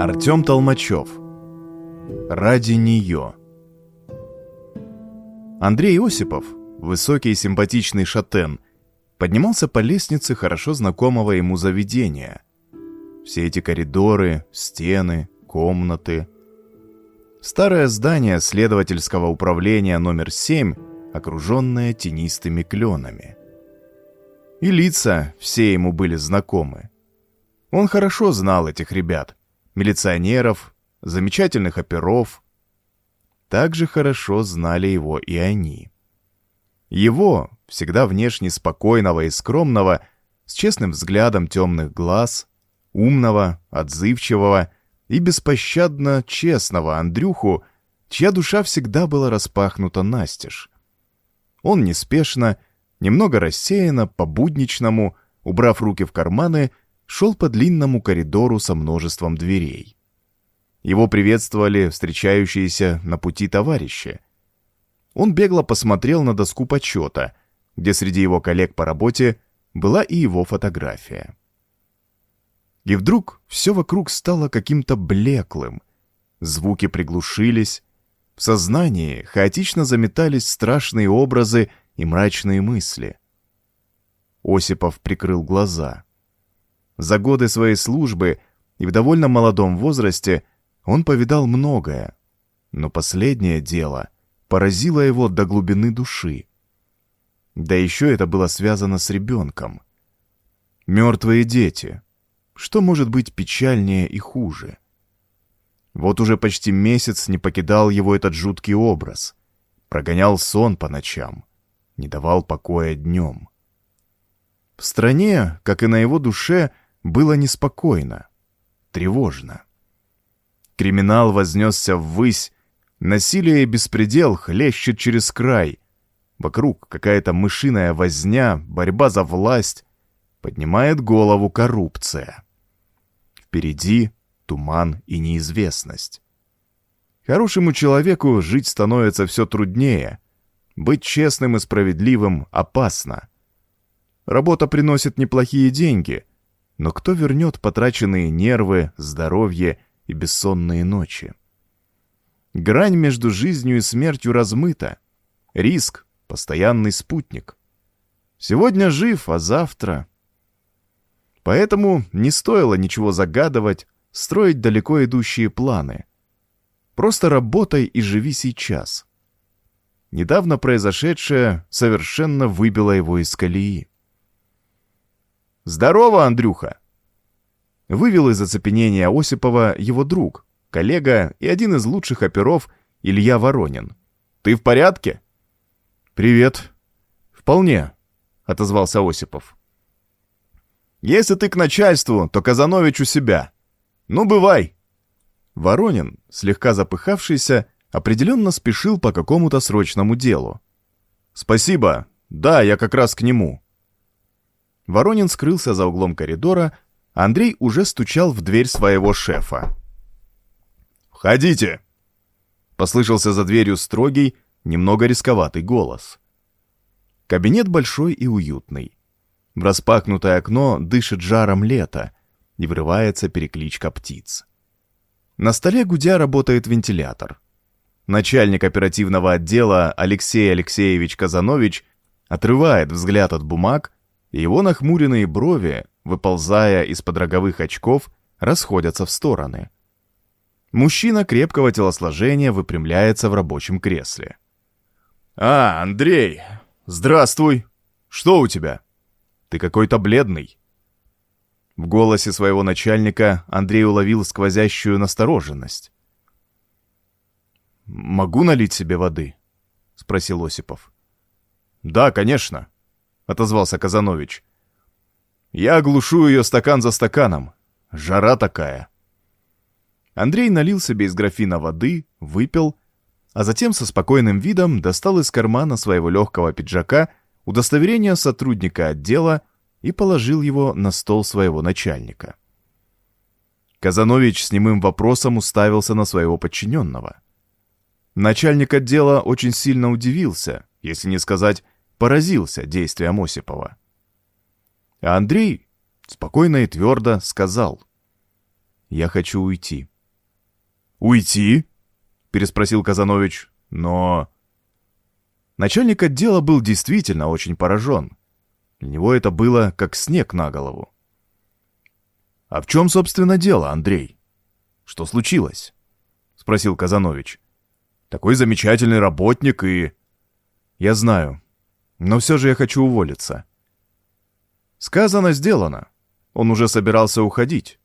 Артем Толмачев. Ради нее. Андрей Осипов, высокий и симпатичный шатен, поднимался по лестнице хорошо знакомого ему заведения. Все эти коридоры, стены, комнаты. Старое здание следовательского управления номер 7, окруженное тенистыми кленами. И лица все ему были знакомы. Он хорошо знал этих ребят, милиционеров, замечательных оперов. Также хорошо знали его и они. Его, всегда внешне спокойного и скромного, с честным взглядом темных глаз, умного, отзывчивого и беспощадно честного Андрюху, чья душа всегда была распахнута настежь. Он неспешно, немного рассеянно, по-будничному, убрав руки в карманы, шел по длинному коридору со множеством дверей. Его приветствовали встречающиеся на пути товарищи. Он бегло посмотрел на доску почета, где среди его коллег по работе была и его фотография. И вдруг все вокруг стало каким-то блеклым. Звуки приглушились, в сознании хаотично заметались страшные образы и мрачные мысли. Осипов прикрыл глаза. За годы своей службы и в довольно молодом возрасте он повидал многое, но последнее дело поразило его до глубины души. Да еще это было связано с ребенком. Мертвые дети. Что может быть печальнее и хуже? Вот уже почти месяц не покидал его этот жуткий образ. Прогонял сон по ночам. Не давал покоя днем. В стране, как и на его душе, было неспокойно, тревожно. Криминал вознесся ввысь, насилие и беспредел хлещет через край. Вокруг какая-то мышиная возня, борьба за власть. Поднимает голову коррупция. Впереди туман и неизвестность. Хорошему человеку жить становится все труднее. Быть честным и справедливым опасно. Работа приносит неплохие деньги, но кто вернет потраченные нервы, здоровье и бессонные ночи. Грань между жизнью и смертью размыта. Риск — постоянный спутник. Сегодня жив, а завтра... Поэтому не стоило ничего загадывать, строить далеко идущие планы. Просто работай и живи сейчас. Недавно произошедшее совершенно выбило его из колеи. «Здорово, Андрюха!» вывел из оцепенения Осипова его друг, коллега и один из лучших оперов Илья Воронин. «Ты в порядке?» «Привет». «Вполне», — отозвался Осипов. «Если ты к начальству, то Казанович у себя. Ну, бывай». Воронин, слегка запыхавшийся, определенно спешил по какому-то срочному делу. «Спасибо. Да, я как раз к нему». Воронин скрылся за углом коридора, Андрей уже стучал в дверь своего шефа. «Входите!» Послышался за дверью строгий, немного рисковатый голос. Кабинет большой и уютный. В распахнутое окно дышит жаром лето и врывается перекличка птиц. На столе гудя работает вентилятор. Начальник оперативного отдела Алексей Алексеевич Казанович отрывает взгляд от бумаг, его нахмуренные брови выползая из-под роговых очков, расходятся в стороны. Мужчина крепкого телосложения выпрямляется в рабочем кресле. «А, Андрей! Здравствуй! Что у тебя? Ты какой-то бледный!» В голосе своего начальника Андрей уловил сквозящую настороженность. «Могу налить себе воды?» — спросил Осипов. «Да, конечно», — отозвался Казанович. Я оглушу ее стакан за стаканом. Жара такая. Андрей налил себе из графина воды, выпил, а затем со спокойным видом достал из кармана своего легкого пиджака удостоверение сотрудника отдела и положил его на стол своего начальника. Казанович с немым вопросом уставился на своего подчиненного. Начальник отдела очень сильно удивился, если не сказать, поразился действиям Осипова. А Андрей спокойно и твердо сказал. «Я хочу уйти. «Уйти?» — переспросил Казанович. «Но...» Начальник отдела был действительно очень поражен. Для него это было как снег на голову. «А в чем, собственно, дело, Андрей? Что случилось?» — спросил Казанович. «Такой замечательный работник и...» «Я знаю, но все же я хочу уволиться». Сказано, сделано. Он уже собирался уходить.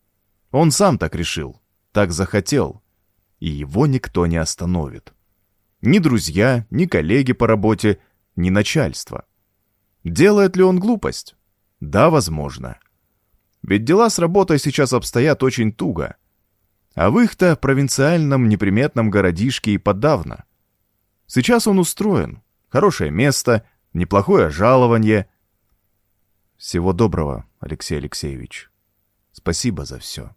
Он сам так решил, так захотел. И его никто не остановит. Ни друзья, ни коллеги по работе, ни начальство. Делает ли он глупость? Да, возможно. Ведь дела с работой сейчас обстоят очень туго. А в их-то провинциальном неприметном городишке и подавно. Сейчас он устроен. Хорошее место, неплохое жалование. Всего доброго, Алексей Алексеевич. Спасибо за все.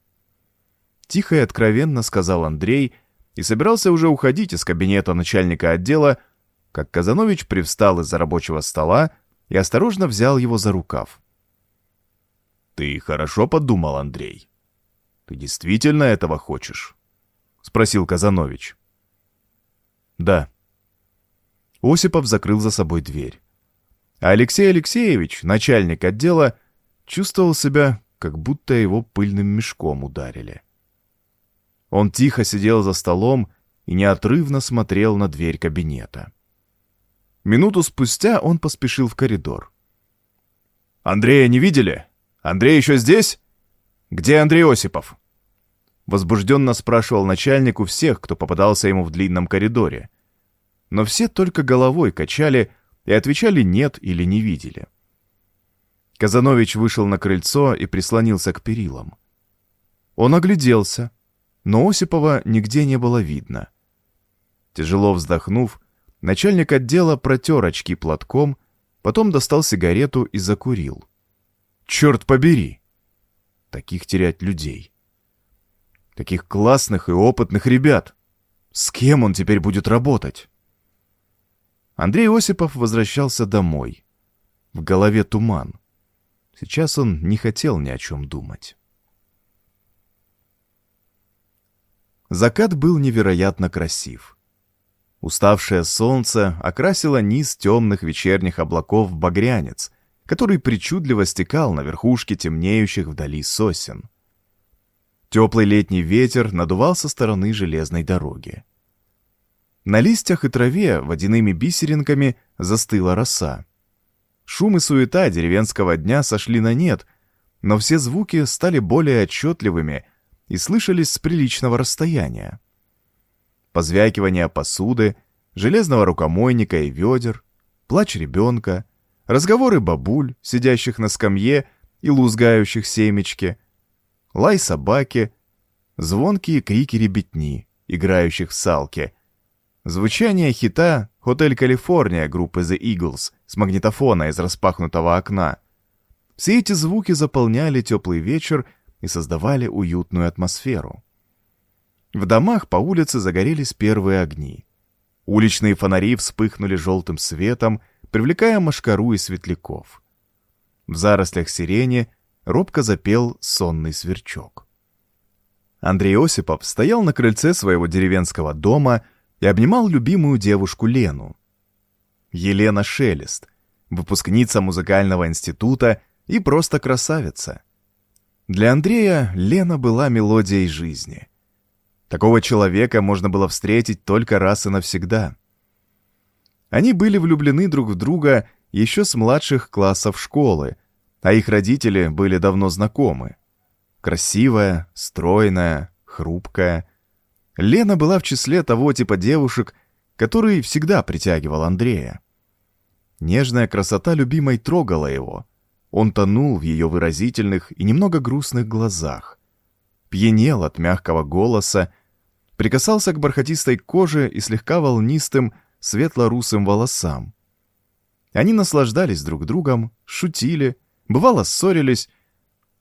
Тихо и откровенно сказал Андрей и собирался уже уходить из кабинета начальника отдела, как Казанович привстал из-за рабочего стола и осторожно взял его за рукав. «Ты хорошо подумал, Андрей? Ты действительно этого хочешь?» — спросил Казанович. «Да». Осипов закрыл за собой дверь. А Алексей Алексеевич, начальник отдела, чувствовал себя, как будто его пыльным мешком ударили. Он тихо сидел за столом и неотрывно смотрел на дверь кабинета. Минуту спустя он поспешил в коридор. «Андрея не видели?» Андрей еще здесь? Где Андрей Осипов?» Возбужденно спрашивал начальник у всех, кто попадался ему в длинном коридоре. Но все только головой качали и отвечали «нет» или «не видели». Казанович вышел на крыльцо и прислонился к перилам. Он огляделся, но Осипова нигде не было видно. Тяжело вздохнув, начальник отдела протер очки платком, потом достал сигарету и закурил. Черт побери! Таких терять людей. Таких классных и опытных ребят. С кем он теперь будет работать? Андрей Осипов возвращался домой. В голове туман. Сейчас он не хотел ни о чем думать. Закат был невероятно красив. Уставшее солнце окрасило низ темных вечерних облаков в багрянец, который причудливо стекал на верхушки темнеющих вдали сосен. Теплый летний ветер надувал со стороны железной дороги. На листьях и траве водяными бисеринками застыла роса. Шум и суета деревенского дня сошли на нет, но все звуки стали более отчетливыми и слышались с приличного расстояния. Позвякивание посуды, железного рукомойника и ведер, плач ребенка, разговоры бабуль, сидящих на скамье и лузгающих семечки, лай собаки, звонкие крики ребятни, играющих в салки, звучание хита «Хотель Калифорния» группы The Eagles с магнитофона из распахнутого окна. Все эти звуки заполняли теплый вечер и создавали уютную атмосферу. В домах по улице загорелись первые огни. Уличные фонари вспыхнули желтым светом, привлекая машкару и светляков. В зарослях сирени робко запел сонный сверчок. Андрей Осипов стоял на крыльце своего деревенского дома и обнимал любимую девушку Лену. Елена Шелест, выпускница музыкального института и просто красавица. Для Андрея Лена была мелодией жизни. Такого человека можно было встретить только раз и навсегда — они были влюблены друг в друга еще с младших классов школы, а их родители были давно знакомы. Красивая, стройная, хрупкая. Лена была в числе того типа девушек, который всегда притягивал Андрея. Нежная красота любимой трогала его. Он тонул в ее выразительных и немного грустных глазах. Пьянел от мягкого голоса, прикасался к бархатистой коже и слегка волнистым, светло-русым волосам. Они наслаждались друг другом, шутили, бывало ссорились,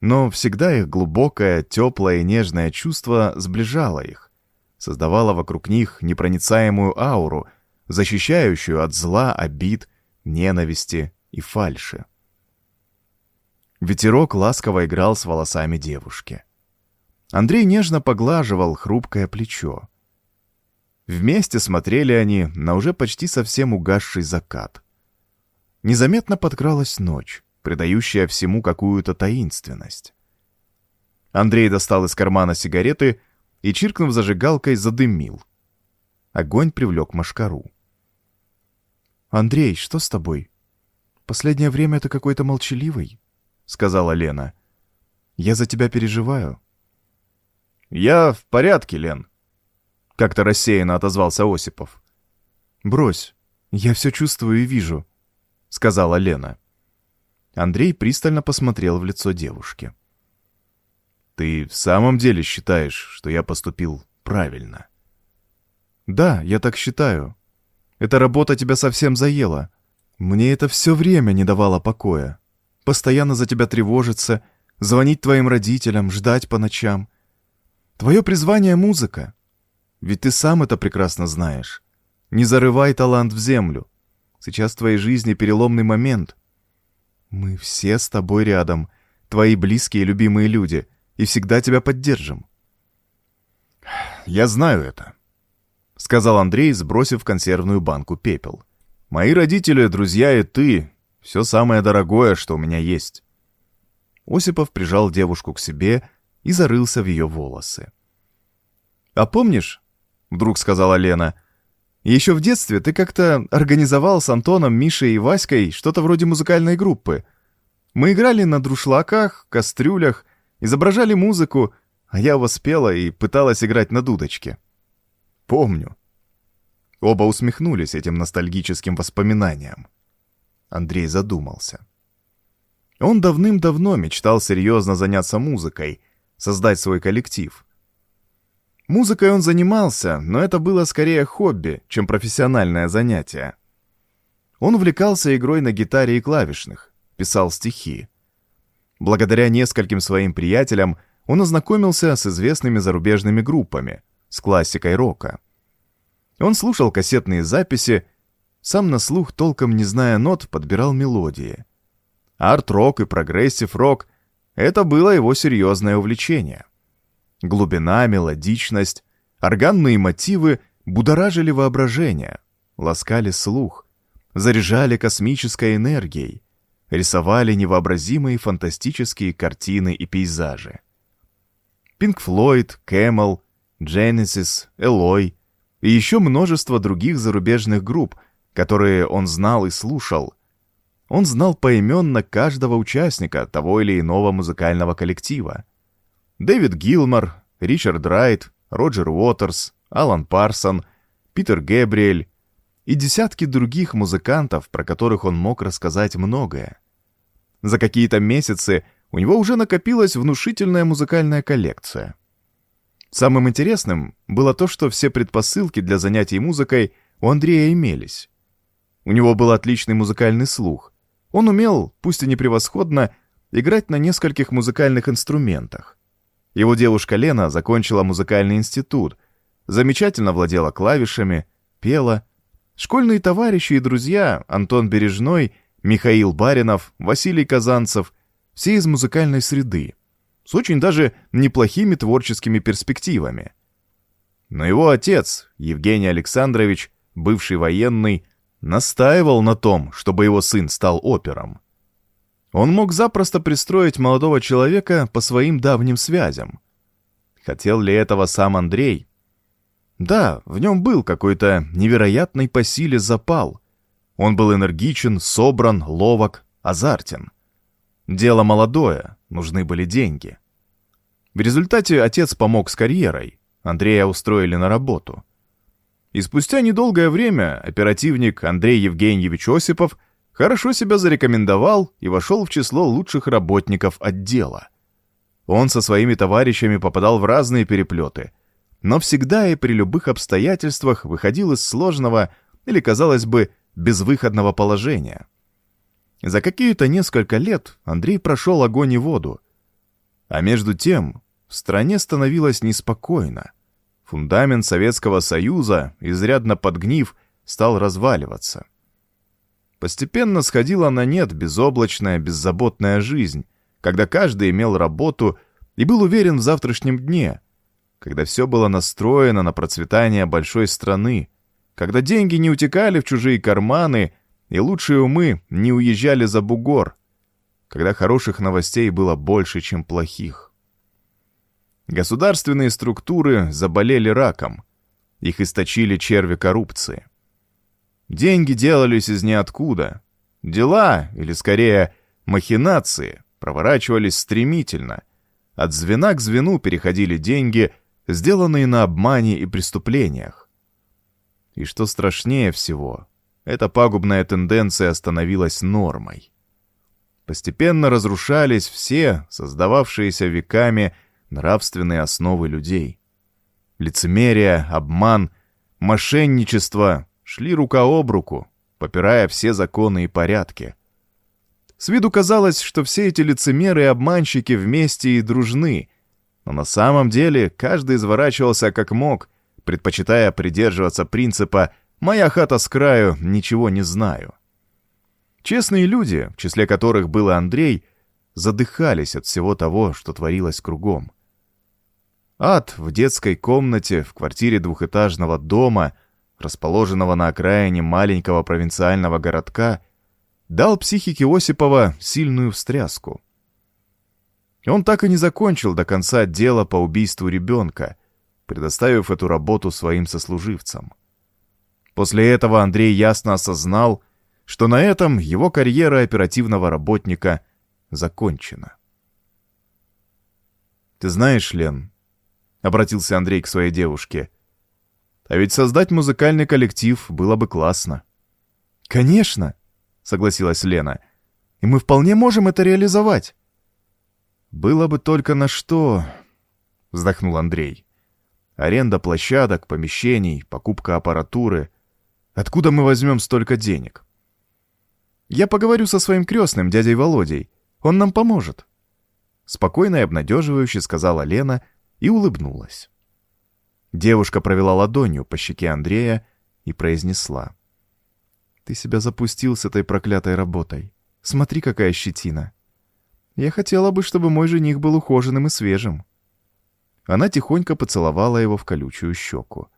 но всегда их глубокое, теплое и нежное чувство сближало их, создавало вокруг них непроницаемую ауру, защищающую от зла, обид, ненависти и фальши. Ветерок ласково играл с волосами девушки. Андрей нежно поглаживал хрупкое плечо. Вместе смотрели они на уже почти совсем угасший закат. Незаметно подкралась ночь, придающая всему какую-то таинственность. Андрей достал из кармана сигареты и, чиркнув зажигалкой, задымил. Огонь привлек машкару. «Андрей, что с тобой? Последнее время ты какой-то молчаливый», — сказала Лена. «Я за тебя переживаю». «Я в порядке, Лен», — как-то рассеянно отозвался Осипов. «Брось, я все чувствую и вижу», — сказала Лена. Андрей пристально посмотрел в лицо девушки. «Ты в самом деле считаешь, что я поступил правильно?» «Да, я так считаю. Эта работа тебя совсем заела. Мне это все время не давало покоя. Постоянно за тебя тревожиться, звонить твоим родителям, ждать по ночам. Твое призвание — музыка. Ведь ты сам это прекрасно знаешь. Не зарывай талант в землю. Сейчас в твоей жизни переломный момент. Мы все с тобой рядом, твои близкие и любимые люди, и всегда тебя поддержим. Я знаю это, — сказал Андрей, сбросив консервную банку пепел. «Мои родители, друзья и ты — все самое дорогое, что у меня есть». Осипов прижал девушку к себе и зарылся в ее волосы. «А помнишь, — вдруг сказала Лена, — еще в детстве ты как-то организовал с Антоном, Мишей и Васькой что-то вроде музыкальной группы. Мы играли на друшлаках, кастрюлях, изображали музыку, а я воспела и пыталась играть на дудочке». Помню. Оба усмехнулись этим ностальгическим воспоминанием. Андрей задумался. Он давным-давно мечтал серьезно заняться музыкой, создать свой коллектив. Музыкой он занимался, но это было скорее хобби, чем профессиональное занятие. Он увлекался игрой на гитаре и клавишных, писал стихи. Благодаря нескольким своим приятелям он ознакомился с известными зарубежными группами, с классикой рока. Он слушал кассетные записи, сам на слух, толком не зная нот, подбирал мелодии. Арт-рок и прогрессив-рок — это было его серьезное увлечение. Глубина, мелодичность, органные мотивы будоражили воображение, ласкали слух, заряжали космической энергией, рисовали невообразимые фантастические картины и пейзажи. Pink Floyd, Camel, Genesis, Eloy и еще множество других зарубежных групп, которые он знал и слушал. Он знал поименно каждого участника того или иного музыкального коллектива. Дэвид Гилмор, Ричард Райт, Роджер Уотерс, Алан Парсон, Питер Гэбриэль и десятки других музыкантов, про которых он мог рассказать многое. За какие-то месяцы у него уже накопилась внушительная музыкальная коллекция — Самым интересным было то, что все предпосылки для занятий музыкой у Андрея имелись. У него был отличный музыкальный слух. Он умел, пусть и не превосходно, играть на нескольких музыкальных инструментах. Его девушка Лена закончила музыкальный институт, замечательно владела клавишами, пела. Школьные товарищи и друзья Антон Бережной, Михаил Баринов, Василий Казанцев — все из музыкальной среды с очень даже неплохими творческими перспективами. Но его отец, Евгений Александрович, бывший военный, настаивал на том, чтобы его сын стал опером. Он мог запросто пристроить молодого человека по своим давним связям. Хотел ли этого сам Андрей? Да, в нем был какой-то невероятный по силе запал. Он был энергичен, собран, ловок, азартен. Дело молодое, нужны были деньги. В результате отец помог с карьерой, Андрея устроили на работу. И спустя недолгое время оперативник Андрей Евгеньевич Осипов хорошо себя зарекомендовал и вошел в число лучших работников отдела. Он со своими товарищами попадал в разные переплеты, но всегда и при любых обстоятельствах выходил из сложного или, казалось бы, безвыходного положения. За какие-то несколько лет Андрей прошел огонь и воду. А между тем в стране становилось неспокойно. Фундамент Советского Союза, изрядно подгнив, стал разваливаться. Постепенно сходила на нет безоблачная, беззаботная жизнь, когда каждый имел работу и был уверен в завтрашнем дне, когда все было настроено на процветание большой страны, когда деньги не утекали в чужие карманы и лучшие умы не уезжали за бугор, когда хороших новостей было больше, чем плохих. Государственные структуры заболели раком, их источили черви коррупции. Деньги делались из ниоткуда. Дела, или скорее махинации, проворачивались стремительно. От звена к звену переходили деньги, сделанные на обмане и преступлениях. И что страшнее всего, эта пагубная тенденция становилась нормой. Постепенно разрушались все создававшиеся веками нравственные основы людей. Лицемерие, обман, мошенничество шли рука об руку, попирая все законы и порядки. С виду казалось, что все эти лицемеры и обманщики вместе и дружны, но на самом деле каждый изворачивался как мог, предпочитая придерживаться принципа «моя хата с краю, ничего не знаю». Честные люди, в числе которых был Андрей, задыхались от всего того, что творилось кругом. Ад в детской комнате в квартире двухэтажного дома — расположенного на окраине маленького провинциального городка, дал психике Осипова сильную встряску. Он так и не закончил до конца дело по убийству ребенка, предоставив эту работу своим сослуживцам. После этого Андрей ясно осознал, что на этом его карьера оперативного работника закончена. «Ты знаешь, Лен», — обратился Андрей к своей девушке, — а ведь создать музыкальный коллектив было бы классно. «Конечно!» — согласилась Лена. «И мы вполне можем это реализовать». «Было бы только на что...» — вздохнул Андрей. «Аренда площадок, помещений, покупка аппаратуры. Откуда мы возьмем столько денег?» «Я поговорю со своим крестным, дядей Володей. Он нам поможет». Спокойно и обнадеживающе сказала Лена и улыбнулась. Девушка провела ладонью по щеке Андрея и произнесла. «Ты себя запустил с этой проклятой работой. Смотри, какая щетина. Я хотела бы, чтобы мой жених был ухоженным и свежим». Она тихонько поцеловала его в колючую щеку.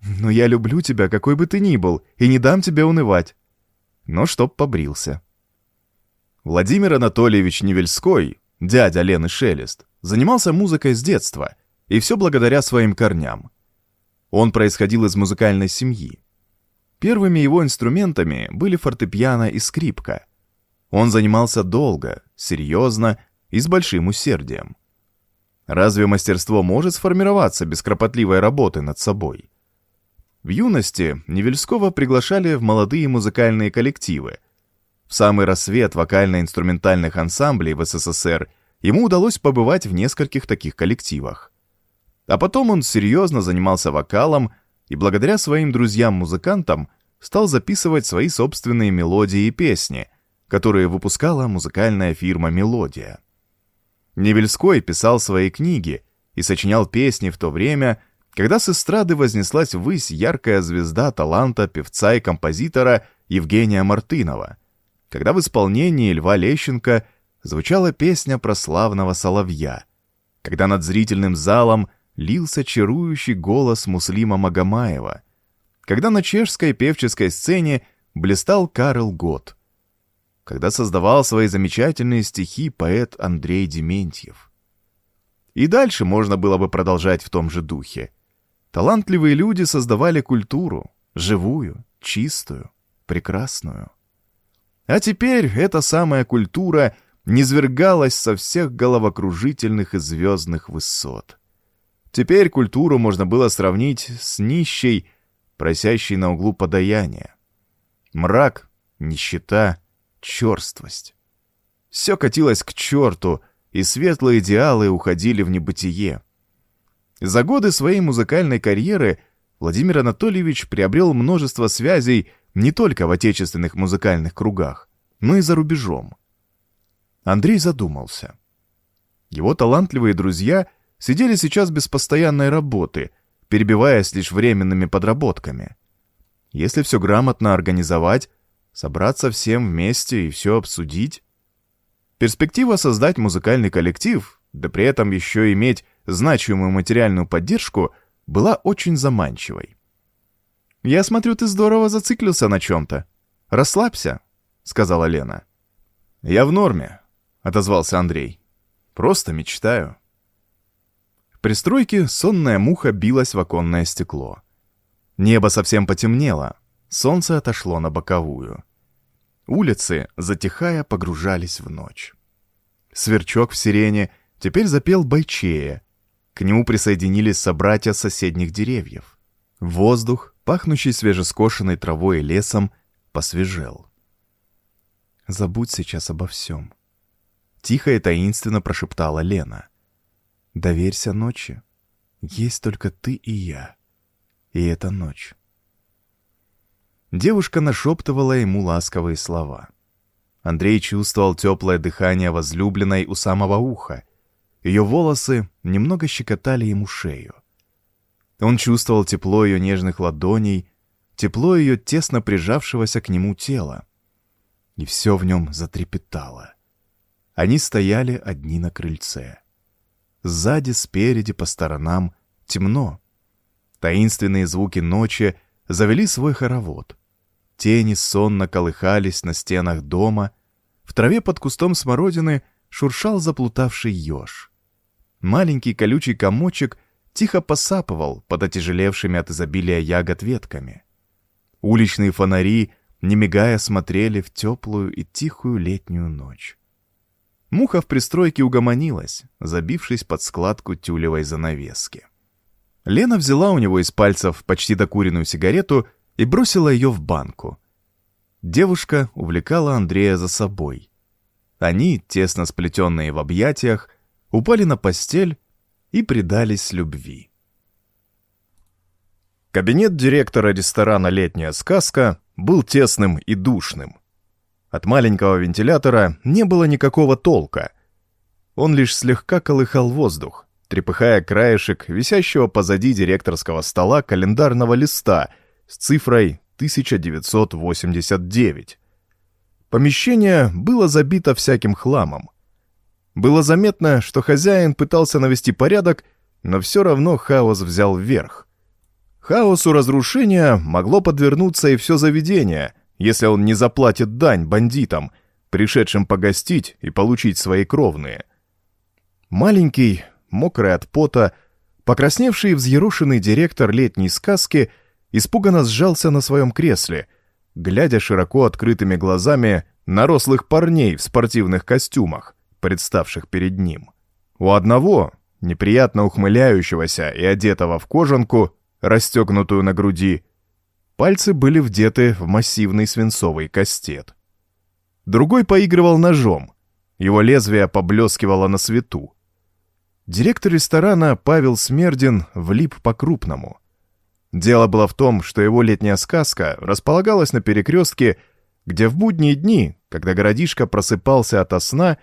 «Но я люблю тебя, какой бы ты ни был, и не дам тебе унывать. Но чтоб побрился». Владимир Анатольевич Невельской, дядя Лены Шелест, занимался музыкой с детства — и все благодаря своим корням. Он происходил из музыкальной семьи. Первыми его инструментами были фортепиано и скрипка. Он занимался долго, серьезно и с большим усердием. Разве мастерство может сформироваться без кропотливой работы над собой? В юности Невельского приглашали в молодые музыкальные коллективы. В самый рассвет вокально-инструментальных ансамблей в СССР ему удалось побывать в нескольких таких коллективах. А потом он серьезно занимался вокалом и благодаря своим друзьям-музыкантам стал записывать свои собственные мелодии и песни, которые выпускала музыкальная фирма «Мелодия». Невельской писал свои книги и сочинял песни в то время, когда с эстрады вознеслась ввысь яркая звезда таланта певца и композитора Евгения Мартынова, когда в исполнении Льва Лещенко звучала песня про славного соловья, когда над зрительным залом лился чарующий голос Муслима Магомаева, когда на чешской певческой сцене блистал Карл Гот, когда создавал свои замечательные стихи поэт Андрей Дементьев. И дальше можно было бы продолжать в том же духе. Талантливые люди создавали культуру, живую, чистую, прекрасную. А теперь эта самая культура низвергалась со всех головокружительных и звездных высот. Теперь культуру можно было сравнить с нищей, просящей на углу подаяния. Мрак, нищета, черствость. Все катилось к черту, и светлые идеалы уходили в небытие. За годы своей музыкальной карьеры Владимир Анатольевич приобрел множество связей не только в отечественных музыкальных кругах, но и за рубежом. Андрей задумался. Его талантливые друзья — сидели сейчас без постоянной работы, перебиваясь лишь временными подработками. Если все грамотно организовать, собраться всем вместе и все обсудить... Перспектива создать музыкальный коллектив, да при этом еще иметь значимую материальную поддержку, была очень заманчивой. «Я смотрю, ты здорово зациклился на чем-то. Расслабься», — сказала Лена. «Я в норме», — отозвался Андрей. «Просто мечтаю». В пристройке сонная муха билась в оконное стекло. Небо совсем потемнело, солнце отошло на боковую. Улицы, затихая, погружались в ночь. Сверчок в сирене теперь запел бойчея. К нему присоединились собратья соседних деревьев. Воздух, пахнущий свежескошенной травой и лесом, посвежел. «Забудь сейчас обо всем», — тихо и таинственно прошептала Лена. «Доверься ночи. Есть только ты и я. И эта ночь». Девушка нашептывала ему ласковые слова. Андрей чувствовал теплое дыхание возлюбленной у самого уха. Ее волосы немного щекотали ему шею. Он чувствовал тепло ее нежных ладоней, тепло ее тесно прижавшегося к нему тела. И все в нем затрепетало. Они стояли одни на крыльце. Сзади, спереди, по сторонам темно. Таинственные звуки ночи завели свой хоровод — Тени сонно колыхались на стенах дома. В траве под кустом смородины шуршал заплутавший еж. Маленький колючий комочек тихо посапывал под отяжелевшими от изобилия ягод ветками. Уличные фонари, не мигая, смотрели в теплую и тихую летнюю ночь. Муха в пристройке угомонилась, забившись под складку тюлевой занавески. Лена взяла у него из пальцев почти докуренную сигарету и бросила ее в банку. Девушка увлекала Андрея за собой. Они, тесно сплетенные в объятиях, упали на постель и предались любви. Кабинет директора ресторана «Летняя сказка» был тесным и душным. От маленького вентилятора не было никакого толка. Он лишь слегка колыхал воздух, трепыхая краешек висящего позади директорского стола календарного листа — с цифрой 1989. Помещение было забито всяким хламом. Было заметно, что хозяин пытался навести порядок, но все равно хаос взял вверх. Хаосу разрушения могло подвернуться и все заведение, если он не заплатит дань бандитам, пришедшим погостить и получить свои кровные. Маленький, мокрый от пота, покрасневший и взъерошенный директор летней сказки — испуганно сжался на своем кресле, глядя широко открытыми глазами на рослых парней в спортивных костюмах, представших перед ним. У одного, неприятно ухмыляющегося и одетого в кожанку, расстегнутую на груди, пальцы были вдеты в массивный свинцовый кастет. Другой поигрывал ножом, его лезвие поблескивало на свету. Директор ресторана Павел Смердин влип по-крупному — Дело было в том, что его летняя сказка располагалась на перекрестке, где в будние дни, когда городишко просыпался ото сна,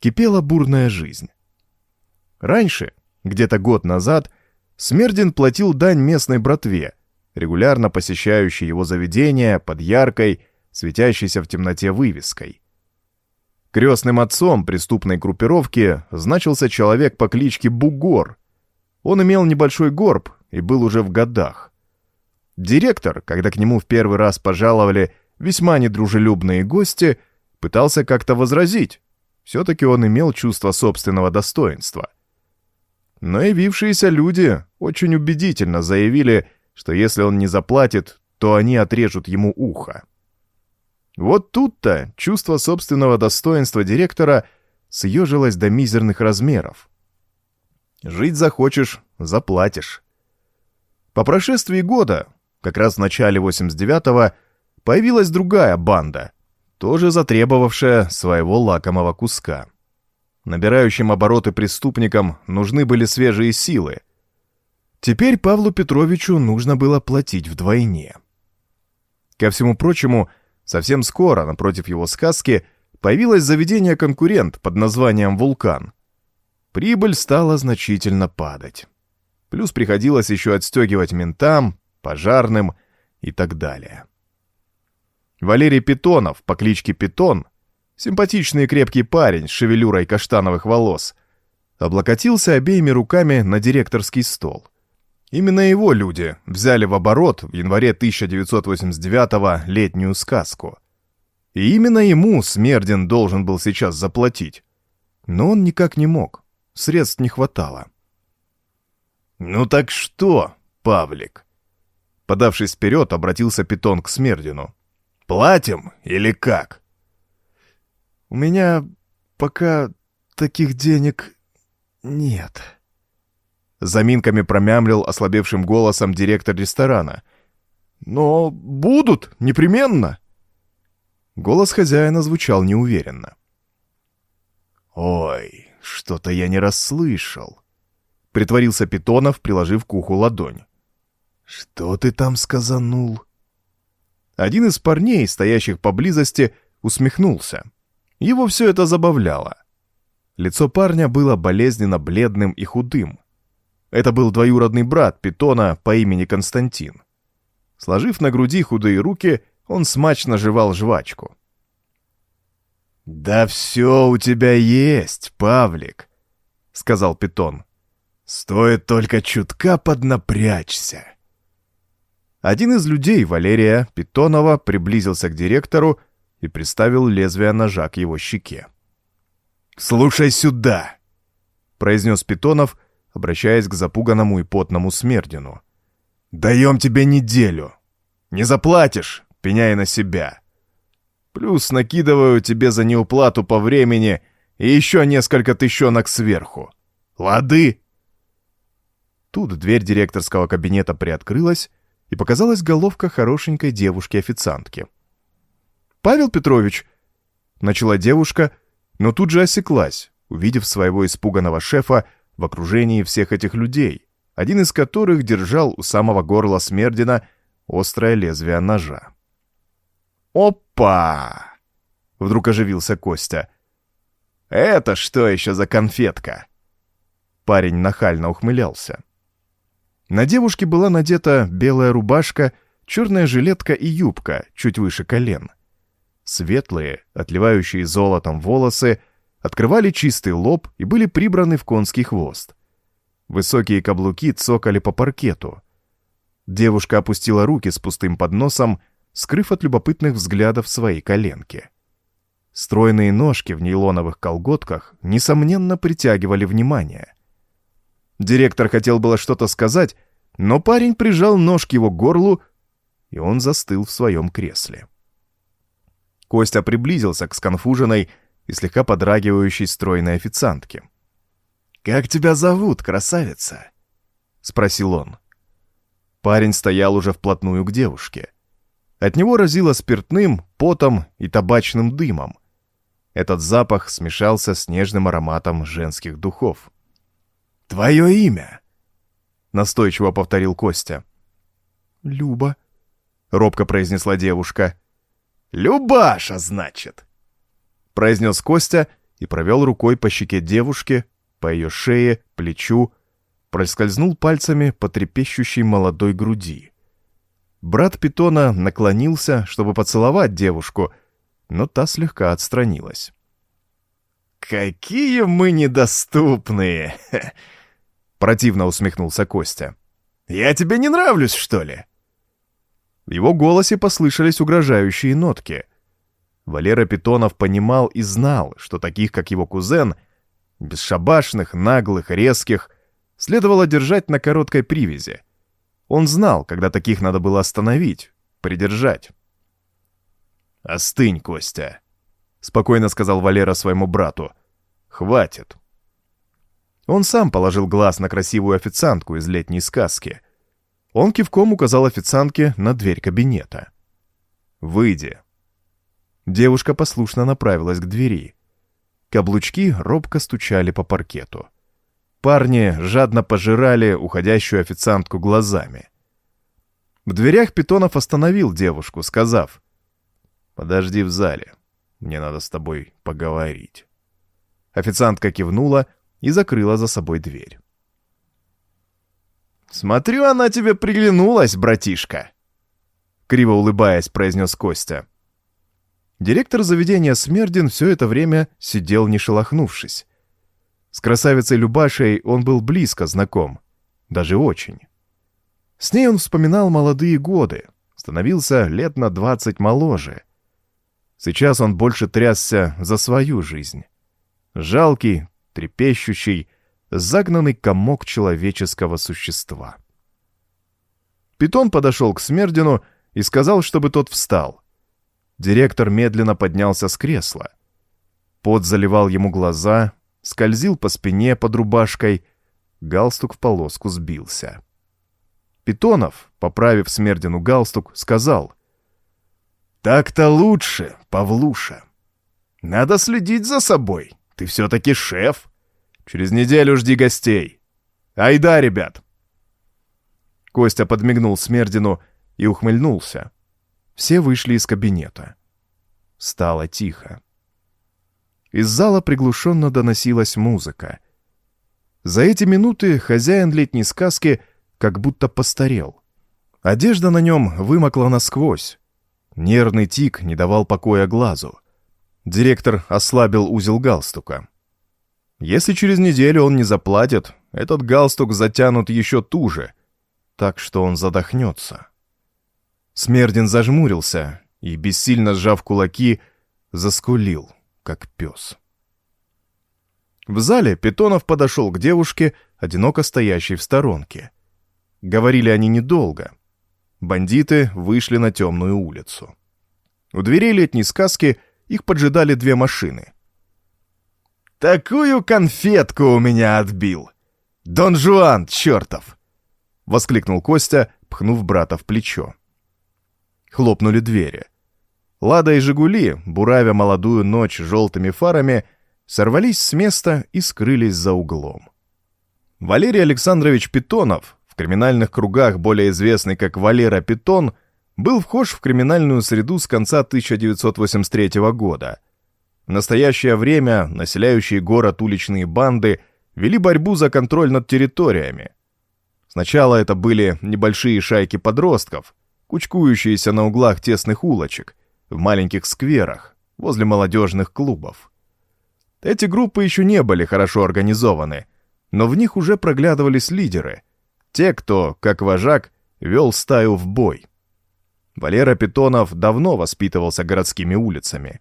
кипела бурная жизнь. Раньше, где-то год назад, Смердин платил дань местной братве, регулярно посещающей его заведение под яркой, светящейся в темноте вывеской. Крестным отцом преступной группировки значился человек по кличке Бугор. Он имел небольшой горб и был уже в годах. Директор, когда к нему в первый раз пожаловали весьма недружелюбные гости, пытался как-то возразить. Все-таки он имел чувство собственного достоинства. Но явившиеся люди очень убедительно заявили, что если он не заплатит, то они отрежут ему ухо. Вот тут-то чувство собственного достоинства директора съежилось до мизерных размеров. Жить захочешь — заплатишь. По прошествии года как раз в начале 89-го, появилась другая банда, тоже затребовавшая своего лакомого куска. Набирающим обороты преступникам нужны были свежие силы. Теперь Павлу Петровичу нужно было платить вдвойне. Ко всему прочему, совсем скоро напротив его сказки появилось заведение-конкурент под названием «Вулкан». Прибыль стала значительно падать. Плюс приходилось еще отстегивать ментам, пожарным и так далее. Валерий Питонов по кличке Питон, симпатичный и крепкий парень с шевелюрой каштановых волос, облокотился обеими руками на директорский стол. Именно его люди взяли в оборот в январе 1989-го летнюю сказку. И именно ему Смердин должен был сейчас заплатить. Но он никак не мог, средств не хватало. «Ну так что, Павлик?» Подавшись вперед, обратился Питон к Смердину. «Платим или как?» «У меня пока таких денег нет». Заминками промямлил ослабевшим голосом директор ресторана. «Но будут, непременно!» Голос хозяина звучал неуверенно. «Ой, что-то я не расслышал», — притворился Питонов, приложив к уху ладонь. «Что ты там сказанул?» Один из парней, стоящих поблизости, усмехнулся. Его все это забавляло. Лицо парня было болезненно бледным и худым. Это был двоюродный брат Питона по имени Константин. Сложив на груди худые руки, он смачно жевал жвачку. «Да все у тебя есть, Павлик», — сказал Питон. «Стоит только чутка поднапрячься». Один из людей, Валерия Питонова, приблизился к директору и приставил лезвие ножа к его щеке. «Слушай сюда!» — произнес Питонов, обращаясь к запуганному и потному Смердину. «Даем тебе неделю. Не заплатишь, пеняй на себя. Плюс накидываю тебе за неуплату по времени и еще несколько тыщенок сверху. Лады?» Тут дверь директорского кабинета приоткрылась, и показалась головка хорошенькой девушки-официантки. «Павел Петрович!» — начала девушка, но тут же осеклась, увидев своего испуганного шефа в окружении всех этих людей, один из которых держал у самого горла Смердина острое лезвие ножа. «Опа!» — вдруг оживился Костя. «Это что еще за конфетка?» Парень нахально ухмылялся. На девушке была надета белая рубашка, черная жилетка и юбка чуть выше колен. Светлые, отливающие золотом волосы, открывали чистый лоб и были прибраны в конский хвост. Высокие каблуки цокали по паркету. Девушка опустила руки с пустым подносом, скрыв от любопытных взглядов свои коленки. Стройные ножки в нейлоновых колготках, несомненно, притягивали внимание. Директор хотел было что-то сказать, но парень прижал нож к его горлу, и он застыл в своем кресле. Костя приблизился к сконфуженной и слегка подрагивающей стройной официантке. «Как тебя зовут, красавица?» — спросил он. Парень стоял уже вплотную к девушке. От него разило спиртным, потом и табачным дымом. Этот запах смешался с нежным ароматом женских духов. «Твое имя?» — настойчиво повторил Костя. «Люба», — робко произнесла девушка. «Любаша, значит!» — произнес Костя и провел рукой по щеке девушки, по ее шее, плечу, проскользнул пальцами по трепещущей молодой груди. Брат Питона наклонился, чтобы поцеловать девушку, но та слегка отстранилась. «Какие мы недоступные!» Противно усмехнулся Костя. «Я тебе не нравлюсь, что ли?» В его голосе послышались угрожающие нотки. Валера Питонов понимал и знал, что таких, как его кузен, бесшабашных, наглых, резких, следовало держать на короткой привязи. Он знал, когда таких надо было остановить, придержать. «Остынь, Костя», — спокойно сказал Валера своему брату. «Хватит». Он сам положил глаз на красивую официантку из летней сказки. Он кивком указал официантке на дверь кабинета. «Выйди». Девушка послушно направилась к двери. Каблучки робко стучали по паркету. Парни жадно пожирали уходящую официантку глазами. В дверях Питонов остановил девушку, сказав, «Подожди в зале, мне надо с тобой поговорить». Официантка кивнула и закрыла за собой дверь. «Смотрю, она тебе приглянулась, братишка!» Криво улыбаясь, произнес Костя. Директор заведения Смердин все это время сидел не шелохнувшись. С красавицей Любашей он был близко знаком, даже очень. С ней он вспоминал молодые годы, становился лет на двадцать моложе. Сейчас он больше трясся за свою жизнь. Жалкий, трепещущий, загнанный комок человеческого существа. Питон подошел к Смердину и сказал, чтобы тот встал. Директор медленно поднялся с кресла. Пот заливал ему глаза, скользил по спине под рубашкой, галстук в полоску сбился. Питонов, поправив Смердину галстук, сказал. «Так-то лучше, Павлуша. Надо следить за собой. Ты все-таки шеф. Через неделю жди гостей. Айда, ребят!» Костя подмигнул Смердину и ухмыльнулся. Все вышли из кабинета. Стало тихо. Из зала приглушенно доносилась музыка. За эти минуты хозяин летней сказки как будто постарел. Одежда на нем вымокла насквозь. Нервный тик не давал покоя глазу. Директор ослабил узел галстука. Если через неделю он не заплатит, этот галстук затянут еще туже, так что он задохнется. Смердин зажмурился и, бессильно сжав кулаки, заскулил, как пес. В зале Питонов подошел к девушке, одиноко стоящей в сторонке. Говорили они недолго. Бандиты вышли на темную улицу. У дверей летней сказки их поджидали две машины. «Такую конфетку у меня отбил! Дон Жуан, чертов!» — воскликнул Костя, пхнув брата в плечо. Хлопнули двери. Лада и «Жигули», буравя молодую ночь желтыми фарами, сорвались с места и скрылись за углом. Валерий Александрович Питонов, в криминальных кругах более известный как Валера Питон, был вхож в криминальную среду с конца 1983 года. В настоящее время населяющие город уличные банды вели борьбу за контроль над территориями. Сначала это были небольшие шайки подростков, кучкующиеся на углах тесных улочек, в маленьких скверах, возле молодежных клубов. Эти группы еще не были хорошо организованы, но в них уже проглядывались лидеры, те, кто, как вожак, вел стаю в бой. Валера Питонов давно воспитывался городскими улицами.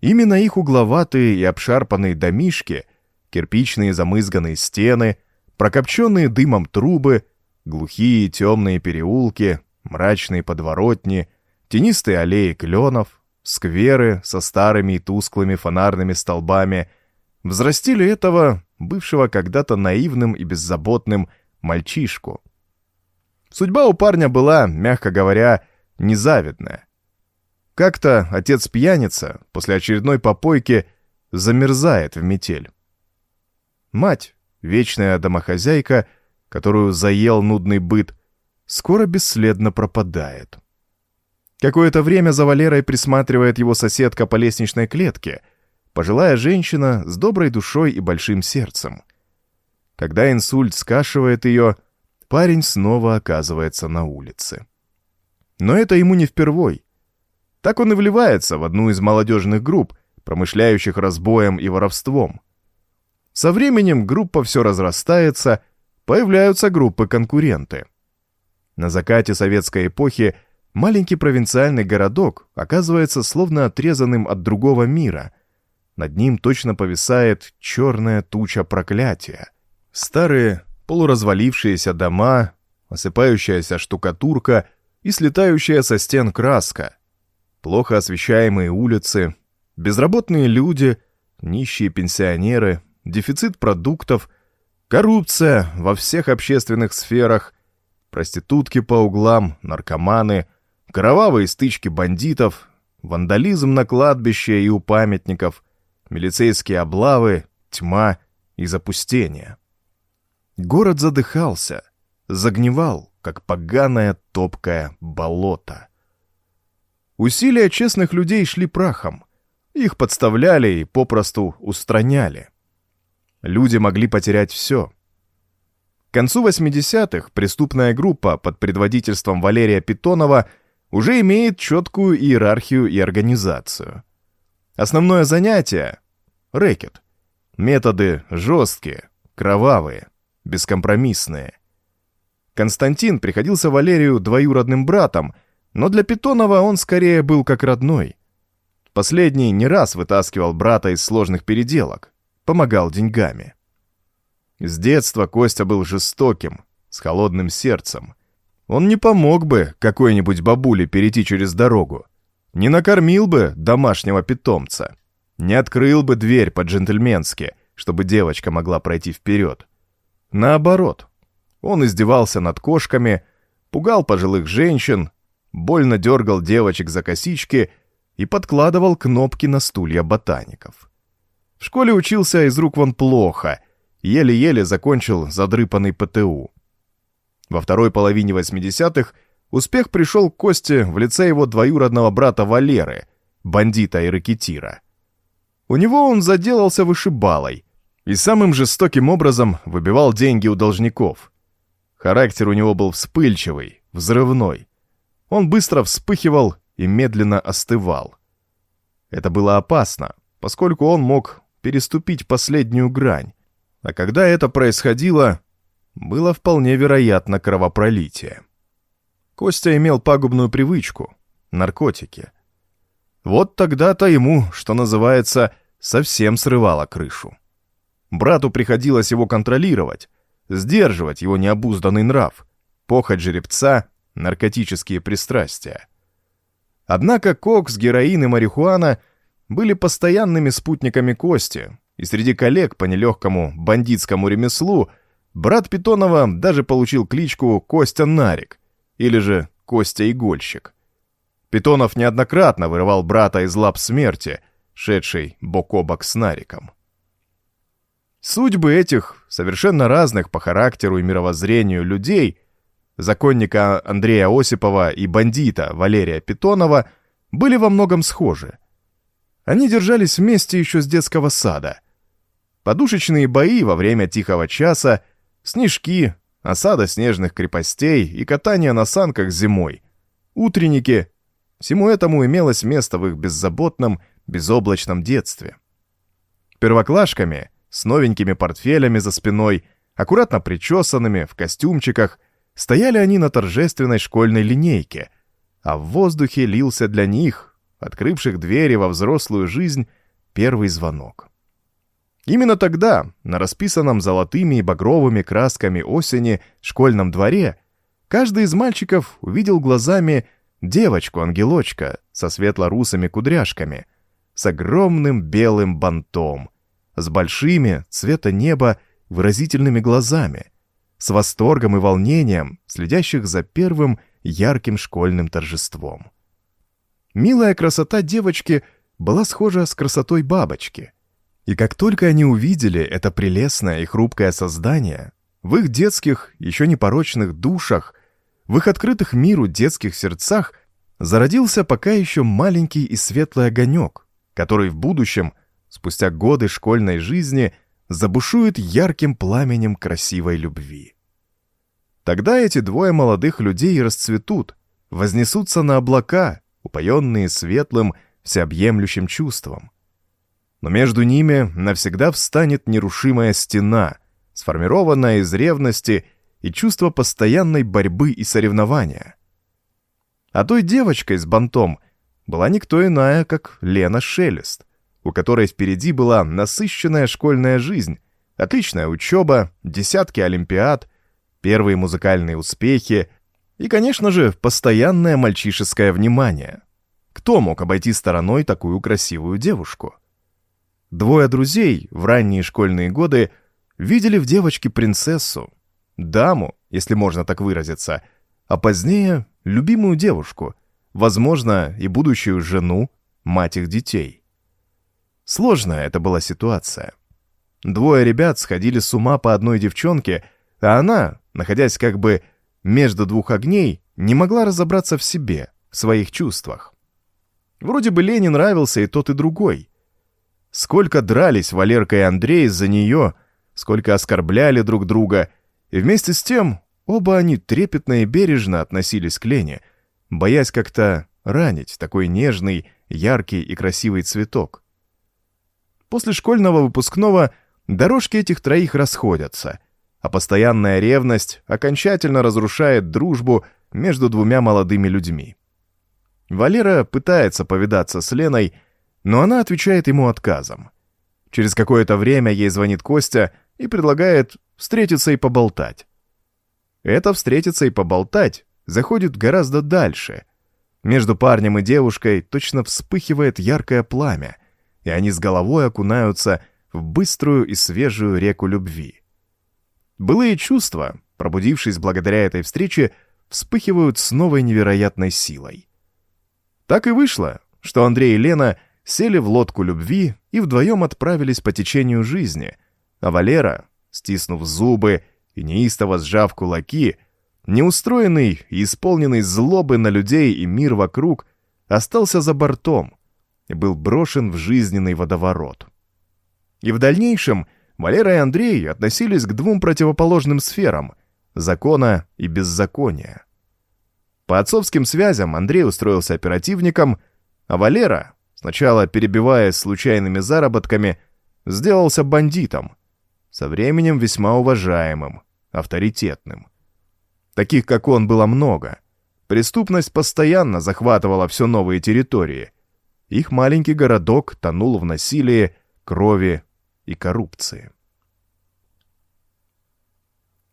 Именно их угловатые и обшарпанные домишки, кирпичные замызганные стены, прокопченные дымом трубы, глухие темные переулки, мрачные подворотни, тенистые аллеи кленов, скверы со старыми и тусклыми фонарными столбами взрастили этого, бывшего когда-то наивным и беззаботным, мальчишку. Судьба у парня была, мягко говоря, незавидная. Как-то отец-пьяница после очередной попойки замерзает в метель. Мать, вечная домохозяйка, которую заел нудный быт, скоро бесследно пропадает. Какое-то время за Валерой присматривает его соседка по лестничной клетке, пожилая женщина с доброй душой и большим сердцем. Когда инсульт скашивает ее, парень снова оказывается на улице. Но это ему не впервой. Так он и вливается в одну из молодежных групп, промышляющих разбоем и воровством. Со временем группа все разрастается, появляются группы-конкуренты. На закате советской эпохи маленький провинциальный городок оказывается словно отрезанным от другого мира. Над ним точно повисает черная туча проклятия. Старые, полуразвалившиеся дома, осыпающаяся штукатурка и слетающая со стен краска, плохо освещаемые улицы, безработные люди, нищие пенсионеры, дефицит продуктов, коррупция во всех общественных сферах, проститутки по углам, наркоманы, кровавые стычки бандитов, вандализм на кладбище и у памятников, милицейские облавы, тьма и запустение. Город задыхался, загнивал, как поганое топкое болото. Усилия честных людей шли прахом. Их подставляли и попросту устраняли. Люди могли потерять все — концу 80-х преступная группа под предводительством Валерия Питонова уже имеет четкую иерархию и организацию. Основное занятие — рэкет. Методы жесткие, кровавые, бескомпромиссные. Константин приходился Валерию двоюродным братом, но для Питонова он скорее был как родной. Последний не раз вытаскивал брата из сложных переделок, помогал деньгами. С детства Костя был жестоким, с холодным сердцем. Он не помог бы какой-нибудь бабуле перейти через дорогу, не накормил бы домашнего питомца, не открыл бы дверь по-джентльменски, чтобы девочка могла пройти вперед. Наоборот, он издевался над кошками, пугал пожилых женщин, больно дергал девочек за косички и подкладывал кнопки на стулья ботаников. В школе учился из рук вон плохо, еле-еле закончил задрыпанный ПТУ. Во второй половине 80-х успех пришел к Косте в лице его двоюродного брата Валеры, бандита и ракетира. У него он заделался вышибалой и самым жестоким образом выбивал деньги у должников. Характер у него был вспыльчивый, взрывной. Он быстро вспыхивал и медленно остывал. Это было опасно, поскольку он мог переступить последнюю грань, а когда это происходило, было вполне вероятно кровопролитие. Костя имел пагубную привычку — наркотики. Вот тогда-то ему, что называется, совсем срывало крышу. Брату приходилось его контролировать, сдерживать его необузданный нрав, похоть жеребца, наркотические пристрастия. Однако кокс, героин и марихуана были постоянными спутниками Кости, и среди коллег по нелегкому бандитскому ремеслу брат Питонова даже получил кличку Костя Нарик, или же Костя Игольщик. Питонов неоднократно вырывал брата из лап смерти, шедшей бок о бок с Нариком. Судьбы этих совершенно разных по характеру и мировоззрению людей, законника Андрея Осипова и бандита Валерия Питонова, были во многом схожи. Они держались вместе еще с детского сада. Подушечные бои во время тихого часа, снежки, осада снежных крепостей и катание на санках зимой, утренники — всему этому имелось место в их беззаботном, безоблачном детстве. Первоклашками — с новенькими портфелями за спиной, аккуратно причесанными, в костюмчиках, стояли они на торжественной школьной линейке, а в воздухе лился для них, открывших двери во взрослую жизнь, первый звонок. Именно тогда, на расписанном золотыми и багровыми красками осени школьном дворе, каждый из мальчиков увидел глазами девочку-ангелочка со светло-русыми кудряшками, с огромным белым бантом, с большими, цвета неба, выразительными глазами, с восторгом и волнением, следящих за первым ярким школьным торжеством. Милая красота девочки была схожа с красотой бабочки. И как только они увидели это прелестное и хрупкое создание, в их детских, еще непорочных душах, в их открытых миру детских сердцах зародился пока еще маленький и светлый огонек, который в будущем — спустя годы школьной жизни забушует ярким пламенем красивой любви. Тогда эти двое молодых людей расцветут, вознесутся на облака, упоенные светлым, всеобъемлющим чувством. Но между ними навсегда встанет нерушимая стена, сформированная из ревности и чувства постоянной борьбы и соревнования. А той девочкой с бантом была никто иная, как Лена Шелест, у которой впереди была насыщенная школьная жизнь, отличная учеба, десятки олимпиад, первые музыкальные успехи и, конечно же, постоянное мальчишеское внимание. Кто мог обойти стороной такую красивую девушку? Двое друзей в ранние школьные годы видели в девочке принцессу, даму, если можно так выразиться, а позднее любимую девушку, возможно, и будущую жену, мать их детей. Сложная это была ситуация. Двое ребят сходили с ума по одной девчонке, а она, находясь как бы между двух огней, не могла разобраться в себе, в своих чувствах. Вроде бы Лене нравился и тот, и другой. Сколько дрались Валерка и Андрей из-за нее, сколько оскорбляли друг друга, и вместе с тем оба они трепетно и бережно относились к Лене, боясь как-то ранить такой нежный, яркий и красивый цветок. После школьного выпускного Дорожки этих троих расходятся, а постоянная ревность окончательно разрушает дружбу между двумя молодыми людьми. Валера пытается повидаться с Леной, но она отвечает ему отказом. Через какое-то время ей звонит Костя и предлагает встретиться и поболтать. Это встретиться и поболтать заходит гораздо дальше. Между парнем и девушкой точно вспыхивает яркое пламя, и они с головой окунаются в быструю и свежую реку любви. Былые чувства, пробудившись благодаря этой встрече, вспыхивают с новой невероятной силой. Так и вышло, что Андрей и Лена сели в лодку любви и вдвоем отправились по течению жизни, а Валера, стиснув зубы и неистово сжав кулаки, неустроенный и исполненный злобы на людей и мир вокруг, остался за бортом был брошен в жизненный водоворот. И в дальнейшем Валера и Андрей относились к двум противоположным сферам — закона и беззакония. По отцовским связям Андрей устроился оперативником, а Валера, сначала перебиваясь случайными заработками, сделался бандитом, со временем весьма уважаемым, авторитетным. Таких, как он, было много. Преступность постоянно захватывала все новые территории. Их маленький городок тонул в насилии, крови и коррупции.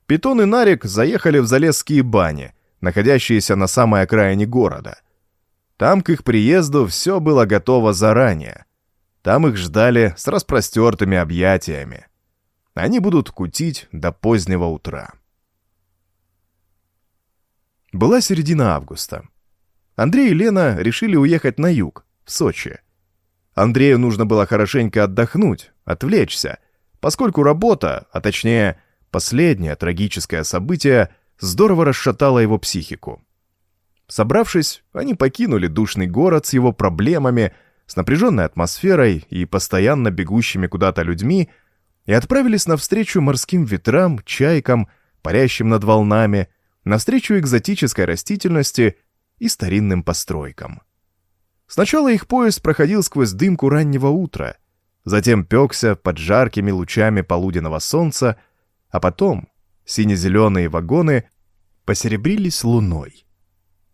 Питон и Нарик заехали в Залесские бани, находящиеся на самой окраине города. Там к их приезду все было готово заранее. Там их ждали с распростертыми объятиями. Они будут кутить до позднего утра. Была середина августа. Андрей и Лена решили уехать на юг, в Сочи. Андрею нужно было хорошенько отдохнуть, отвлечься, поскольку работа, а точнее последнее трагическое событие, здорово расшатало его психику. Собравшись, они покинули душный город с его проблемами, с напряженной атмосферой и постоянно бегущими куда-то людьми, и отправились навстречу морским ветрам, чайкам, парящим над волнами, навстречу экзотической растительности и старинным постройкам. Сначала их поезд проходил сквозь дымку раннего утра, затем пекся под жаркими лучами полуденного солнца, а потом сине-зеленые вагоны посеребрились луной.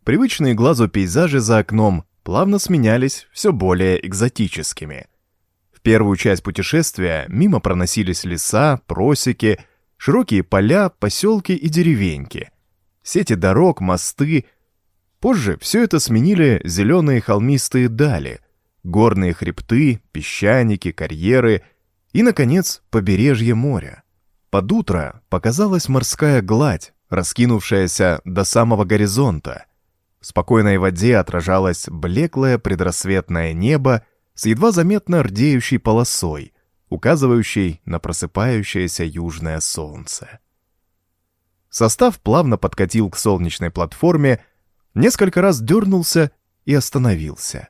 Привычные глазу пейзажи за окном плавно сменялись все более экзотическими. В первую часть путешествия мимо проносились леса, просеки, широкие поля, поселки и деревеньки, сети дорог, мосты. Позже все это сменили зеленые холмистые дали, горные хребты, песчаники, карьеры и, наконец, побережье моря. Под утро показалась морская гладь, раскинувшаяся до самого горизонта. В спокойной воде отражалось блеклое предрассветное небо с едва заметно рдеющей полосой, указывающей на просыпающееся южное солнце. Состав плавно подкатил к солнечной платформе, несколько раз дернулся и остановился.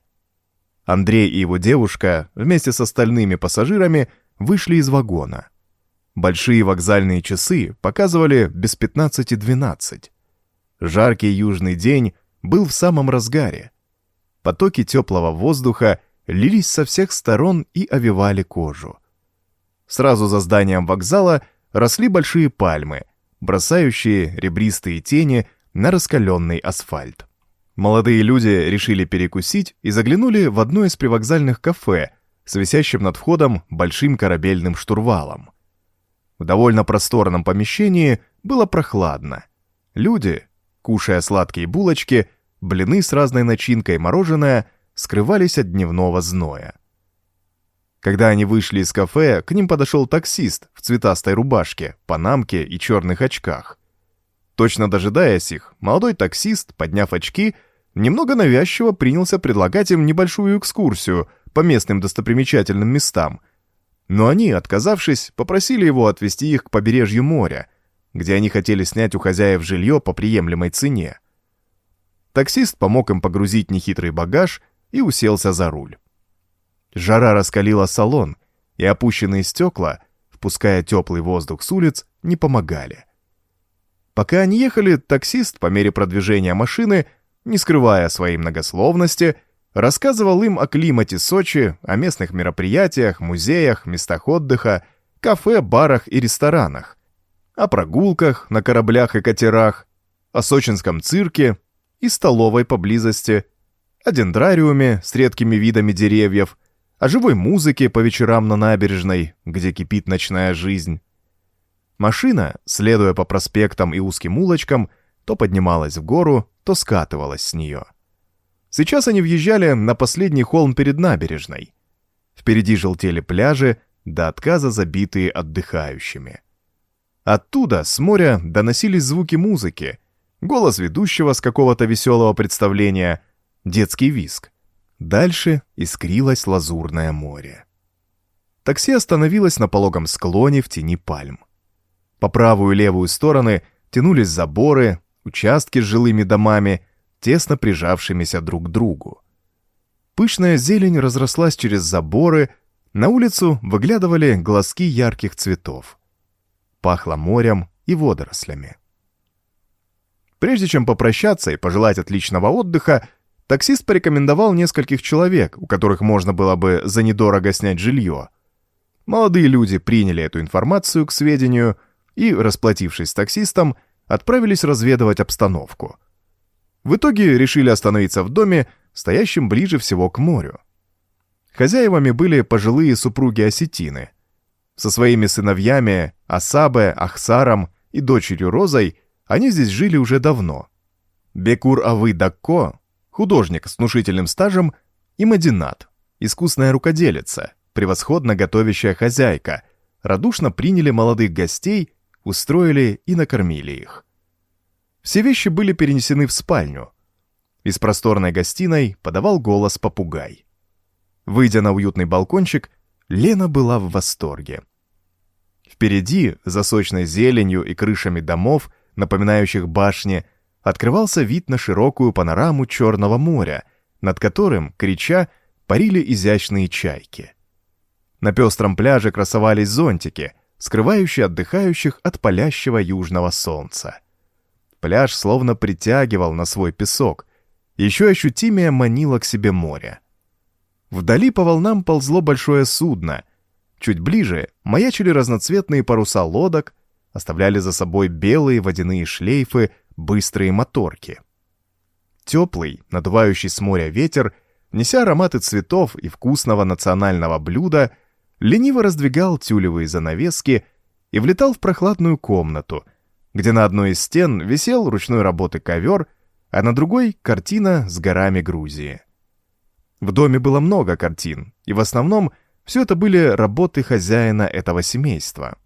Андрей и его девушка вместе с остальными пассажирами вышли из вагона. Большие вокзальные часы показывали без 15-12. Жаркий южный день был в самом разгаре. Потоки теплого воздуха лились со всех сторон и овивали кожу. Сразу за зданием вокзала росли большие пальмы, бросающие ребристые тени на раскаленный асфальт. Молодые люди решили перекусить и заглянули в одно из привокзальных кафе с висящим над входом большим корабельным штурвалом. В довольно просторном помещении было прохладно. Люди, кушая сладкие булочки, блины с разной начинкой и мороженое, скрывались от дневного зноя. Когда они вышли из кафе, к ним подошел таксист в цветастой рубашке, панамке и черных очках. Точно дожидаясь их, молодой таксист, подняв очки, немного навязчиво принялся предлагать им небольшую экскурсию по местным достопримечательным местам. Но они, отказавшись, попросили его отвезти их к побережью моря, где они хотели снять у хозяев жилье по приемлемой цене. Таксист помог им погрузить нехитрый багаж и уселся за руль. Жара раскалила салон, и опущенные стекла, впуская теплый воздух с улиц, не помогали. Пока они ехали, таксист по мере продвижения машины, не скрывая своей многословности, рассказывал им о климате Сочи, о местных мероприятиях, музеях, местах отдыха, кафе, барах и ресторанах, о прогулках на кораблях и катерах, о сочинском цирке и столовой поблизости, о дендрариуме с редкими видами деревьев, о живой музыке по вечерам на набережной, где кипит ночная жизнь. Машина, следуя по проспектам и узким улочкам, то поднималась в гору, то скатывалась с нее. Сейчас они въезжали на последний холм перед набережной. Впереди желтели пляжи, до отказа забитые отдыхающими. Оттуда, с моря, доносились звуки музыки, голос ведущего с какого-то веселого представления, детский виск. Дальше искрилось лазурное море. Такси остановилось на пологом склоне в тени пальм. По правую и левую стороны тянулись заборы, участки с жилыми домами, тесно прижавшимися друг к другу. Пышная зелень разрослась через заборы, на улицу выглядывали глазки ярких цветов. Пахло морем и водорослями. Прежде чем попрощаться и пожелать отличного отдыха, таксист порекомендовал нескольких человек, у которых можно было бы за недорого снять жилье. Молодые люди приняли эту информацию к сведению и, расплатившись с таксистом, отправились разведывать обстановку. В итоге решили остановиться в доме, стоящем ближе всего к морю. Хозяевами были пожилые супруги осетины. Со своими сыновьями Асабе, Ахсаром и дочерью Розой они здесь жили уже давно. Бекур Авы Дакко, художник с внушительным стажем, и Мадинат, искусная рукоделица, превосходно готовящая хозяйка, радушно приняли молодых гостей устроили и накормили их. Все вещи были перенесены в спальню. Из просторной гостиной подавал голос попугай. Выйдя на уютный балкончик, Лена была в восторге. Впереди, за сочной зеленью и крышами домов, напоминающих башни, открывался вид на широкую панораму Черного моря, над которым, крича, парили изящные чайки. На пестром пляже красовались зонтики, скрывающий отдыхающих от палящего южного солнца. Пляж словно притягивал на свой песок, еще ощутимее манило к себе море. Вдали по волнам ползло большое судно. Чуть ближе маячили разноцветные паруса лодок, оставляли за собой белые водяные шлейфы, быстрые моторки. Теплый, надувающий с моря ветер, неся ароматы цветов и вкусного национального блюда — лениво раздвигал тюлевые занавески и влетал в прохладную комнату, где на одной из стен висел ручной работы ковер, а на другой — картина с горами Грузии. В доме было много картин, и в основном все это были работы хозяина этого семейства.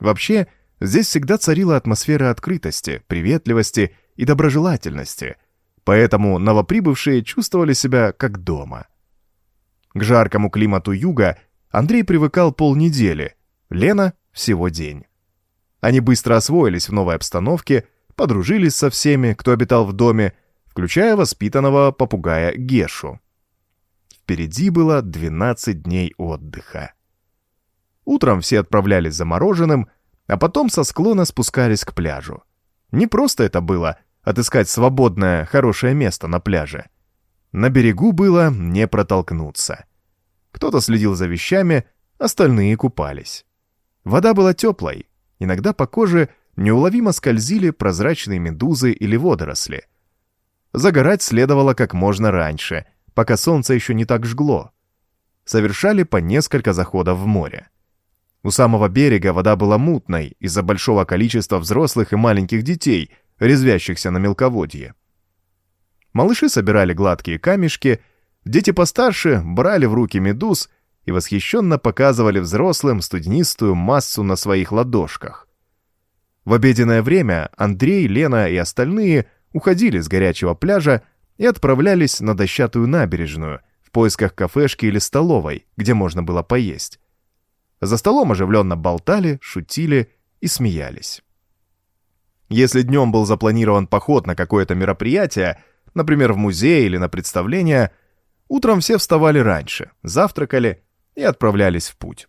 Вообще, здесь всегда царила атмосфера открытости, приветливости и доброжелательности, поэтому новоприбывшие чувствовали себя как дома. К жаркому климату юга — Андрей привыкал полнедели, Лена — всего день. Они быстро освоились в новой обстановке, подружились со всеми, кто обитал в доме, включая воспитанного попугая Гешу. Впереди было 12 дней отдыха. Утром все отправлялись за мороженым, а потом со склона спускались к пляжу. Не просто это было — отыскать свободное, хорошее место на пляже. На берегу было не протолкнуться — кто-то следил за вещами, остальные купались. Вода была теплой, иногда по коже неуловимо скользили прозрачные медузы или водоросли. Загорать следовало как можно раньше, пока солнце еще не так жгло. Совершали по несколько заходов в море. У самого берега вода была мутной из-за большого количества взрослых и маленьких детей, резвящихся на мелководье. Малыши собирали гладкие камешки Дети постарше брали в руки медуз и восхищенно показывали взрослым студенистую массу на своих ладошках. В обеденное время Андрей, Лена и остальные уходили с горячего пляжа и отправлялись на дощатую набережную в поисках кафешки или столовой, где можно было поесть. За столом оживленно болтали, шутили и смеялись. Если днем был запланирован поход на какое-то мероприятие, например, в музей или на представление, Утром все вставали раньше, завтракали и отправлялись в путь.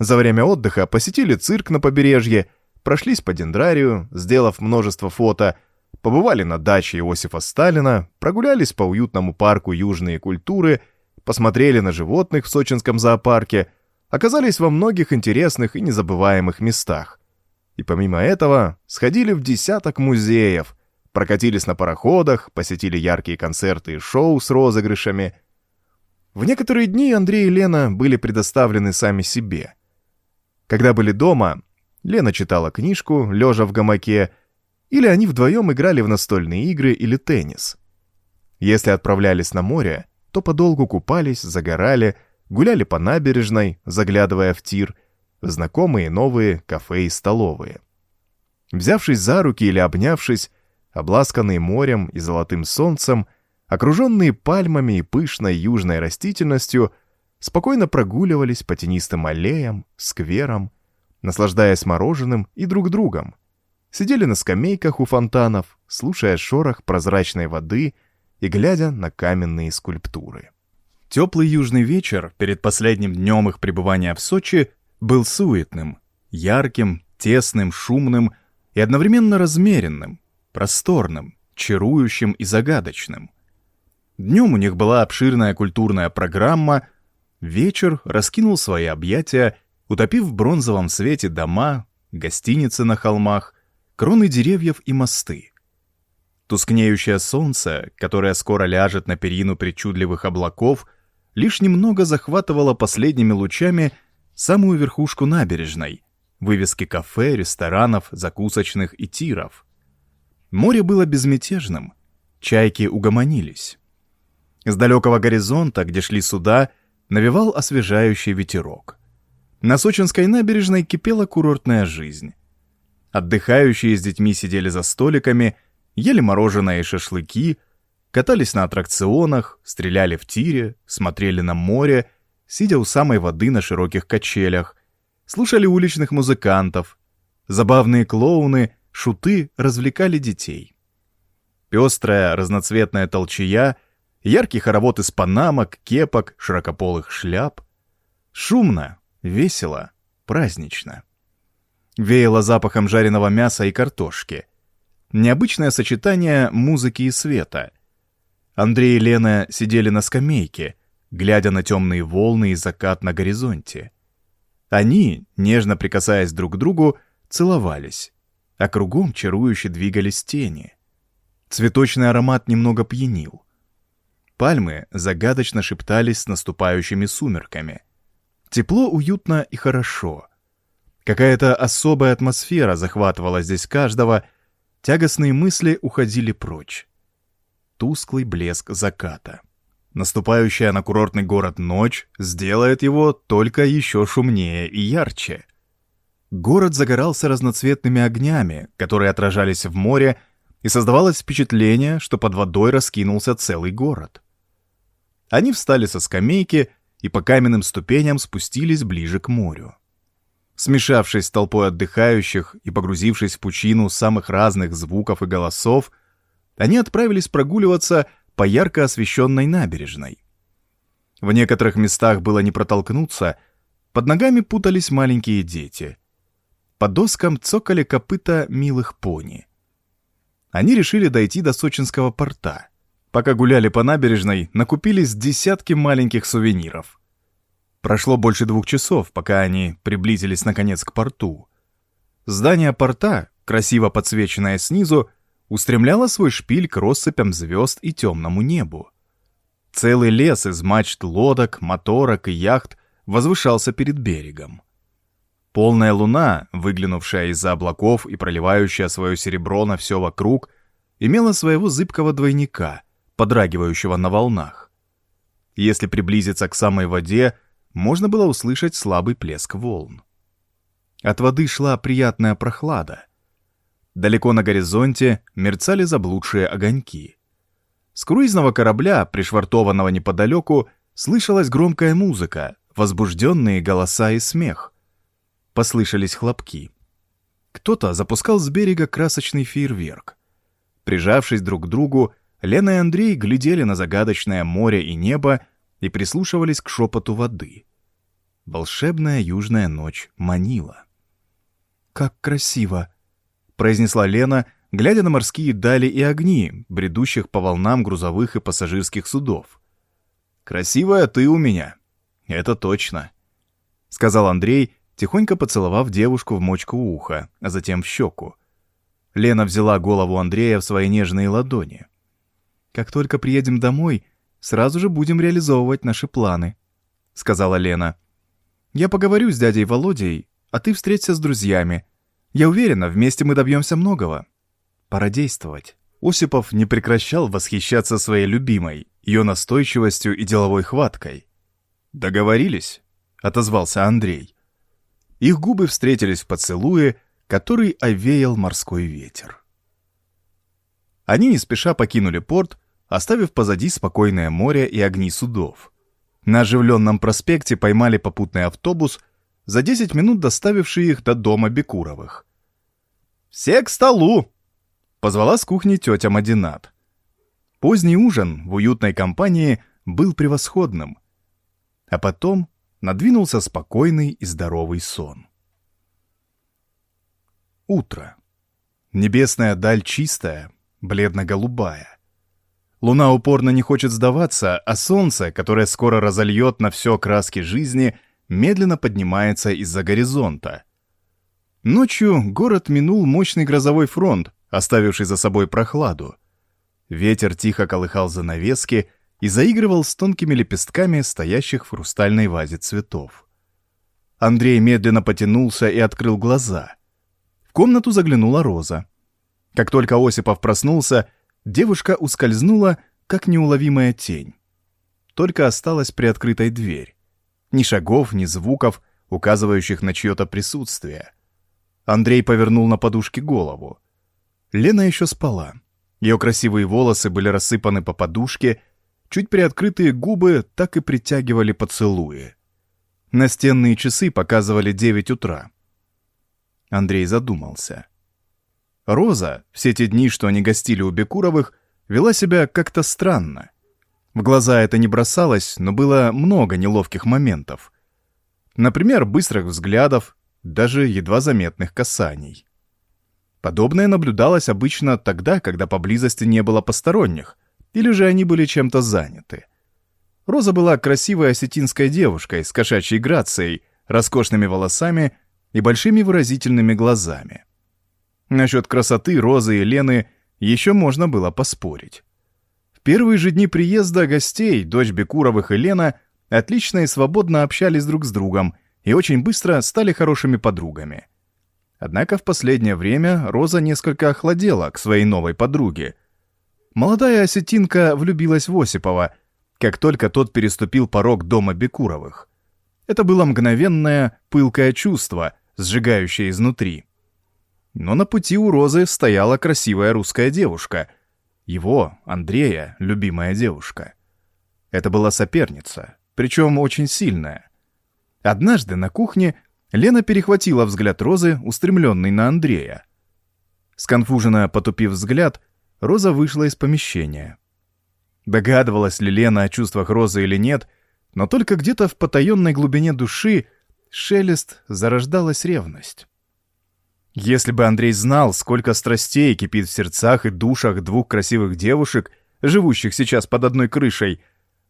За время отдыха посетили цирк на побережье, прошлись по дендрарию, сделав множество фото, побывали на даче Иосифа Сталина, прогулялись по уютному парку южные культуры, посмотрели на животных в сочинском зоопарке, оказались во многих интересных и незабываемых местах. И помимо этого сходили в десяток музеев, прокатились на пароходах, посетили яркие концерты и шоу с розыгрышами. В некоторые дни Андрей и Лена были предоставлены сами себе. Когда были дома, Лена читала книжку, лежа в гамаке, или они вдвоем играли в настольные игры или теннис. Если отправлялись на море, то подолгу купались, загорали, гуляли по набережной, заглядывая в тир, знакомые новые кафе и столовые. Взявшись за руки или обнявшись, обласканные морем и золотым солнцем, окруженные пальмами и пышной южной растительностью, спокойно прогуливались по тенистым аллеям, скверам, наслаждаясь мороженым и друг другом. Сидели на скамейках у фонтанов, слушая шорох прозрачной воды и глядя на каменные скульптуры. Теплый южный вечер перед последним днем их пребывания в Сочи был суетным, ярким, тесным, шумным и одновременно размеренным, просторным, чарующим и загадочным. Днем у них была обширная культурная программа, вечер раскинул свои объятия, утопив в бронзовом свете дома, гостиницы на холмах, кроны деревьев и мосты. Тускнеющее солнце, которое скоро ляжет на перину причудливых облаков, лишь немного захватывало последними лучами самую верхушку набережной, вывески кафе, ресторанов, закусочных и тиров. Море было безмятежным, чайки угомонились. С далекого горизонта, где шли суда, навевал освежающий ветерок. На Сочинской набережной кипела курортная жизнь. Отдыхающие с детьми сидели за столиками, ели мороженое и шашлыки, катались на аттракционах, стреляли в тире, смотрели на море, сидя у самой воды на широких качелях, слушали уличных музыкантов, забавные клоуны шуты развлекали детей. Пестрая разноцветная толчая, яркий хоровод из панамок, кепок, широкополых шляп. Шумно, весело, празднично. Веяло запахом жареного мяса и картошки. Необычное сочетание музыки и света. Андрей и Лена сидели на скамейке, глядя на темные волны и закат на горизонте. Они, нежно прикасаясь друг к другу, целовались а кругом чарующе двигались тени. Цветочный аромат немного пьянил. Пальмы загадочно шептались с наступающими сумерками. Тепло, уютно и хорошо. Какая-то особая атмосфера захватывала здесь каждого, тягостные мысли уходили прочь. Тусклый блеск заката. Наступающая на курортный город ночь сделает его только еще шумнее и ярче. Город загорался разноцветными огнями, которые отражались в море, и создавалось впечатление, что под водой раскинулся целый город. Они встали со скамейки и по каменным ступеням спустились ближе к морю. Смешавшись с толпой отдыхающих и погрузившись в пучину самых разных звуков и голосов, они отправились прогуливаться по ярко освещенной набережной. В некоторых местах было не протолкнуться, под ногами путались маленькие дети — по доскам цокали копыта милых пони. Они решили дойти до сочинского порта. Пока гуляли по набережной, накупились десятки маленьких сувениров. Прошло больше двух часов, пока они приблизились наконец к порту. Здание порта, красиво подсвеченное снизу, устремляло свой шпиль к россыпям звезд и темному небу. Целый лес из мачт лодок, моторок и яхт возвышался перед берегом. Полная луна, выглянувшая из-за облаков и проливающая свое серебро на все вокруг, имела своего зыбкого двойника, подрагивающего на волнах. Если приблизиться к самой воде, можно было услышать слабый плеск волн. От воды шла приятная прохлада. Далеко на горизонте мерцали заблудшие огоньки. С круизного корабля, пришвартованного неподалеку, слышалась громкая музыка, возбужденные голоса и смех — послышались хлопки. Кто-то запускал с берега красочный фейерверк. Прижавшись друг к другу, Лена и Андрей глядели на загадочное море и небо и прислушивались к шепоту воды. Волшебная южная ночь манила. «Как красиво!» — произнесла Лена, глядя на морские дали и огни, бредущих по волнам грузовых и пассажирских судов. «Красивая ты у меня, это точно!» — сказал Андрей, тихонько поцеловав девушку в мочку уха, а затем в щеку. Лена взяла голову Андрея в свои нежные ладони. «Как только приедем домой, сразу же будем реализовывать наши планы», — сказала Лена. «Я поговорю с дядей Володей, а ты встреться с друзьями. Я уверена, вместе мы добьемся многого. Пора действовать». Осипов не прекращал восхищаться своей любимой, ее настойчивостью и деловой хваткой. «Договорились?» — отозвался Андрей. Их губы встретились в поцелуе, который овеял морской ветер. Они не спеша покинули порт, оставив позади спокойное море и огни судов. На оживленном проспекте поймали попутный автобус, за 10 минут доставивший их до дома Бекуровых. «Все к столу!» — позвала с кухни тетя Мадинат. Поздний ужин в уютной компании был превосходным. А потом надвинулся спокойный и здоровый сон. Утро. Небесная даль чистая, бледно-голубая. Луна упорно не хочет сдаваться, а солнце, которое скоро разольет на все краски жизни, медленно поднимается из-за горизонта. Ночью город минул мощный грозовой фронт, оставивший за собой прохладу. Ветер тихо колыхал занавески, и заигрывал с тонкими лепестками стоящих в хрустальной вазе цветов. Андрей медленно потянулся и открыл глаза. В комнату заглянула Роза. Как только Осипов проснулся, девушка ускользнула, как неуловимая тень. Только осталась приоткрытой дверь. Ни шагов, ни звуков, указывающих на чье-то присутствие. Андрей повернул на подушке голову. Лена еще спала. Ее красивые волосы были рассыпаны по подушке, Чуть приоткрытые губы так и притягивали поцелуи. Настенные часы показывали 9 утра. Андрей задумался. Роза, все те дни, что они гостили у Бекуровых, вела себя как-то странно. В глаза это не бросалось, но было много неловких моментов. Например, быстрых взглядов, даже едва заметных касаний. Подобное наблюдалось обычно тогда, когда поблизости не было посторонних — или же они были чем-то заняты. Роза была красивой осетинской девушкой с кошачьей грацией, роскошными волосами и большими выразительными глазами. Насчет красоты Розы и Лены еще можно было поспорить. В первые же дни приезда гостей дочь Бекуровых и Лена отлично и свободно общались друг с другом и очень быстро стали хорошими подругами. Однако в последнее время Роза несколько охладела к своей новой подруге — Молодая осетинка влюбилась в Осипова, как только тот переступил порог дома Бекуровых. Это было мгновенное, пылкое чувство, сжигающее изнутри. Но на пути у Розы стояла красивая русская девушка. Его, Андрея, любимая девушка. Это была соперница, причем очень сильная. Однажды на кухне Лена перехватила взгляд Розы, устремленный на Андрея. Сконфуженно потупив взгляд, Роза вышла из помещения. Догадывалась ли Лена о чувствах Розы или нет, но только где-то в потаенной глубине души шелест зарождалась ревность. Если бы Андрей знал, сколько страстей кипит в сердцах и душах двух красивых девушек, живущих сейчас под одной крышей,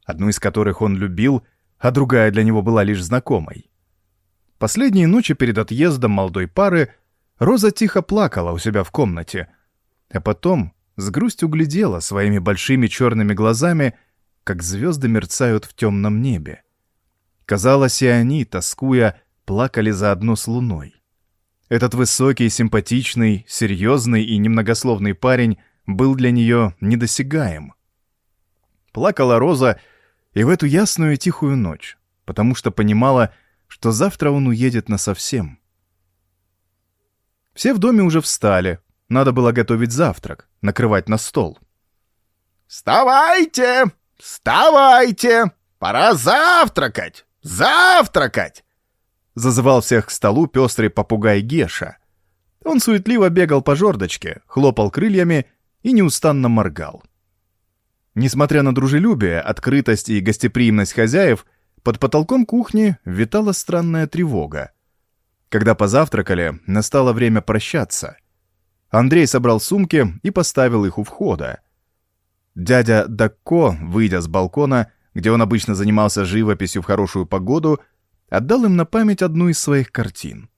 одну из которых он любил, а другая для него была лишь знакомой. Последние ночи перед отъездом молодой пары Роза тихо плакала у себя в комнате, а потом с грустью глядела своими большими черными глазами, как звезды мерцают в темном небе. Казалось, и они, тоскуя, плакали заодно с луной. Этот высокий, симпатичный, серьезный и немногословный парень был для нее недосягаем. Плакала Роза и в эту ясную и тихую ночь, потому что понимала, что завтра он уедет насовсем. Все в доме уже встали, надо было готовить завтрак, накрывать на стол. «Вставайте! Вставайте! Пора завтракать! Завтракать!» Зазывал всех к столу пестрый попугай Геша. Он суетливо бегал по жердочке, хлопал крыльями и неустанно моргал. Несмотря на дружелюбие, открытость и гостеприимность хозяев, под потолком кухни витала странная тревога. Когда позавтракали, настало время прощаться — Андрей собрал сумки и поставил их у входа. Дядя Дакко, выйдя с балкона, где он обычно занимался живописью в хорошую погоду, отдал им на память одну из своих картин.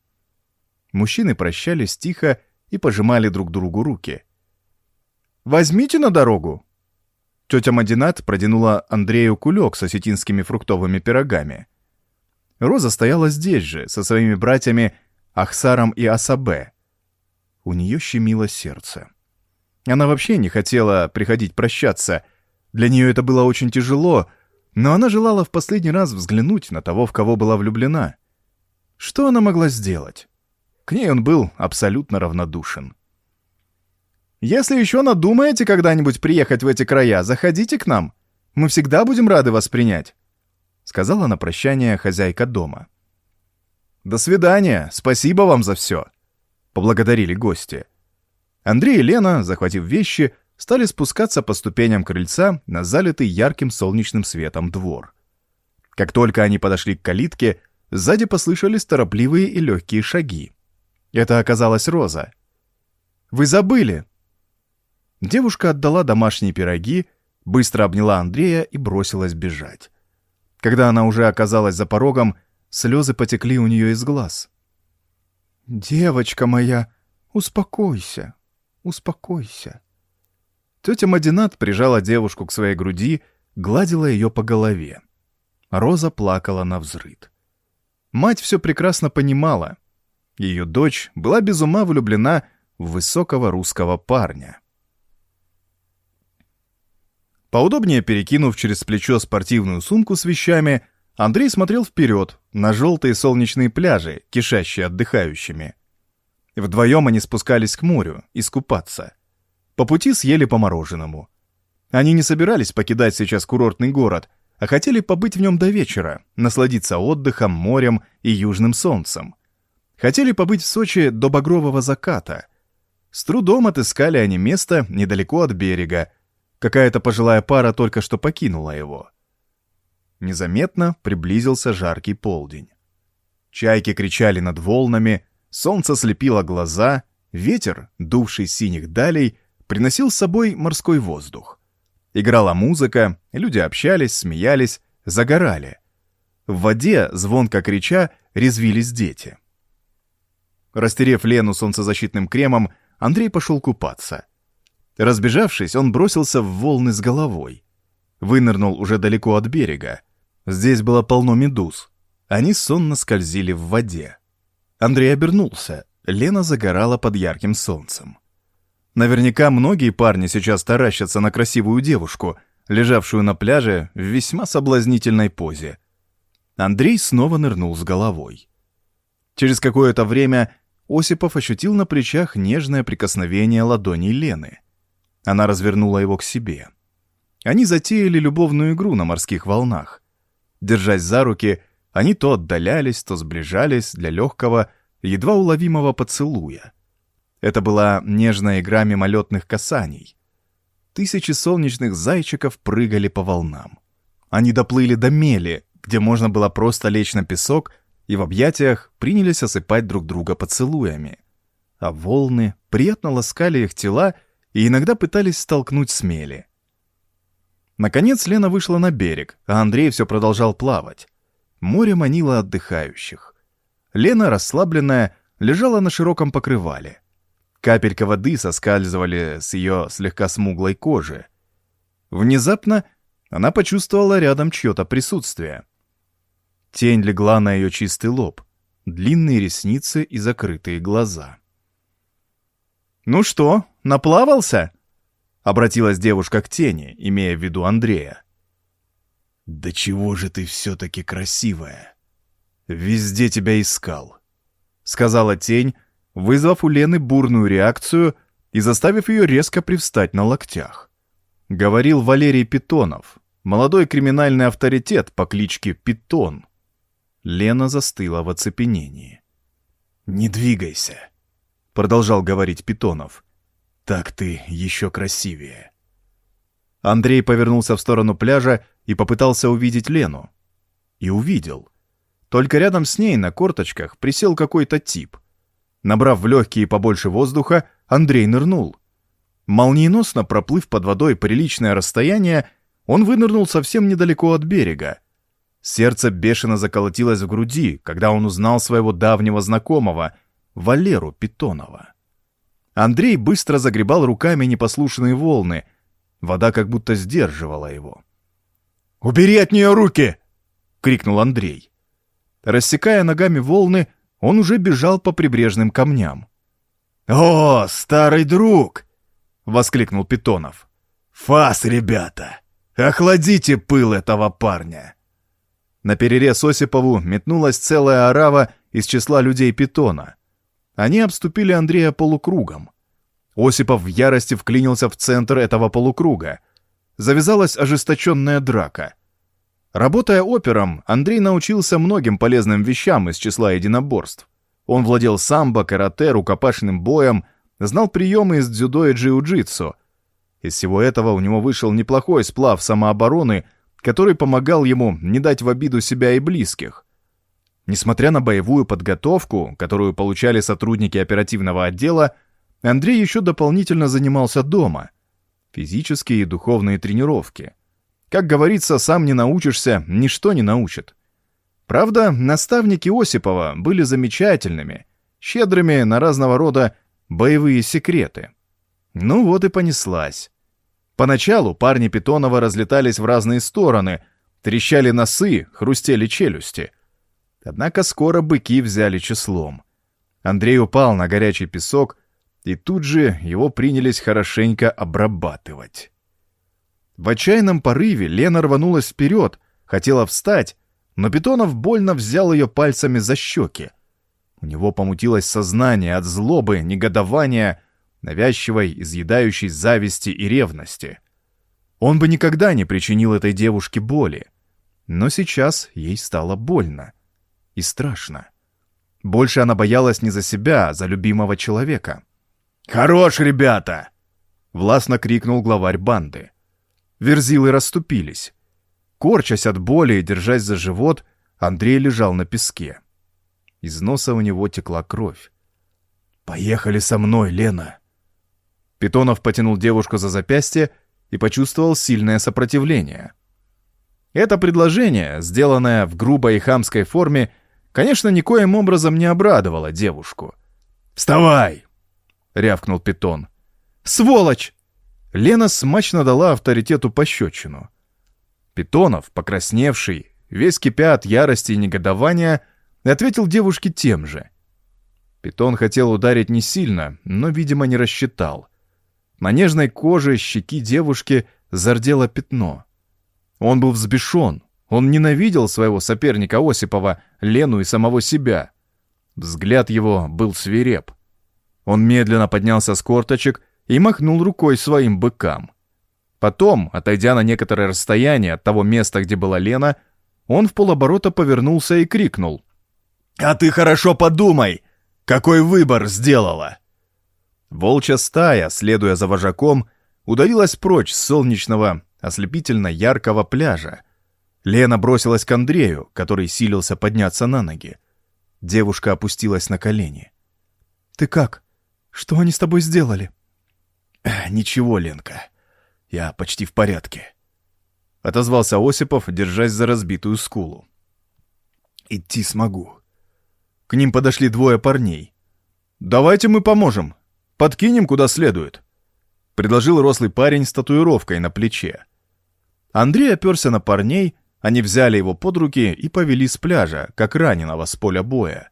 Мужчины прощались тихо и пожимали друг другу руки. «Возьмите на дорогу!» Тетя Мадинат протянула Андрею кулек с осетинскими фруктовыми пирогами. Роза стояла здесь же, со своими братьями Ахсаром и Асабе. У нее щемило сердце. Она вообще не хотела приходить прощаться. Для нее это было очень тяжело, но она желала в последний раз взглянуть на того, в кого была влюблена. Что она могла сделать? К ней он был абсолютно равнодушен. «Если еще надумаете когда-нибудь приехать в эти края, заходите к нам. Мы всегда будем рады вас принять», — сказала на прощание хозяйка дома. «До свидания, спасибо вам за все», — поблагодарили гости. Андрей и Лена, захватив вещи, стали спускаться по ступеням крыльца на залитый ярким солнечным светом двор. Как только они подошли к калитке, сзади послышались торопливые и легкие шаги. Это оказалась Роза. «Вы забыли!» Девушка отдала домашние пироги, быстро обняла Андрея и бросилась бежать. Когда она уже оказалась за порогом, слезы потекли у нее из глаз. «Девочка моя, успокойся, успокойся». Тетя Мадинат прижала девушку к своей груди, гладила ее по голове. Роза плакала на взрыд. Мать все прекрасно понимала. Ее дочь была без ума влюблена в высокого русского парня. Поудобнее перекинув через плечо спортивную сумку с вещами, Андрей смотрел вперед, на желтые солнечные пляжи, кишащие отдыхающими. Вдвоем они спускались к морю, искупаться. По пути съели по мороженому. Они не собирались покидать сейчас курортный город, а хотели побыть в нем до вечера, насладиться отдыхом, морем и южным солнцем. Хотели побыть в Сочи до багрового заката. С трудом отыскали они место недалеко от берега. Какая-то пожилая пара только что покинула его. Незаметно приблизился жаркий полдень. Чайки кричали над волнами, солнце слепило глаза, ветер, дувший синих далей, приносил с собой морской воздух. Играла музыка, люди общались, смеялись, загорали. В воде, звонко крича, резвились дети. Растерев Лену солнцезащитным кремом, Андрей пошел купаться. Разбежавшись, он бросился в волны с головой. Вынырнул уже далеко от берега. Здесь было полно медуз. Они сонно скользили в воде. Андрей обернулся. Лена загорала под ярким солнцем. Наверняка многие парни сейчас таращатся на красивую девушку, лежавшую на пляже в весьма соблазнительной позе. Андрей снова нырнул с головой. Через какое-то время Осипов ощутил на плечах нежное прикосновение ладоней Лены. Она развернула его к себе. Они затеяли любовную игру на морских волнах. Держась за руки, они то отдалялись, то сближались для легкого, едва уловимого поцелуя. Это была нежная игра мимолетных касаний. Тысячи солнечных зайчиков прыгали по волнам. Они доплыли до мели, где можно было просто лечь на песок, и в объятиях принялись осыпать друг друга поцелуями. А волны приятно ласкали их тела и иногда пытались столкнуть с мели. Наконец Лена вышла на берег, а Андрей все продолжал плавать. Море манило отдыхающих. Лена, расслабленная, лежала на широком покрывале. Капелька воды соскальзывали с ее слегка смуглой кожи. Внезапно она почувствовала рядом чье-то присутствие. Тень легла на ее чистый лоб, длинные ресницы и закрытые глаза. «Ну что, наплавался?» Обратилась девушка к тени, имея в виду Андрея. «Да чего же ты все-таки красивая? Везде тебя искал», — сказала тень, вызвав у Лены бурную реакцию и заставив ее резко привстать на локтях. Говорил Валерий Питонов, молодой криминальный авторитет по кличке Питон. Лена застыла в оцепенении. «Не двигайся», — продолжал говорить Питонов. Так ты еще красивее. Андрей повернулся в сторону пляжа и попытался увидеть Лену. И увидел. Только рядом с ней на корточках присел какой-то тип. Набрав в легкие побольше воздуха, Андрей нырнул. Молниеносно проплыв под водой приличное расстояние, он вынырнул совсем недалеко от берега. Сердце бешено заколотилось в груди, когда он узнал своего давнего знакомого, Валеру Питонова. Андрей быстро загребал руками непослушные волны. Вода как будто сдерживала его. «Убери от нее руки!» — крикнул Андрей. Рассекая ногами волны, он уже бежал по прибрежным камням. «О, старый друг!» — воскликнул Питонов. «Фас, ребята! Охладите пыл этого парня!» На перерез Осипову метнулась целая орава из числа людей Питона. Они обступили Андрея полукругом. Осипов в ярости вклинился в центр этого полукруга. Завязалась ожесточенная драка. Работая опером, Андрей научился многим полезным вещам из числа единоборств. Он владел самбо, карате, рукопашным боем, знал приемы из дзюдо и джиу-джитсу. Из всего этого у него вышел неплохой сплав самообороны, который помогал ему не дать в обиду себя и близких. Несмотря на боевую подготовку, которую получали сотрудники оперативного отдела, Андрей еще дополнительно занимался дома. Физические и духовные тренировки. Как говорится, сам не научишься, ничто не научит. Правда, наставники Осипова были замечательными, щедрыми на разного рода боевые секреты. Ну вот и понеслась. Поначалу парни Питонова разлетались в разные стороны, трещали носы, хрустели челюсти. Однако скоро быки взяли числом. Андрей упал на горячий песок, и тут же его принялись хорошенько обрабатывать. В отчаянном порыве Лена рванулась вперед, хотела встать, но Питонов больно взял ее пальцами за щеки. У него помутилось сознание от злобы, негодования, навязчивой, изъедающей зависти и ревности. Он бы никогда не причинил этой девушке боли, но сейчас ей стало больно и страшно. Больше она боялась не за себя, а за любимого человека. «Хорош, ребята!» — властно крикнул главарь банды. Верзилы расступились. Корчась от боли и держась за живот, Андрей лежал на песке. Из носа у него текла кровь. «Поехали со мной, Лена!» Питонов потянул девушку за запястье и почувствовал сильное сопротивление. Это предложение, сделанное в грубой и хамской форме, конечно, никоим образом не обрадовало девушку. «Вставай!» — рявкнул Питон. «Сволочь!» Лена смачно дала авторитету пощечину. Питонов, покрасневший, весь кипя от ярости и негодования, ответил девушке тем же. Питон хотел ударить не сильно, но, видимо, не рассчитал. На нежной коже щеки девушки зардело пятно. Он был взбешен, он ненавидел своего соперника Осипова, Лену и самого себя. Взгляд его был свиреп. Он медленно поднялся с корточек и махнул рукой своим быкам. Потом, отойдя на некоторое расстояние от того места, где была Лена, он в полоборота повернулся и крикнул. «А ты хорошо подумай! Какой выбор сделала!» Волчья стая, следуя за вожаком, удалилась прочь с солнечного, ослепительно яркого пляжа. Лена бросилась к Андрею, который силился подняться на ноги. Девушка опустилась на колени. «Ты как? Что они с тобой сделали?» «Ничего, Ленка. Я почти в порядке», — отозвался Осипов, держась за разбитую скулу. «Идти смогу». К ним подошли двое парней. «Давайте мы поможем. Подкинем куда следует», — предложил рослый парень с татуировкой на плече. Андрей оперся на парней, они взяли его под руки и повели с пляжа, как раненого с поля боя.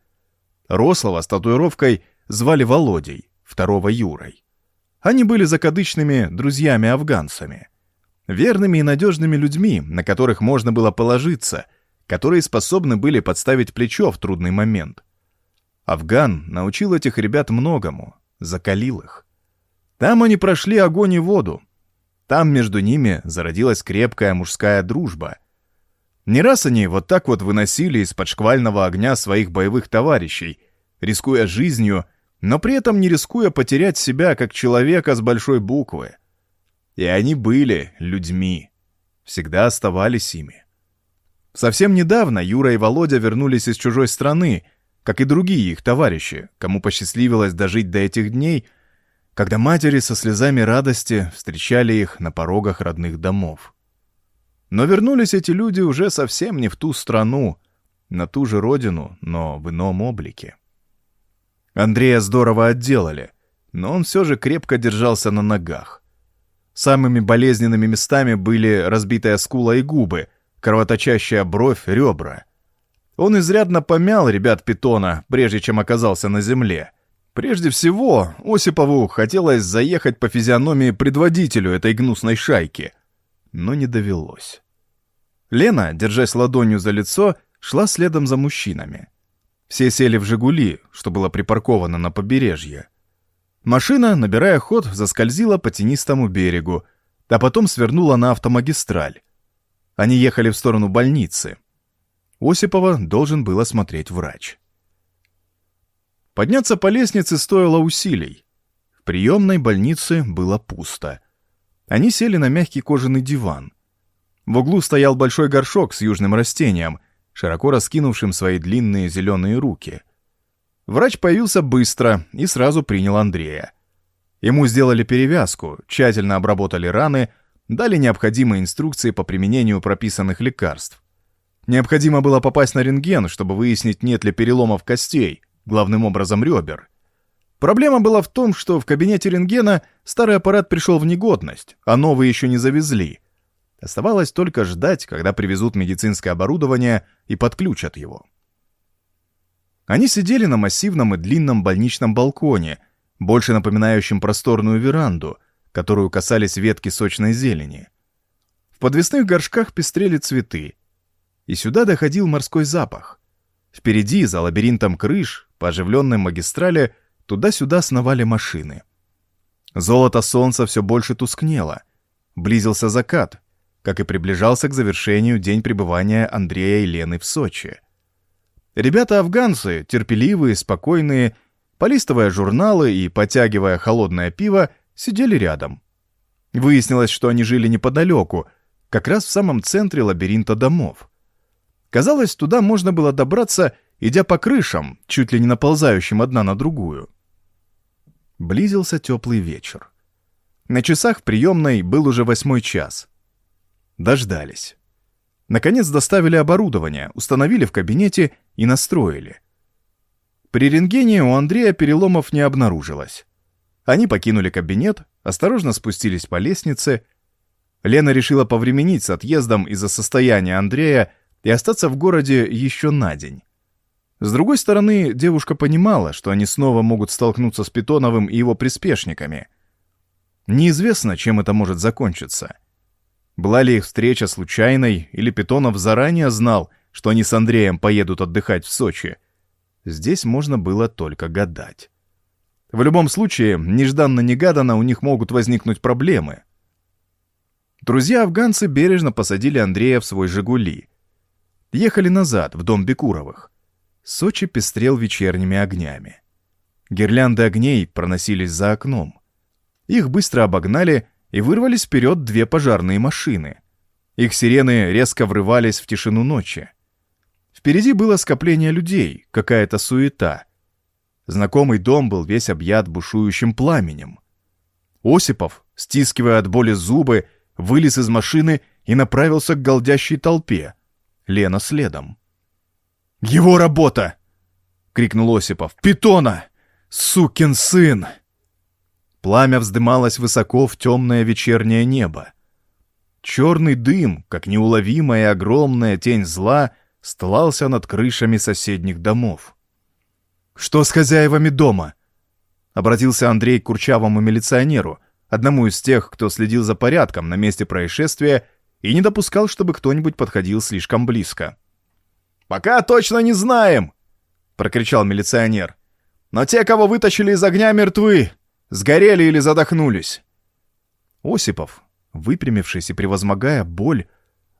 Рослого с татуировкой звали Володей, второго Юрой. Они были закадычными друзьями-афганцами. Верными и надежными людьми, на которых можно было положиться, которые способны были подставить плечо в трудный момент. Афган научил этих ребят многому, закалил их. Там они прошли огонь и воду. Там между ними зародилась крепкая мужская дружба. Не раз они вот так вот выносили из-под шквального огня своих боевых товарищей, рискуя жизнью но при этом не рискуя потерять себя как человека с большой буквы. И они были людьми, всегда оставались ими. Совсем недавно Юра и Володя вернулись из чужой страны, как и другие их товарищи, кому посчастливилось дожить до этих дней, когда матери со слезами радости встречали их на порогах родных домов. Но вернулись эти люди уже совсем не в ту страну, на ту же родину, но в ином облике. Андрея здорово отделали, но он все же крепко держался на ногах. Самыми болезненными местами были разбитая скула и губы, кровоточащая бровь, ребра. Он изрядно помял ребят питона, прежде чем оказался на земле. Прежде всего, Осипову хотелось заехать по физиономии предводителю этой гнусной шайки, но не довелось. Лена, держась ладонью за лицо, шла следом за мужчинами. Все сели в «Жигули», что было припарковано на побережье. Машина, набирая ход, заскользила по тенистому берегу, а потом свернула на автомагистраль. Они ехали в сторону больницы. Осипова должен был осмотреть врач. Подняться по лестнице стоило усилий. В приемной больнице было пусто. Они сели на мягкий кожаный диван. В углу стоял большой горшок с южным растением, широко раскинувшим свои длинные зеленые руки. Врач появился быстро и сразу принял Андрея. Ему сделали перевязку, тщательно обработали раны, дали необходимые инструкции по применению прописанных лекарств. Необходимо было попасть на рентген, чтобы выяснить, нет ли переломов костей, главным образом ребер. Проблема была в том, что в кабинете рентгена старый аппарат пришел в негодность, а новый еще не завезли — Оставалось только ждать, когда привезут медицинское оборудование и подключат его. Они сидели на массивном и длинном больничном балконе, больше напоминающем просторную веранду, которую касались ветки сочной зелени. В подвесных горшках пестрели цветы, и сюда доходил морской запах. Впереди, за лабиринтом крыш, по оживленной магистрали, туда-сюда сновали машины. Золото солнца все больше тускнело. Близился закат, как и приближался к завершению день пребывания Андрея и Лены в Сочи. Ребята-афганцы, терпеливые, спокойные, полистывая журналы и потягивая холодное пиво, сидели рядом. Выяснилось, что они жили неподалеку, как раз в самом центре лабиринта домов. Казалось, туда можно было добраться, идя по крышам, чуть ли не наползающим одна на другую. Близился теплый вечер. На часах в приемной был уже восьмой час — Дождались. Наконец доставили оборудование, установили в кабинете и настроили. При рентгене у Андрея переломов не обнаружилось. Они покинули кабинет, осторожно спустились по лестнице. Лена решила повременить с отъездом из-за состояния Андрея и остаться в городе еще на день. С другой стороны, девушка понимала, что они снова могут столкнуться с Питоновым и его приспешниками. Неизвестно, чем это может закончиться — была ли их встреча случайной, или Питонов заранее знал, что они с Андреем поедут отдыхать в Сочи? Здесь можно было только гадать. В любом случае, нежданно-негаданно у них могут возникнуть проблемы. Друзья-афганцы бережно посадили Андрея в свой «Жигули». Ехали назад, в дом Бекуровых. Сочи пестрел вечерними огнями. Гирлянды огней проносились за окном. Их быстро обогнали и вырвались вперед две пожарные машины. Их сирены резко врывались в тишину ночи. Впереди было скопление людей, какая-то суета. Знакомый дом был весь объят бушующим пламенем. Осипов, стискивая от боли зубы, вылез из машины и направился к голдящей толпе. Лена следом. «Его работа!» — крикнул Осипов. «Питона! Сукин сын!» Пламя вздымалось высоко в темное вечернее небо. Черный дым, как неуловимая огромная тень зла, стлался над крышами соседних домов. «Что с хозяевами дома?» — обратился Андрей к курчавому милиционеру, одному из тех, кто следил за порядком на месте происшествия и не допускал, чтобы кто-нибудь подходил слишком близко. «Пока точно не знаем!» — прокричал милиционер. «Но те, кого вытащили из огня, мертвы. Сгорели или задохнулись?» Осипов, выпрямившись и превозмогая боль,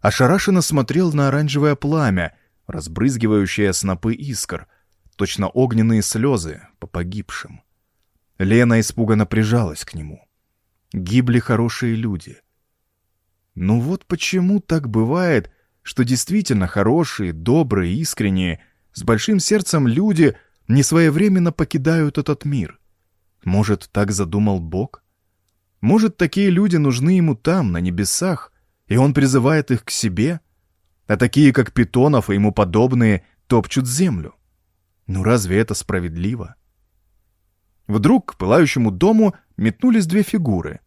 ошарашенно смотрел на оранжевое пламя, разбрызгивающее снопы искр, точно огненные слезы по погибшим. Лена испуганно прижалась к нему. Гибли хорошие люди. Ну вот почему так бывает, что действительно хорошие, добрые, искренние, с большим сердцем люди несвоевременно покидают этот мир — может, так задумал Бог? Может, такие люди нужны ему там, на небесах, и он призывает их к себе, а такие, как Питонов и ему подобные, топчут землю. Ну разве это справедливо? Вдруг к пылающему дому метнулись две фигуры.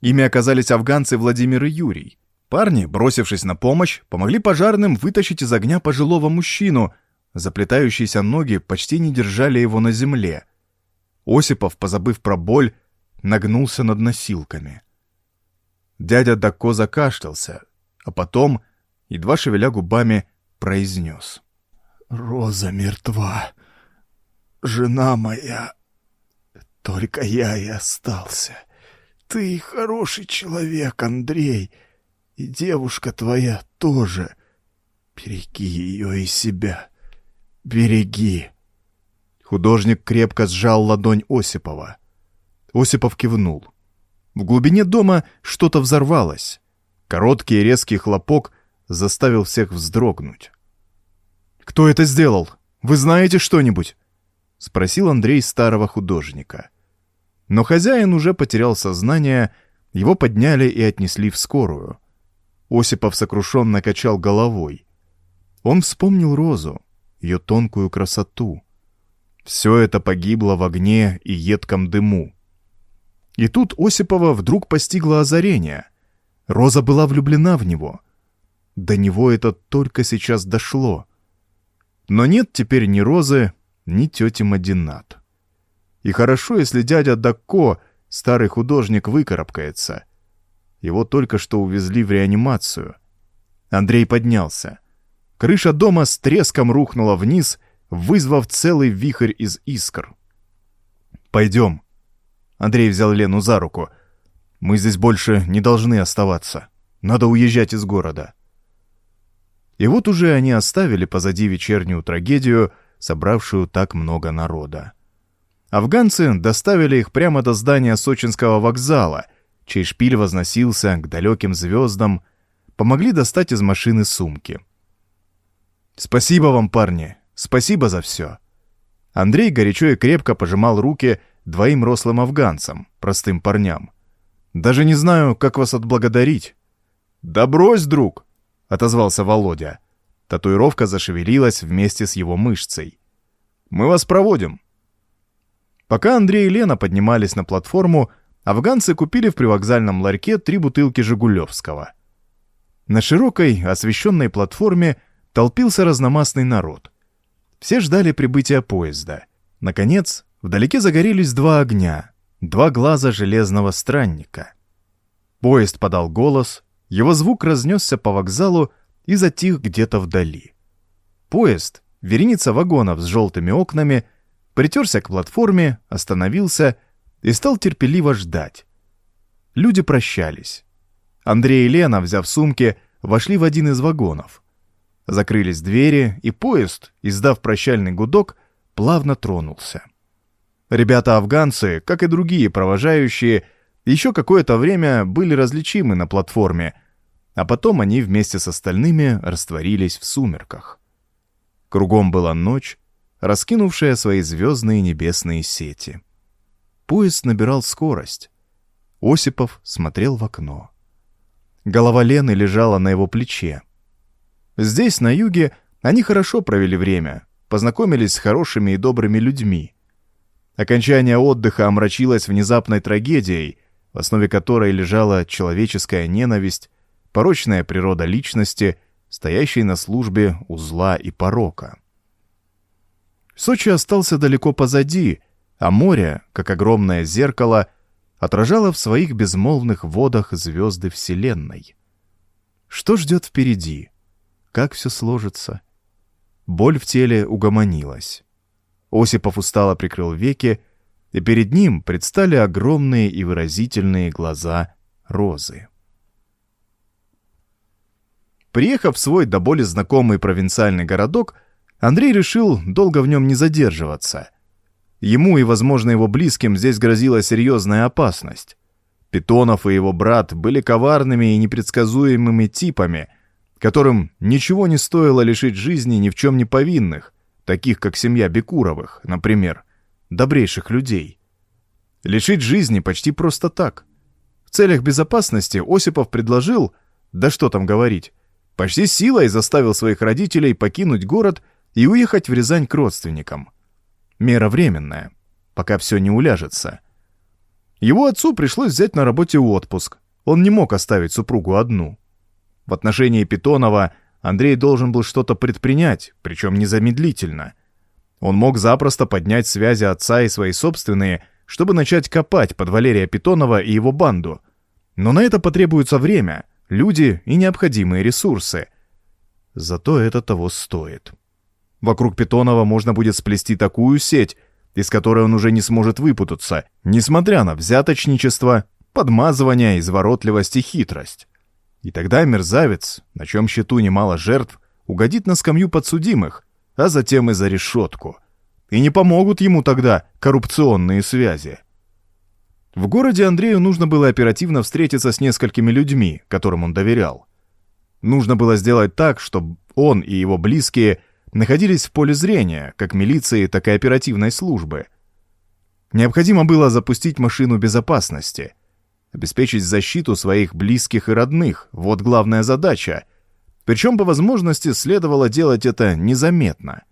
Ими оказались афганцы Владимир и Юрий. Парни, бросившись на помощь, помогли пожарным вытащить из огня пожилого мужчину. Заплетающиеся ноги почти не держали его на земле. Осипов, позабыв про боль, нагнулся над носилками. Дядя Дако закашлялся, а потом, едва шевеля губами, произнес. «Роза мертва. Жена моя. Только я и остался. Ты хороший человек, Андрей, и девушка твоя тоже. Береги ее и себя. Береги». Художник крепко сжал ладонь Осипова. Осипов кивнул. В глубине дома что-то взорвалось. Короткий резкий хлопок заставил всех вздрогнуть. «Кто это сделал? Вы знаете что-нибудь?» — спросил Андрей старого художника. Но хозяин уже потерял сознание, его подняли и отнесли в скорую. Осипов сокрушенно качал головой. Он вспомнил Розу, ее тонкую красоту. Все это погибло в огне и едком дыму. И тут Осипова вдруг постигло озарение. Роза была влюблена в него. До него это только сейчас дошло. Но нет теперь ни Розы, ни тети Мадинат. И хорошо, если дядя Дакко, старый художник, выкарабкается. Его только что увезли в реанимацию. Андрей поднялся. Крыша дома с треском рухнула вниз, вызвав целый вихрь из искр. «Пойдем», Андрей взял Лену за руку. «Мы здесь больше не должны оставаться. Надо уезжать из города». И вот уже они оставили позади вечернюю трагедию, собравшую так много народа. Афганцы доставили их прямо до здания сочинского вокзала, чей шпиль возносился к далеким звездам, помогли достать из машины сумки. «Спасибо вам, парни, спасибо за все». Андрей горячо и крепко пожимал руки двоим рослым афганцам, простым парням. «Даже не знаю, как вас отблагодарить». «Да брось, друг!» — отозвался Володя. Татуировка зашевелилась вместе с его мышцей. «Мы вас проводим». Пока Андрей и Лена поднимались на платформу, афганцы купили в привокзальном ларьке три бутылки «Жигулевского». На широкой, освещенной платформе толпился разномастный народ. Все ждали прибытия поезда. Наконец, Вдалеке загорелись два огня, два глаза железного странника. Поезд подал голос, его звук разнесся по вокзалу и затих где-то вдали. Поезд, вереница вагонов с желтыми окнами, притерся к платформе, остановился и стал терпеливо ждать. Люди прощались. Андрей и Лена, взяв сумки, вошли в один из вагонов. Закрылись двери, и поезд, издав прощальный гудок, плавно тронулся. Ребята-афганцы, как и другие провожающие, еще какое-то время были различимы на платформе, а потом они вместе с остальными растворились в сумерках. Кругом была ночь, раскинувшая свои звездные небесные сети. Поезд набирал скорость. Осипов смотрел в окно. Голова Лены лежала на его плече. Здесь, на юге, они хорошо провели время, познакомились с хорошими и добрыми людьми. Окончание отдыха омрачилось внезапной трагедией, в основе которой лежала человеческая ненависть, порочная природа личности, стоящей на службе у зла и порока. Сочи остался далеко позади, а море, как огромное зеркало, отражало в своих безмолвных водах звезды Вселенной. Что ждет впереди? Как все сложится? Боль в теле угомонилась. Осипов устало прикрыл веки, и перед ним предстали огромные и выразительные глаза розы. Приехав в свой до боли знакомый провинциальный городок, Андрей решил долго в нем не задерживаться. Ему и, возможно, его близким здесь грозила серьезная опасность. Питонов и его брат были коварными и непредсказуемыми типами, которым ничего не стоило лишить жизни ни в чем не повинных, таких как семья Бекуровых, например, добрейших людей. Лишить жизни почти просто так. В целях безопасности Осипов предложил, да что там говорить, почти силой заставил своих родителей покинуть город и уехать в Рязань к родственникам. Мера временная, пока все не уляжется. Его отцу пришлось взять на работе отпуск. Он не мог оставить супругу одну. В отношении Питонова Андрей должен был что-то предпринять, причем незамедлительно. Он мог запросто поднять связи отца и свои собственные, чтобы начать копать под Валерия Питонова и его банду. Но на это потребуется время, люди и необходимые ресурсы. Зато это того стоит. Вокруг Питонова можно будет сплести такую сеть, из которой он уже не сможет выпутаться, несмотря на взяточничество, подмазывание, изворотливость и хитрость. И тогда мерзавец, на чем счету немало жертв, угодит на скамью подсудимых, а затем и за решетку. И не помогут ему тогда коррупционные связи. В городе Андрею нужно было оперативно встретиться с несколькими людьми, которым он доверял. Нужно было сделать так, чтобы он и его близкие находились в поле зрения как милиции, так и оперативной службы. Необходимо было запустить машину безопасности — Обеспечить защиту своих близких и родных — вот главная задача. Причем по возможности следовало делать это незаметно.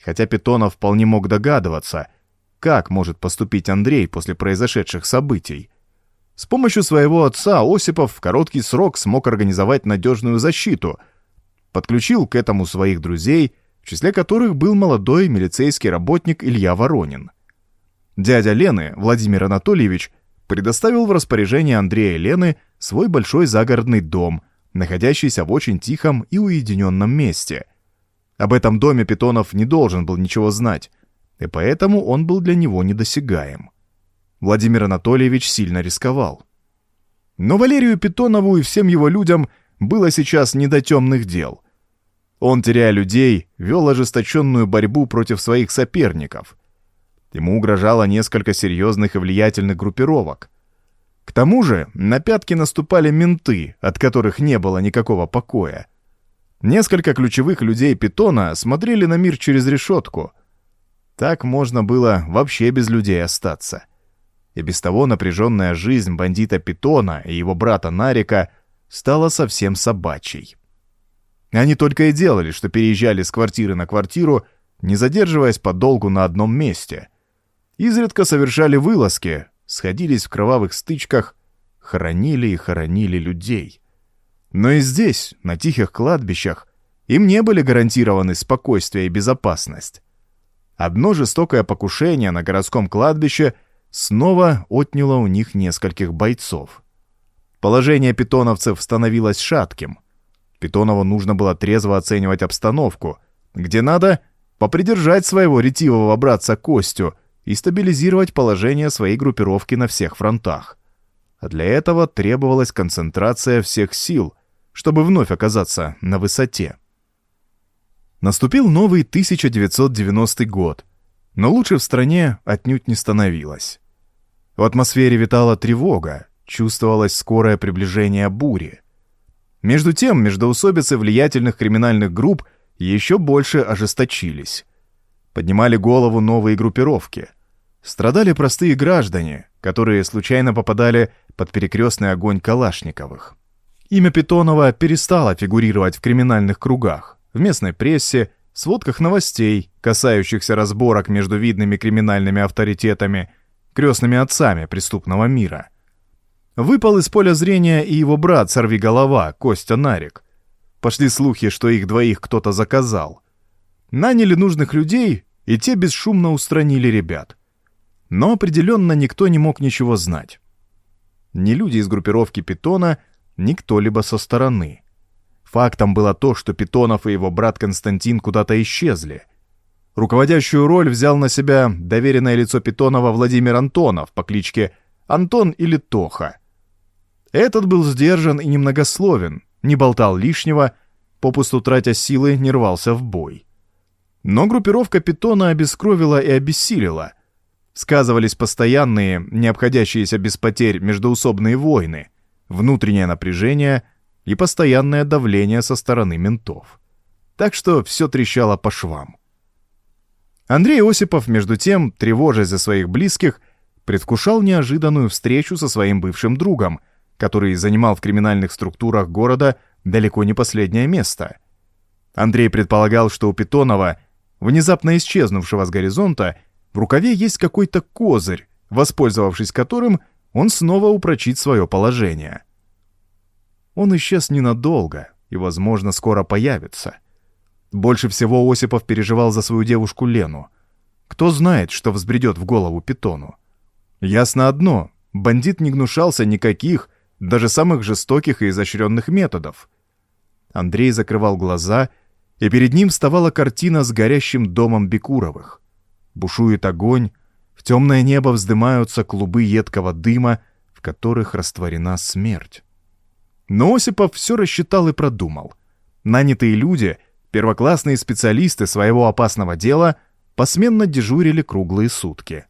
Хотя Питонов вполне мог догадываться, как может поступить Андрей после произошедших событий. С помощью своего отца Осипов в короткий срок смог организовать надежную защиту, подключил к этому своих друзей, в числе которых был молодой милицейский работник Илья Воронин. Дядя Лены, Владимир Анатольевич, предоставил в распоряжение Андрея Лены свой большой загородный дом, находящийся в очень тихом и уединенном месте. Об этом доме Питонов не должен был ничего знать, и поэтому он был для него недосягаем. Владимир Анатольевич сильно рисковал. Но Валерию Питонову и всем его людям было сейчас не до темных дел. Он, теряя людей, вел ожесточенную борьбу против своих соперников — Ему угрожало несколько серьезных и влиятельных группировок. К тому же на пятки наступали менты, от которых не было никакого покоя. Несколько ключевых людей Питона смотрели на мир через решетку. Так можно было вообще без людей остаться. И без того напряженная жизнь бандита Питона и его брата Нарика стала совсем собачьей. Они только и делали, что переезжали с квартиры на квартиру, не задерживаясь подолгу на одном месте — изредка совершали вылазки, сходились в кровавых стычках, хоронили и хоронили людей. Но и здесь, на тихих кладбищах, им не были гарантированы спокойствие и безопасность. Одно жестокое покушение на городском кладбище снова отняло у них нескольких бойцов. Положение питоновцев становилось шатким. Питонову нужно было трезво оценивать обстановку, где надо попридержать своего ретивого братца Костю — и стабилизировать положение своей группировки на всех фронтах. А для этого требовалась концентрация всех сил, чтобы вновь оказаться на высоте. Наступил новый 1990 год, но лучше в стране отнюдь не становилось. В атмосфере витала тревога, чувствовалось скорое приближение бури. Между тем, междоусобицы влиятельных криминальных групп еще больше ожесточились. Поднимали голову новые группировки страдали простые граждане, которые случайно попадали под перекрестный огонь Калашниковых. Имя Питонова перестало фигурировать в криминальных кругах, в местной прессе, сводках новостей, касающихся разборок между видными криминальными авторитетами, крестными отцами преступного мира. Выпал из поля зрения и его брат Сорвиголова, Костя Нарик. Пошли слухи, что их двоих кто-то заказал. Наняли нужных людей, и те бесшумно устранили ребят но определенно никто не мог ничего знать. Ни люди из группировки Питона, ни кто-либо со стороны. Фактом было то, что Питонов и его брат Константин куда-то исчезли. Руководящую роль взял на себя доверенное лицо Питонова Владимир Антонов по кличке Антон или Тоха. Этот был сдержан и немногословен, не болтал лишнего, попусту тратя силы, не рвался в бой. Но группировка Питона обескровила и обессилила — сказывались постоянные, не обходящиеся без потерь междоусобные войны, внутреннее напряжение и постоянное давление со стороны ментов. Так что все трещало по швам. Андрей Осипов, между тем, тревожась за своих близких, предвкушал неожиданную встречу со своим бывшим другом, который занимал в криминальных структурах города далеко не последнее место. Андрей предполагал, что у Питонова, внезапно исчезнувшего с горизонта, в рукаве есть какой-то козырь, воспользовавшись которым он снова упрочит свое положение. Он исчез ненадолго и, возможно, скоро появится. Больше всего Осипов переживал за свою девушку Лену. Кто знает, что взбредет в голову Питону. Ясно одно — бандит не гнушался никаких, даже самых жестоких и изощренных методов. Андрей закрывал глаза, и перед ним вставала картина с горящим домом Бекуровых. Бушует огонь, в темное небо вздымаются клубы едкого дыма, в которых растворена смерть. Но Осипов все рассчитал и продумал. Нанятые люди, первоклассные специалисты своего опасного дела, посменно дежурили круглые сутки.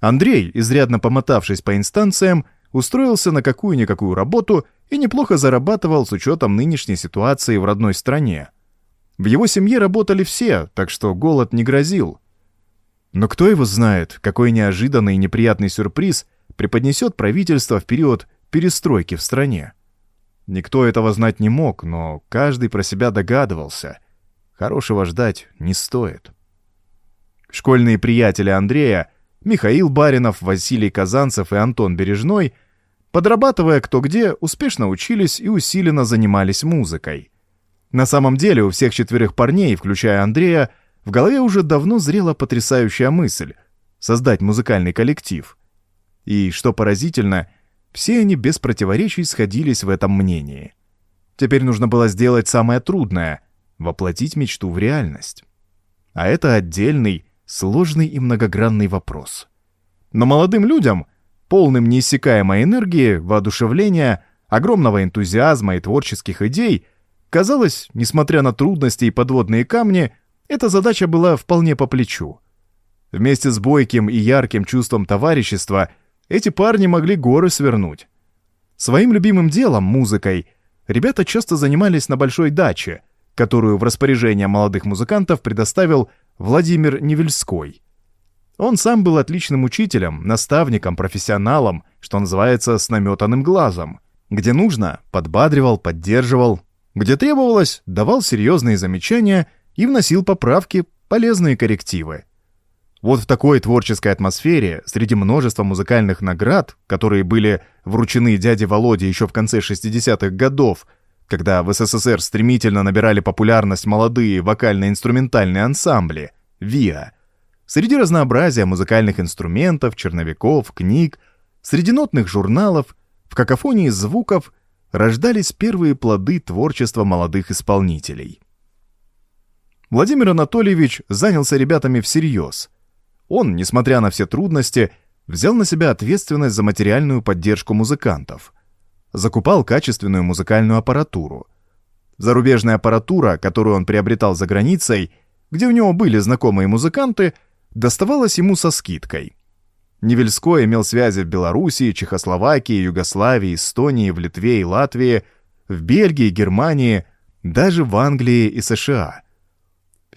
Андрей, изрядно помотавшись по инстанциям, устроился на какую-никакую работу и неплохо зарабатывал с учетом нынешней ситуации в родной стране. В его семье работали все, так что голод не грозил. Но кто его знает, какой неожиданный и неприятный сюрприз преподнесет правительство в период перестройки в стране. Никто этого знать не мог, но каждый про себя догадывался. Хорошего ждать не стоит. Школьные приятели Андрея, Михаил Баринов, Василий Казанцев и Антон Бережной, подрабатывая кто где, успешно учились и усиленно занимались музыкой. На самом деле у всех четверых парней, включая Андрея, в голове уже давно зрела потрясающая мысль — создать музыкальный коллектив. И, что поразительно, все они без противоречий сходились в этом мнении. Теперь нужно было сделать самое трудное — воплотить мечту в реальность. А это отдельный, сложный и многогранный вопрос. Но молодым людям, полным неиссякаемой энергии, воодушевления, огромного энтузиазма и творческих идей, казалось, несмотря на трудности и подводные камни — эта задача была вполне по плечу. Вместе с бойким и ярким чувством товарищества эти парни могли горы свернуть. Своим любимым делом, музыкой, ребята часто занимались на большой даче, которую в распоряжение молодых музыкантов предоставил Владимир Невельской. Он сам был отличным учителем, наставником, профессионалом, что называется, с наметанным глазом. Где нужно, подбадривал, поддерживал. Где требовалось, давал серьезные замечания и вносил поправки, полезные коррективы. Вот в такой творческой атмосфере, среди множества музыкальных наград, которые были вручены дяде Володе еще в конце 60-х годов, когда в СССР стремительно набирали популярность молодые вокально-инструментальные ансамбли, ВИА, среди разнообразия музыкальных инструментов, черновиков, книг, среди нотных журналов, в какофонии звуков рождались первые плоды творчества молодых исполнителей. Владимир Анатольевич занялся ребятами всерьез. Он, несмотря на все трудности, взял на себя ответственность за материальную поддержку музыкантов. Закупал качественную музыкальную аппаратуру. Зарубежная аппаратура, которую он приобретал за границей, где у него были знакомые музыканты, доставалась ему со скидкой. Невельской имел связи в Белоруссии, Чехословакии, Югославии, Эстонии, в Литве и Латвии, в Бельгии, Германии, даже в Англии и США –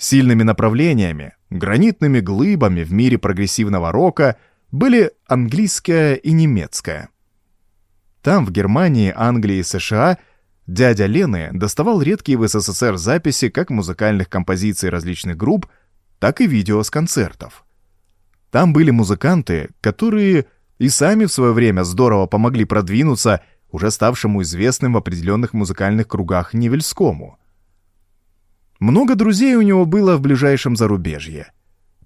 Сильными направлениями, гранитными глыбами в мире прогрессивного рока были английская и немецкая. Там, в Германии, Англии и США, дядя Лены доставал редкие в СССР записи как музыкальных композиций различных групп, так и видео с концертов. Там были музыканты, которые и сами в свое время здорово помогли продвинуться уже ставшему известным в определенных музыкальных кругах Невельскому – много друзей у него было в ближайшем зарубежье.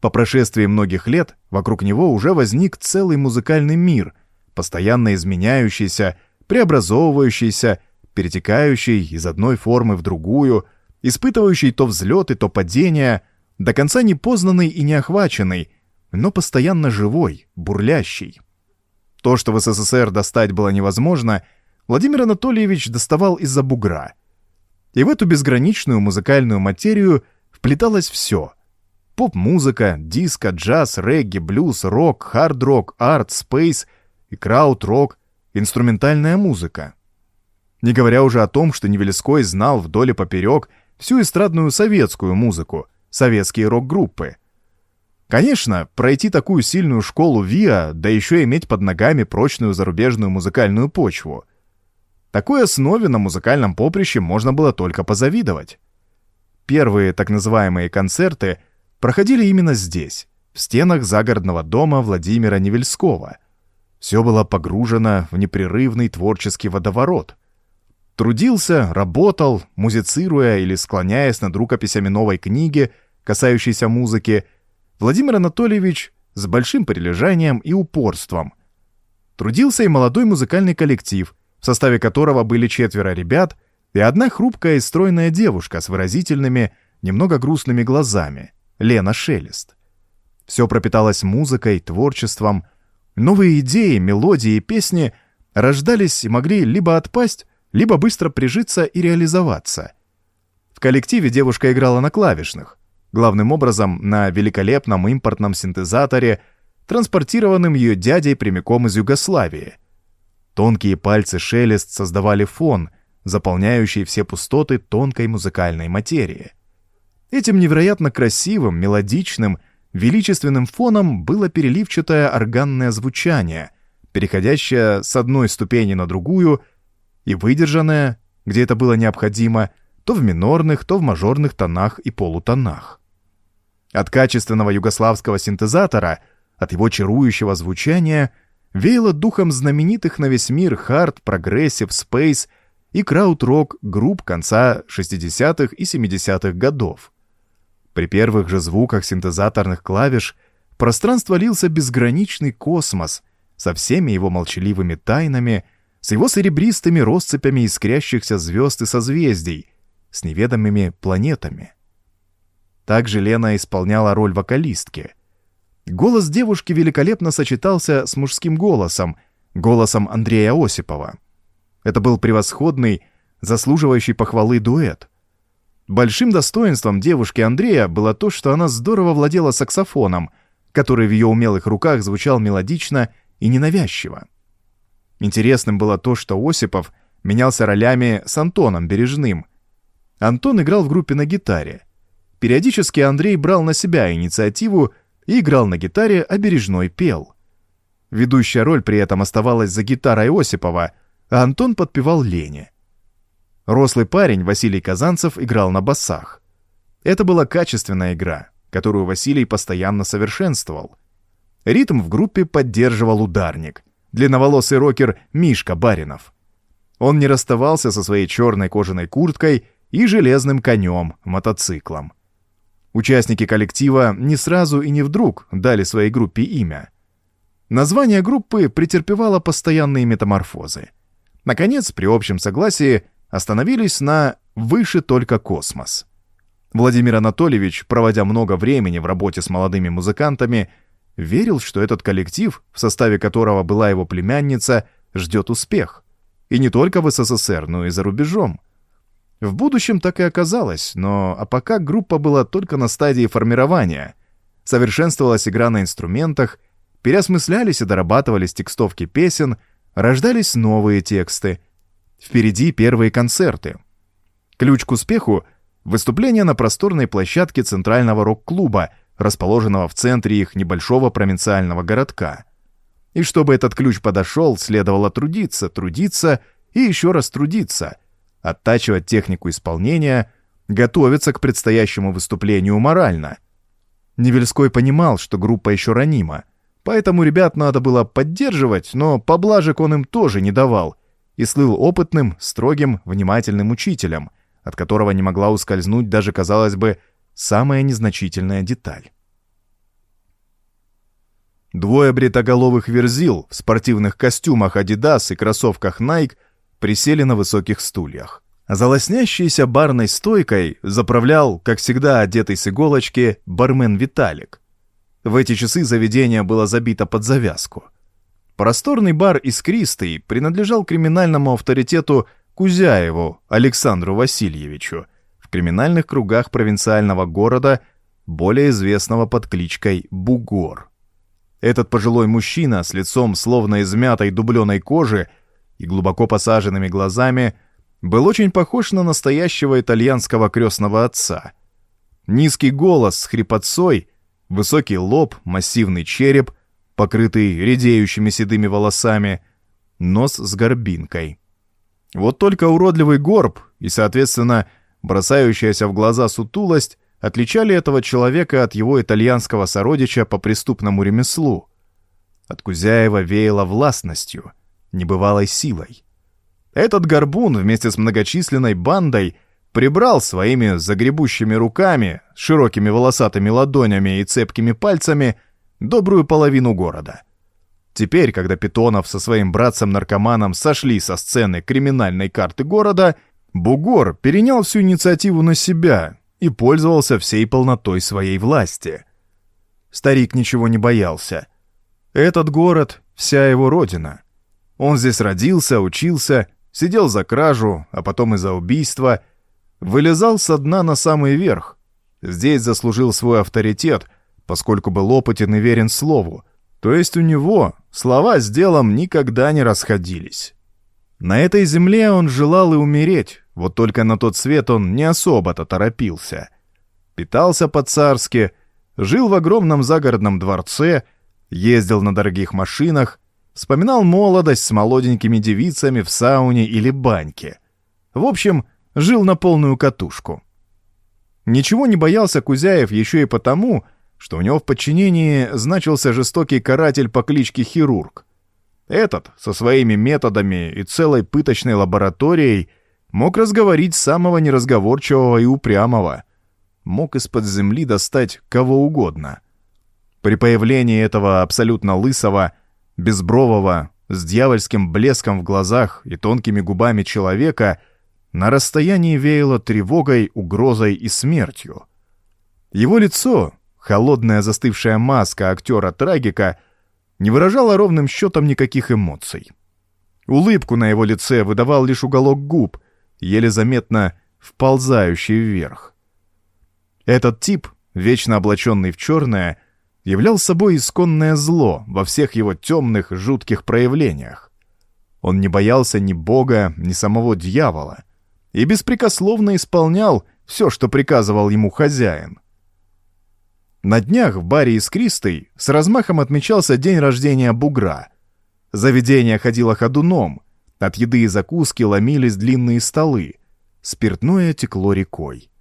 По прошествии многих лет вокруг него уже возник целый музыкальный мир, постоянно изменяющийся, преобразовывающийся, перетекающий из одной формы в другую, испытывающий то взлеты, то падения, до конца непознанный и неохваченный, но постоянно живой, бурлящий. То, что в СССР достать было невозможно, Владимир Анатольевич доставал из-за бугра — и в эту безграничную музыкальную материю вплеталось все. Поп-музыка, диско, джаз, регги, блюз, рок, хард-рок, арт, спейс и крауд-рок, инструментальная музыка. Не говоря уже о том, что Невельской знал вдоль и поперек всю эстрадную советскую музыку, советские рок-группы. Конечно, пройти такую сильную школу ВИА, да еще иметь под ногами прочную зарубежную музыкальную почву. Такой основе на музыкальном поприще можно было только позавидовать. Первые так называемые концерты проходили именно здесь, в стенах загородного дома Владимира Невельского. Все было погружено в непрерывный творческий водоворот. Трудился, работал, музицируя или склоняясь над рукописями новой книги, касающейся музыки, Владимир Анатольевич с большим прилежанием и упорством. Трудился и молодой музыкальный коллектив, в составе которого были четверо ребят и одна хрупкая и стройная девушка с выразительными, немного грустными глазами, Лена Шелест. Все пропиталось музыкой, творчеством. Новые идеи, мелодии и песни рождались и могли либо отпасть, либо быстро прижиться и реализоваться. В коллективе девушка играла на клавишных, главным образом на великолепном импортном синтезаторе, транспортированном ее дядей прямиком из Югославии. Тонкие пальцы шелест создавали фон, заполняющий все пустоты тонкой музыкальной материи. Этим невероятно красивым, мелодичным, величественным фоном было переливчатое органное звучание, переходящее с одной ступени на другую и выдержанное, где это было необходимо, то в минорных, то в мажорных тонах и полутонах. От качественного югославского синтезатора, от его чарующего звучания, веяло духом знаменитых на весь мир хард, прогрессив, спейс и краут-рок групп конца 60-х и 70-х годов. При первых же звуках синтезаторных клавиш пространство лился безграничный космос со всеми его молчаливыми тайнами, с его серебристыми россыпями искрящихся звезд и созвездий, с неведомыми планетами. Также Лена исполняла роль вокалистки. Голос девушки великолепно сочетался с мужским голосом, голосом Андрея Осипова. Это был превосходный, заслуживающий похвалы дуэт. Большим достоинством девушки Андрея было то, что она здорово владела саксофоном, который в ее умелых руках звучал мелодично и ненавязчиво. Интересным было то, что Осипов менялся ролями с Антоном Бережным. Антон играл в группе на гитаре — Периодически Андрей брал на себя инициативу и играл на гитаре, а Бережной пел. Ведущая роль при этом оставалась за гитарой Осипова, а Антон подпевал Лене. Рослый парень Василий Казанцев играл на басах. Это была качественная игра, которую Василий постоянно совершенствовал. Ритм в группе поддерживал ударник, длинноволосый рокер Мишка Баринов. Он не расставался со своей черной кожаной курткой и железным конем, мотоциклом. Участники коллектива не сразу и не вдруг дали своей группе имя. Название группы претерпевало постоянные метаморфозы. Наконец, при общем согласии, остановились на «выше только космос». Владимир Анатольевич, проводя много времени в работе с молодыми музыкантами, верил, что этот коллектив, в составе которого была его племянница, ждет успех. И не только в СССР, но и за рубежом – в будущем так и оказалось, но а пока группа была только на стадии формирования. Совершенствовалась игра на инструментах, переосмыслялись и дорабатывались текстовки песен, рождались новые тексты. Впереди первые концерты. Ключ к успеху — выступление на просторной площадке Центрального рок-клуба, расположенного в центре их небольшого провинциального городка. И чтобы этот ключ подошел, следовало трудиться, трудиться и еще раз трудиться — оттачивать технику исполнения, готовиться к предстоящему выступлению морально. Невельской понимал, что группа еще ранима, поэтому ребят надо было поддерживать, но поблажек он им тоже не давал и слыл опытным, строгим, внимательным учителем, от которого не могла ускользнуть даже, казалось бы, самая незначительная деталь. Двое бритоголовых верзил в спортивных костюмах Adidas и кроссовках Nike присели на высоких стульях. Лоснящейся барной стойкой заправлял, как всегда одетый с иголочки, бармен Виталик. В эти часы заведение было забито под завязку. Просторный бар «Искристый» принадлежал криминальному авторитету Кузяеву Александру Васильевичу в криминальных кругах провинциального города, более известного под кличкой Бугор. Этот пожилой мужчина с лицом словно измятой дубленой кожи и глубоко посаженными глазами, был очень похож на настоящего итальянского крестного отца. Низкий голос с хрипотцой Высокий лоб, массивный череп, покрытый редеющими седыми волосами, нос с горбинкой. Вот только уродливый горб и, соответственно, бросающаяся в глаза сутулость отличали этого человека от его итальянского сородича по преступному ремеслу. От Кузяева веяло властностью, небывалой силой. Этот горбун вместе с многочисленной бандой прибрал своими загребущими руками, широкими волосатыми ладонями и цепкими пальцами добрую половину города. Теперь, когда Питонов со своим братцем-наркоманом сошли со сцены криминальной карты города, Бугор перенял всю инициативу на себя и пользовался всей полнотой своей власти. Старик ничего не боялся. Этот город — вся его родина. Он здесь родился, учился, сидел за кражу, а потом и за убийство, вылезал со дна на самый верх. Здесь заслужил свой авторитет, поскольку был опытен и верен слову. То есть у него слова с делом никогда не расходились. На этой земле он желал и умереть, вот только на тот свет он не особо-то торопился. Питался по-царски, жил в огромном загородном дворце, ездил на дорогих машинах, вспоминал молодость с молоденькими девицами в сауне или баньке. В общем, жил на полную катушку. Ничего не боялся Кузяев еще и потому, что у него в подчинении значился жестокий каратель по кличке Хирург. Этот, со своими методами и целой пыточной лабораторией, мог разговорить самого неразговорчивого и упрямого. Мог из-под земли достать кого угодно. При появлении этого абсолютно лысого, безбрового, с дьявольским блеском в глазах и тонкими губами человека на расстоянии веяло тревогой, угрозой и смертью. Его лицо, холодная застывшая маска актера-трагика, не выражало ровным счетом никаких эмоций. Улыбку на его лице выдавал лишь уголок губ, еле заметно вползающий вверх. Этот тип, вечно облаченный в черное, являл собой исконное зло во всех его темных, жутких проявлениях. Он не боялся ни Бога, ни самого дьявола и беспрекословно исполнял все, что приказывал ему хозяин. На днях в баре Искристой с размахом отмечался день рождения бугра. Заведение ходило ходуном, от еды и закуски ломились длинные столы, спиртное текло рекой.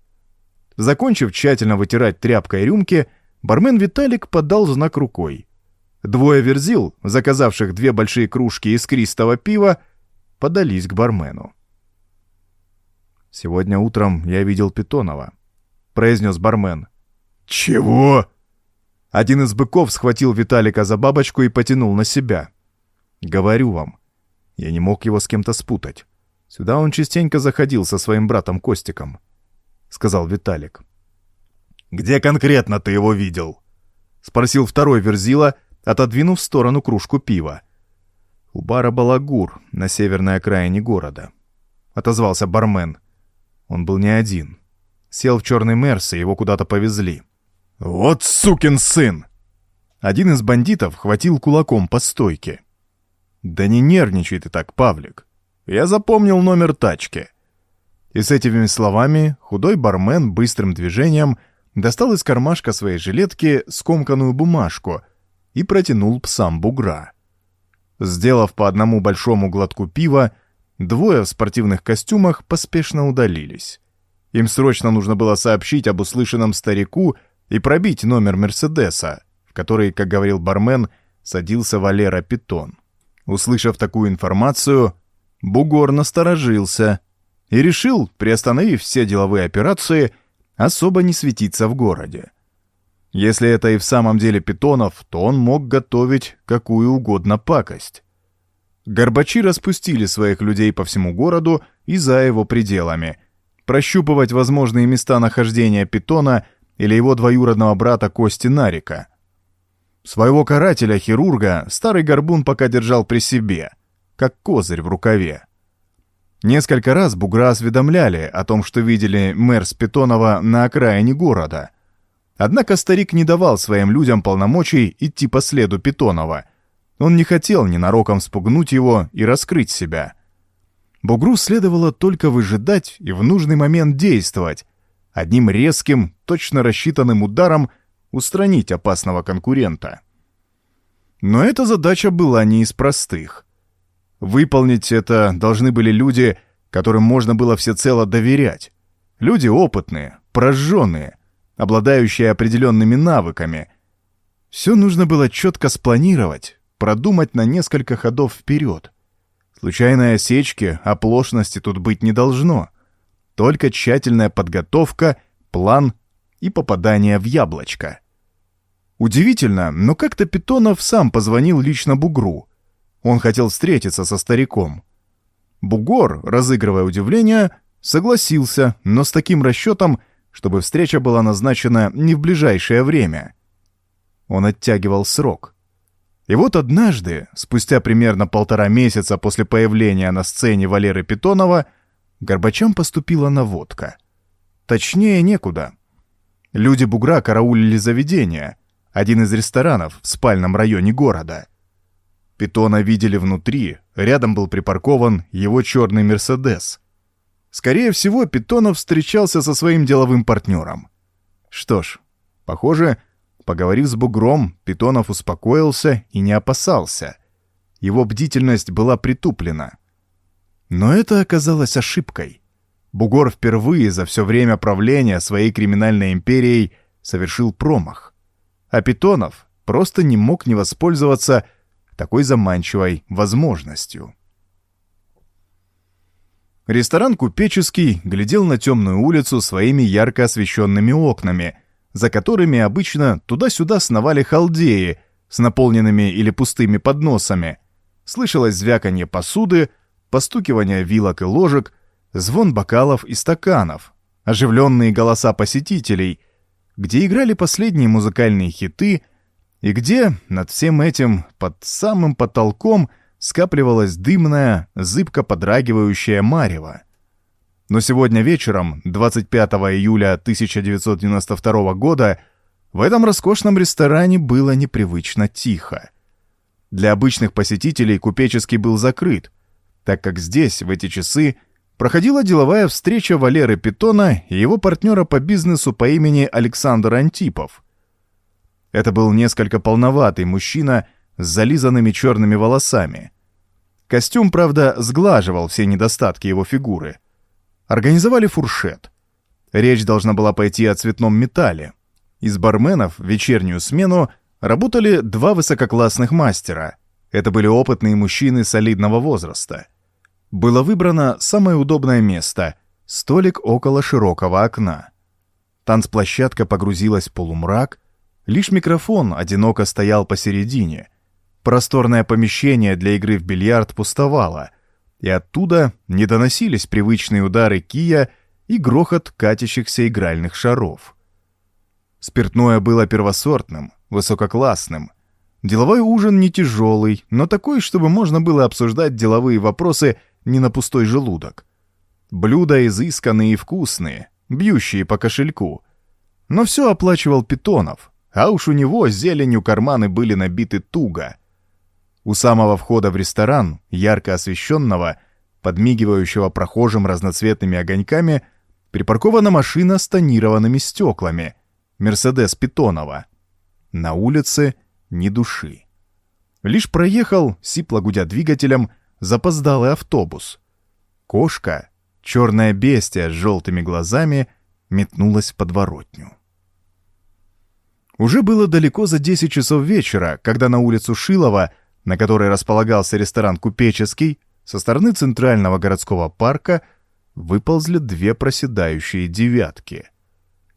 Закончив тщательно вытирать тряпкой рюмки, бармен Виталик подал знак рукой. Двое верзил, заказавших две большие кружки искристого пива, подались к бармену. «Сегодня утром я видел Питонова», — произнес бармен. «Чего?» Один из быков схватил Виталика за бабочку и потянул на себя. «Говорю вам, я не мог его с кем-то спутать. Сюда он частенько заходил со своим братом Костиком», — сказал Виталик. «Где конкретно ты его видел?» — спросил второй Верзила, отодвинув в сторону кружку пива. «У бара Балагур, на северной окраине города», — отозвался бармен. Он был не один. Сел в черный Мерс, и его куда-то повезли. «Вот сукин сын!» Один из бандитов хватил кулаком по стойке. «Да не нервничай ты так, Павлик. Я запомнил номер тачки». И с этими словами худой бармен быстрым движением достал из кармашка своей жилетки скомканную бумажку и протянул псам бугра. Сделав по одному большому глотку пива, двое в спортивных костюмах поспешно удалились. Им срочно нужно было сообщить об услышанном старику и пробить номер Мерседеса, в который, как говорил бармен, садился Валера Питон. Услышав такую информацию, Бугор насторожился и решил, приостановив все деловые операции, особо не светиться в городе. Если это и в самом деле Питонов, то он мог готовить какую угодно пакость. Горбачи распустили своих людей по всему городу и за его пределами. Прощупывать возможные места нахождения Питона или его двоюродного брата Кости Нарика. Своего карателя-хирурга старый горбун пока держал при себе, как козырь в рукаве. Несколько раз бугра осведомляли о том, что видели мэр Спитонова на окраине города. Однако старик не давал своим людям полномочий идти по следу Питонова. Он не хотел ненароком спугнуть его и раскрыть себя. Бугру следовало только выжидать и в нужный момент действовать, одним резким, точно рассчитанным ударом устранить опасного конкурента. Но эта задача была не из простых. Выполнить это должны были люди, которым можно было всецело доверять. Люди опытные, прожженные, обладающие определенными навыками. Все нужно было четко спланировать, продумать на несколько ходов вперед. Случайной осечки, оплошности тут быть не должно. Только тщательная подготовка, план и попадание в яблочко. Удивительно, но как-то Питонов сам позвонил лично Бугру. Он хотел встретиться со стариком. Бугор, разыгрывая удивление, согласился, но с таким расчетом, чтобы встреча была назначена не в ближайшее время. Он оттягивал срок. И вот однажды, спустя примерно полтора месяца после появления на сцене Валеры Питонова, Горбачам поступила наводка. Точнее, некуда. Люди бугра караулили заведение, один из ресторанов в спальном районе города. Питона видели внутри, рядом был припаркован его черный «Мерседес». Скорее всего, Питонов встречался со своим деловым партнером. Что ж, похоже, Поговорив с бугром, Питонов успокоился и не опасался. Его бдительность была притуплена. Но это оказалось ошибкой. Бугор впервые за все время правления своей криминальной империей совершил промах. А Питонов просто не мог не воспользоваться такой заманчивой возможностью. Ресторан «Купеческий» глядел на темную улицу своими ярко освещенными окнами, за которыми обычно туда-сюда сновали халдеи с наполненными или пустыми подносами. Слышалось звяканье посуды, постукивание вилок и ложек, звон бокалов и стаканов, оживленные голоса посетителей, где играли последние музыкальные хиты и где над всем этим под самым потолком скапливалась дымная, зыбко подрагивающая марево. Но сегодня вечером, 25 июля 1992 года, в этом роскошном ресторане было непривычно тихо. Для обычных посетителей купеческий был закрыт, так как здесь, в эти часы, проходила деловая встреча Валеры Питона и его партнера по бизнесу по имени Александр Антипов. Это был несколько полноватый мужчина с зализанными черными волосами. Костюм, правда, сглаживал все недостатки его фигуры — Организовали фуршет. Речь должна была пойти о цветном металле. Из барменов в вечернюю смену работали два высококлассных мастера. Это были опытные мужчины солидного возраста. Было выбрано самое удобное место — столик около широкого окна. Танцплощадка погрузилась в полумрак, лишь микрофон одиноко стоял посередине. Просторное помещение для игры в бильярд пустовало — и оттуда не доносились привычные удары кия и грохот катящихся игральных шаров. Спиртное было первосортным, высококлассным. Деловой ужин не тяжелый, но такой, чтобы можно было обсуждать деловые вопросы не на пустой желудок. Блюда изысканные и вкусные, бьющие по кошельку. Но все оплачивал Питонов, а уж у него зеленью карманы были набиты туго — у самого входа в ресторан, ярко освещенного, подмигивающего прохожим разноцветными огоньками, припаркована машина с тонированными стеклами, «Мерседес Питонова». На улице ни души. Лишь проехал, сипло гудя двигателем, запоздалый автобус. Кошка, черная бестия с желтыми глазами, метнулась в подворотню. Уже было далеко за 10 часов вечера, когда на улицу Шилова на которой располагался ресторан «Купеческий», со стороны центрального городского парка выползли две проседающие девятки.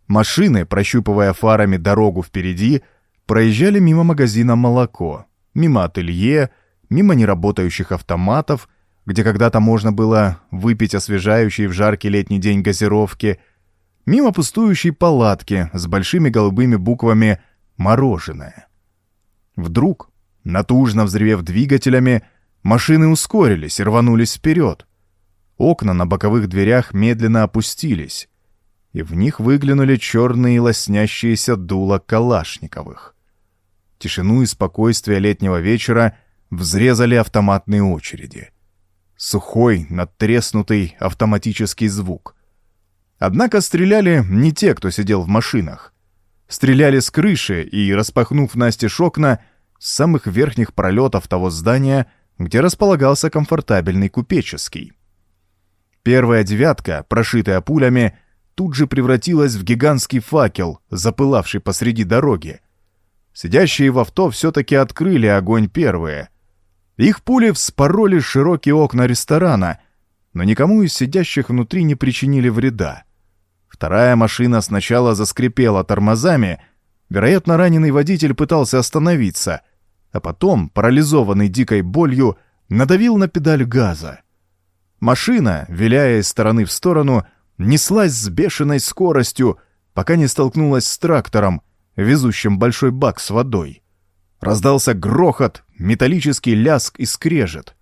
Машины, прощупывая фарами дорогу впереди, проезжали мимо магазина «Молоко», мимо ателье, мимо неработающих автоматов, где когда-то можно было выпить освежающие в жаркий летний день газировки, мимо пустующей палатки с большими голубыми буквами «Мороженое». Вдруг Натужно взревев двигателями, машины ускорились и рванулись вперед. Окна на боковых дверях медленно опустились, и в них выглянули черные лоснящиеся дула калашниковых. Тишину и спокойствие летнего вечера взрезали автоматные очереди. Сухой, надтреснутый автоматический звук. Однако стреляли не те, кто сидел в машинах. стреляли с крыши и, распахнув настежь окна, с самых верхних пролетов того здания, где располагался комфортабельный купеческий. Первая девятка, прошитая пулями, тут же превратилась в гигантский факел, запылавший посреди дороги. Сидящие в авто все-таки открыли огонь первые. Их пули вспороли широкие окна ресторана, но никому из сидящих внутри не причинили вреда. Вторая машина сначала заскрипела тормозами, вероятно, раненый водитель пытался остановиться, а потом, парализованный дикой болью, надавил на педаль газа. Машина, виляя из стороны в сторону, неслась с бешеной скоростью, пока не столкнулась с трактором, везущим большой бак с водой. Раздался грохот, металлический ляск и скрежет.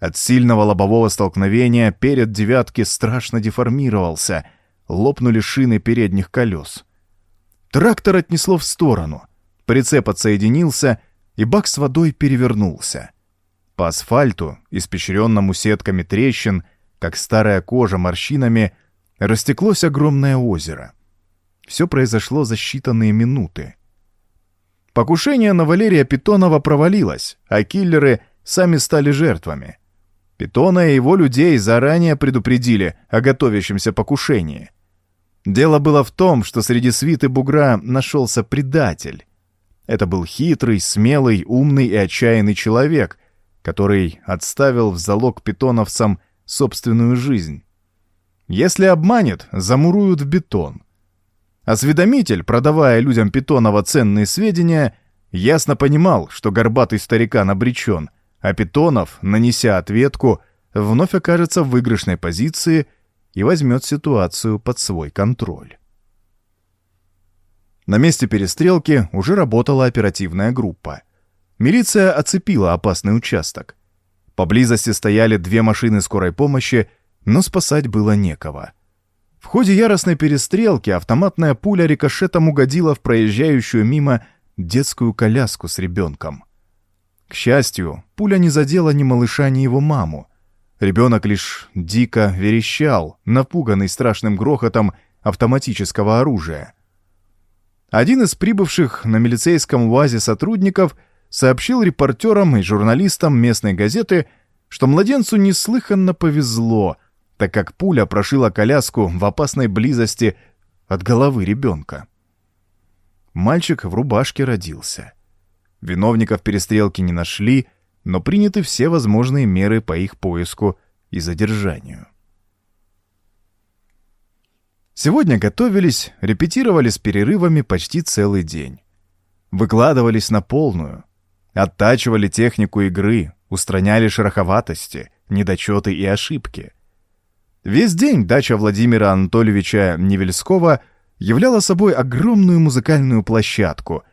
От сильного лобового столкновения перед девятки страшно деформировался, лопнули шины передних колес. Трактор отнесло в сторону, прицеп отсоединился, и бак с водой перевернулся. По асфальту, испещренному сетками трещин, как старая кожа морщинами, растеклось огромное озеро. Все произошло за считанные минуты. Покушение на Валерия Питонова провалилось, а киллеры сами стали жертвами. Питона и его людей заранее предупредили о готовящемся покушении. Дело было в том, что среди свиты бугра нашелся предатель. Это был хитрый, смелый, умный и отчаянный человек, который отставил в залог питоновцам собственную жизнь. Если обманет, замуруют в бетон. Осведомитель, продавая людям Питонова ценные сведения, ясно понимал, что горбатый старикан обречен, а Питонов, нанеся ответку, вновь окажется в выигрышной позиции и возьмет ситуацию под свой контроль. На месте перестрелки уже работала оперативная группа — Милиция оцепила опасный участок. Поблизости стояли две машины скорой помощи, но спасать было некого. В ходе яростной перестрелки автоматная пуля рикошетом угодила в проезжающую мимо детскую коляску с ребенком. К счастью, пуля не задела ни малыша, ни его маму. Ребенок лишь дико верещал, напуганный страшным грохотом автоматического оружия. Один из прибывших на милицейском УАЗе сотрудников — сообщил репортерам и журналистам местной газеты, что младенцу неслыханно повезло, так как пуля прошила коляску в опасной близости от головы ребенка. Мальчик в рубашке родился. Виновников перестрелки не нашли, но приняты все возможные меры по их поиску и задержанию. Сегодня готовились, репетировали с перерывами почти целый день. Выкладывались на полную — Оттачивали технику игры, устраняли шероховатости, недочеты и ошибки. Весь день дача Владимира Анатольевича Невельского являла собой огромную музыкальную площадку,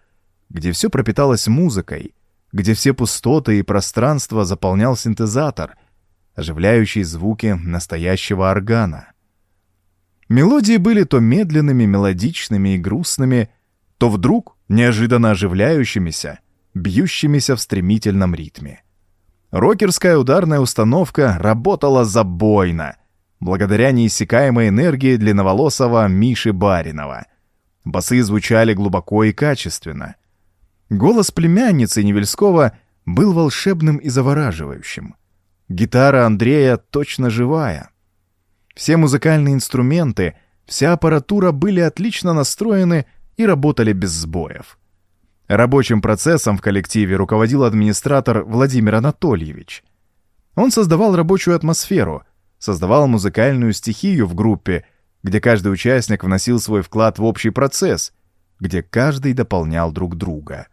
где все пропиталось музыкой, где все пустоты и пространство заполнял синтезатор, оживляющий звуки настоящего органа. Мелодии были то медленными, мелодичными и грустными, то вдруг неожиданно оживляющимися — бьющимися в стремительном ритме. Рокерская ударная установка работала забойно, благодаря неиссякаемой энергии длинноволосого Миши Баринова. Басы звучали глубоко и качественно. Голос племянницы Невельского был волшебным и завораживающим. Гитара Андрея точно живая. Все музыкальные инструменты, вся аппаратура были отлично настроены и работали без сбоев. Рабочим процессом в коллективе руководил администратор Владимир Анатольевич. Он создавал рабочую атмосферу, создавал музыкальную стихию в группе, где каждый участник вносил свой вклад в общий процесс, где каждый дополнял друг друга.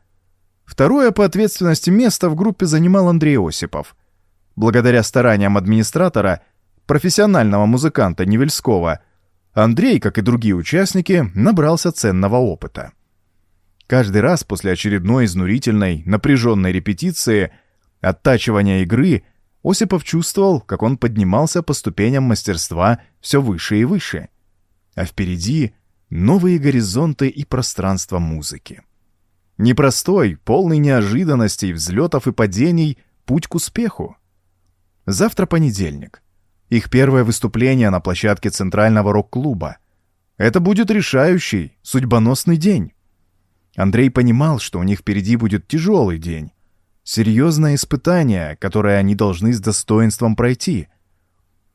Второе по ответственности место в группе занимал Андрей Осипов. Благодаря стараниям администратора, профессионального музыканта Невельского, Андрей, как и другие участники, набрался ценного опыта. Каждый раз после очередной изнурительной, напряженной репетиции, оттачивания игры, Осипов чувствовал, как он поднимался по ступеням мастерства все выше и выше. А впереди новые горизонты и пространство музыки. Непростой, полный неожиданностей, взлетов и падений путь к успеху. Завтра понедельник. Их первое выступление на площадке Центрального рок-клуба. Это будет решающий, судьбоносный день. Андрей понимал, что у них впереди будет тяжелый день. Серьезное испытание, которое они должны с достоинством пройти.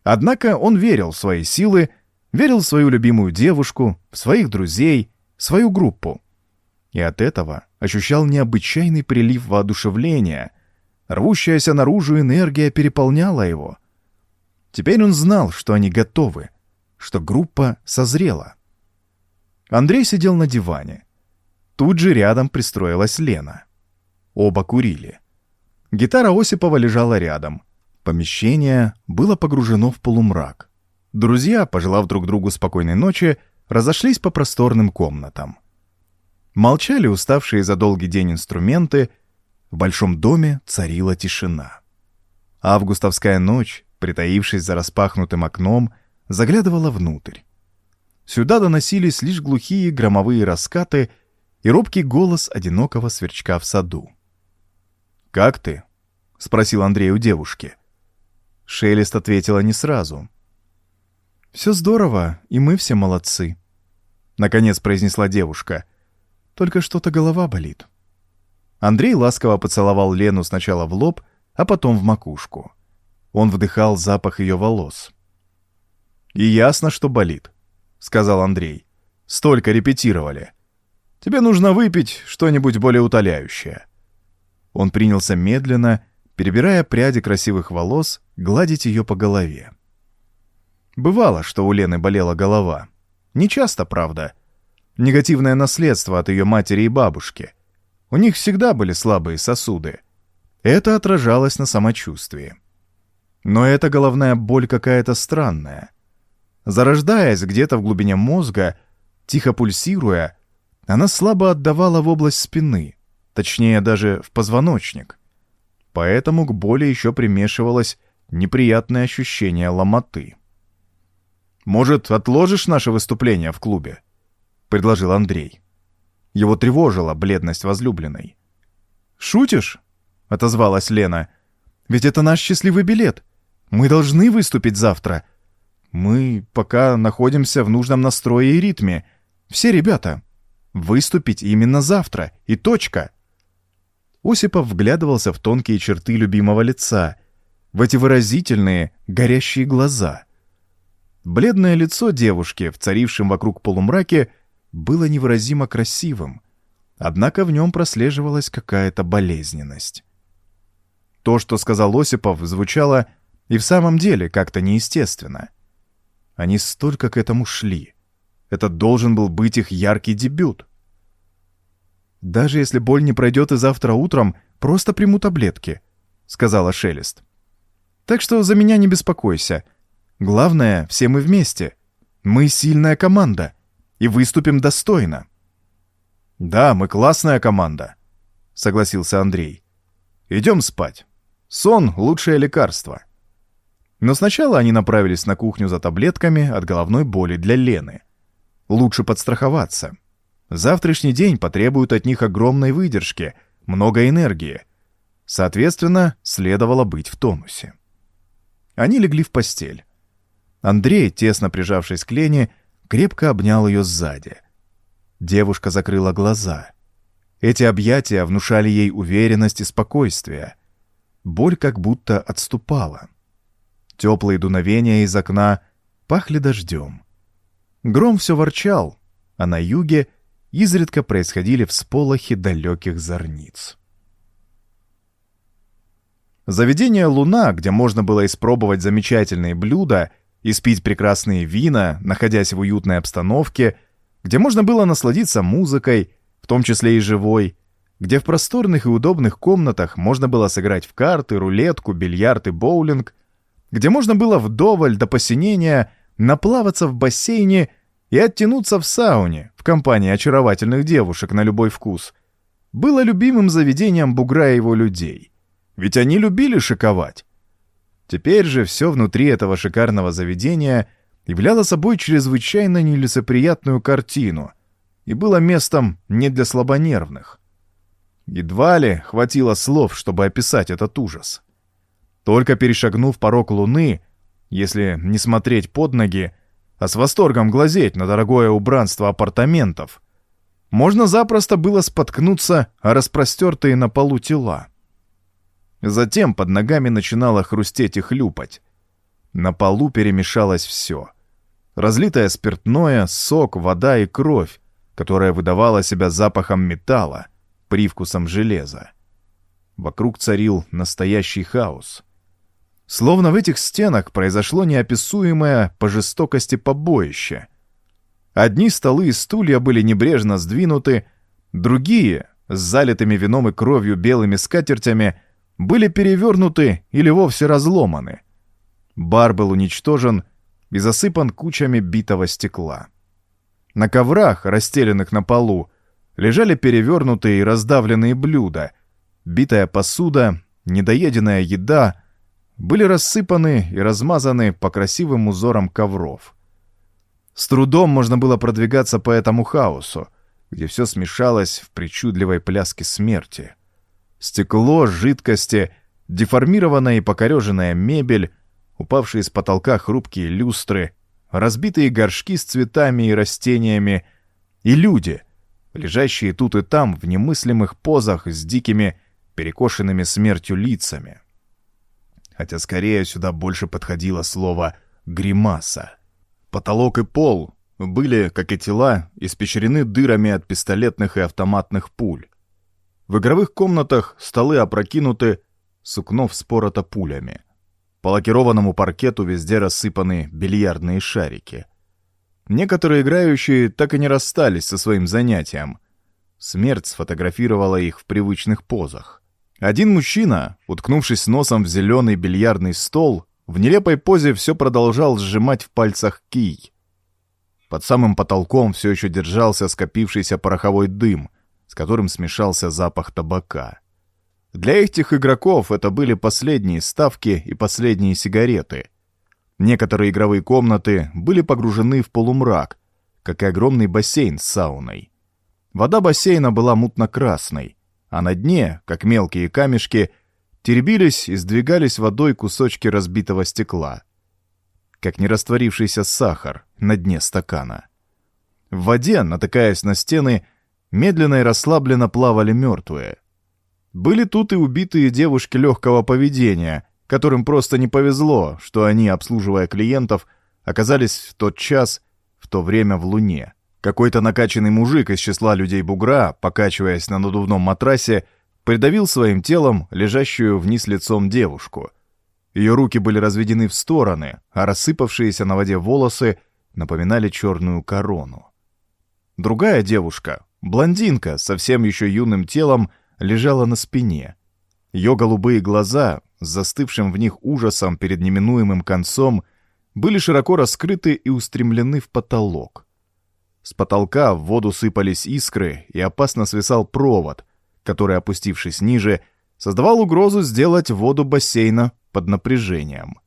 Однако он верил в свои силы, верил в свою любимую девушку, в своих друзей, в свою группу. И от этого ощущал необычайный прилив воодушевления. Рвущаяся наружу энергия переполняла его. Теперь он знал, что они готовы, что группа созрела. Андрей сидел на диване. Тут же рядом пристроилась Лена. Оба курили. Гитара Осипова лежала рядом. Помещение было погружено в полумрак. Друзья, пожелав друг другу спокойной ночи, разошлись по просторным комнатам. Молчали уставшие за долгий день инструменты, в большом доме царила тишина. Августовская ночь, притаившись за распахнутым окном, заглядывала внутрь. Сюда доносились лишь глухие громовые раскаты и робкий голос одинокого сверчка в саду. «Как ты?» — спросил Андрей у девушки. Шелест ответила не сразу. «Все здорово, и мы все молодцы», — наконец произнесла девушка. «Только что-то голова болит». Андрей ласково поцеловал Лену сначала в лоб, а потом в макушку. Он вдыхал запах ее волос. «И ясно, что болит», — сказал Андрей. «Столько репетировали. Тебе нужно выпить что-нибудь более утоляющее». Он принялся медленно, перебирая пряди красивых волос, гладить ее по голове. Бывало, что у Лены болела голова. Не часто, правда. Негативное наследство от ее матери и бабушки. У них всегда были слабые сосуды. Это отражалось на самочувствии. Но эта головная боль какая-то странная. Зарождаясь где-то в глубине мозга, тихо пульсируя, она слабо отдавала в область спины, точнее даже в позвоночник. Поэтому к боли еще примешивалось неприятное ощущение ломоты. «Может, отложишь наше выступление в клубе?» — предложил Андрей. Его тревожила бледность возлюбленной. «Шутишь?» — отозвалась Лена. «Ведь это наш счастливый билет. Мы должны выступить завтра. Мы пока находимся в нужном настрое и ритме. Все ребята. Выступить именно завтра. И точка». Осипов вглядывался в тонкие черты любимого лица, в эти выразительные, горящие глаза. Бледное лицо девушки, в царившем вокруг полумраке, было невыразимо красивым, однако в нем прослеживалась какая-то болезненность. То, что сказал Осипов, звучало и в самом деле как-то неестественно. Они столько к этому шли. Это должен был быть их яркий дебют. «Даже если боль не пройдет и завтра утром, просто приму таблетки», — сказала Шелест. «Так что за меня не беспокойся. Главное, все мы вместе. Мы сильная команда и выступим достойно». «Да, мы классная команда», — согласился Андрей. «Идем спать. Сон — лучшее лекарство». Но сначала они направились на кухню за таблетками от головной боли для Лены. Лучше подстраховаться. Завтрашний день потребует от них огромной выдержки, много энергии. Соответственно, следовало быть в тонусе. Они легли в постель. Андрей, тесно прижавшись к Лене, крепко обнял ее сзади. Девушка закрыла глаза. Эти объятия внушали ей уверенность и спокойствие. Боль как будто отступала. Теплые дуновения из окна пахли дождем. Гром все ворчал, а на юге изредка происходили всполохи далеких зорниц. Заведение «Луна», где можно было испробовать замечательные блюда и спить прекрасные вина, находясь в уютной обстановке, где можно было насладиться музыкой, в том числе и живой, где в просторных и удобных комнатах можно было сыграть в карты, рулетку, бильярд и боулинг, где можно было вдоволь до посинения наплаваться в бассейне и оттянуться в сауне в компании очаровательных девушек на любой вкус, было любимым заведением бугра и его людей. Ведь они любили шиковать. Теперь же все внутри этого шикарного заведения являло собой чрезвычайно нелицеприятную картину и было местом не для слабонервных. Едва ли хватило слов, чтобы описать этот ужас. Только перешагнув порог луны, если не смотреть под ноги, а с восторгом глазеть на дорогое убранство апартаментов, можно запросто было споткнуться о распростертые на полу тела. Затем под ногами начинало хрустеть и хлюпать. На полу перемешалось все. Разлитое спиртное, сок, вода и кровь, которая выдавала себя запахом металла, привкусом железа. Вокруг царил настоящий хаос. Словно в этих стенах произошло неописуемое по жестокости побоище. Одни столы и стулья были небрежно сдвинуты, другие, с залитыми вином и кровью белыми скатертями, были перевернуты или вовсе разломаны. Бар был уничтожен и засыпан кучами битого стекла. На коврах, расстеленных на полу, лежали перевернутые и раздавленные блюда, битая посуда, недоеденная еда, были рассыпаны и размазаны по красивым узорам ковров. С трудом можно было продвигаться по этому хаосу, где все смешалось в причудливой пляске смерти. Стекло, жидкости, деформированная и покореженная мебель, упавшие с потолка хрупкие люстры, разбитые горшки с цветами и растениями, и люди, лежащие тут и там в немыслимых позах с дикими, перекошенными смертью лицами. Хотя скорее сюда больше подходило слово «гримаса». Потолок и пол были, как и тела, испещрены дырами от пистолетных и автоматных пуль. В игровых комнатах столы опрокинуты, сукно вспорото пулями. По лакированному паркету везде рассыпаны бильярдные шарики. Некоторые играющие так и не расстались со своим занятием. Смерть сфотографировала их в привычных позах. Один мужчина, уткнувшись носом в зеленый бильярдный стол, в нелепой позе все продолжал сжимать в пальцах кий. Под самым потолком все еще держался скопившийся пороховой дым, с которым смешался запах табака. Для этих игроков это были последние ставки и последние сигареты. Некоторые игровые комнаты были погружены в полумрак, как и огромный бассейн с сауной. Вода бассейна была мутно-красной, а на дне, как мелкие камешки, теребились и сдвигались водой кусочки разбитого стекла, как нерастворившийся сахар на дне стакана. В воде, натыкаясь на стены, медленно и расслабленно плавали мертвые. Были тут и убитые девушки легкого поведения, которым просто не повезло, что они, обслуживая клиентов, оказались в тот час, в то время в Луне. Какой-то накачанный мужик из числа людей бугра, покачиваясь на надувном матрасе, придавил своим телом лежащую вниз лицом девушку. Ее руки были разведены в стороны, а рассыпавшиеся на воде волосы напоминали черную корону. Другая девушка, блондинка, совсем еще юным телом, лежала на спине. Ее голубые глаза, с застывшим в них ужасом перед неминуемым концом, были широко раскрыты и устремлены в потолок. С потолка в воду сыпались искры, и опасно свисал провод, который, опустившись ниже, создавал угрозу сделать воду бассейна под напряжением.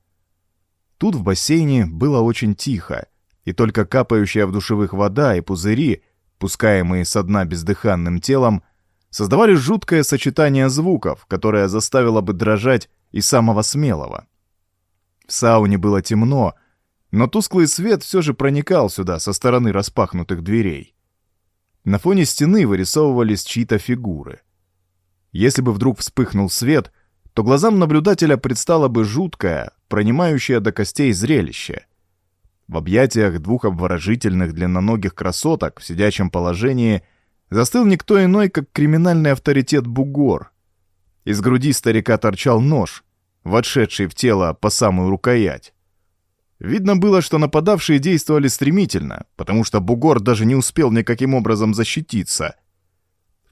Тут в бассейне было очень тихо, и только капающая в душевых вода и пузыри, пускаемые со дна бездыханным телом, создавали жуткое сочетание звуков, которое заставило бы дрожать и самого смелого. В сауне было темно, но тусклый свет все же проникал сюда со стороны распахнутых дверей. На фоне стены вырисовывались чьи-то фигуры. Если бы вдруг вспыхнул свет, то глазам наблюдателя предстало бы жуткое, пронимающее до костей зрелище. В объятиях двух обворожительных длинноногих красоток в сидячем положении застыл никто иной, как криминальный авторитет Бугор. Из груди старика торчал нож, вошедший в тело по самую рукоять. Видно было, что нападавшие действовали стремительно, потому что Бугор даже не успел никаким образом защититься —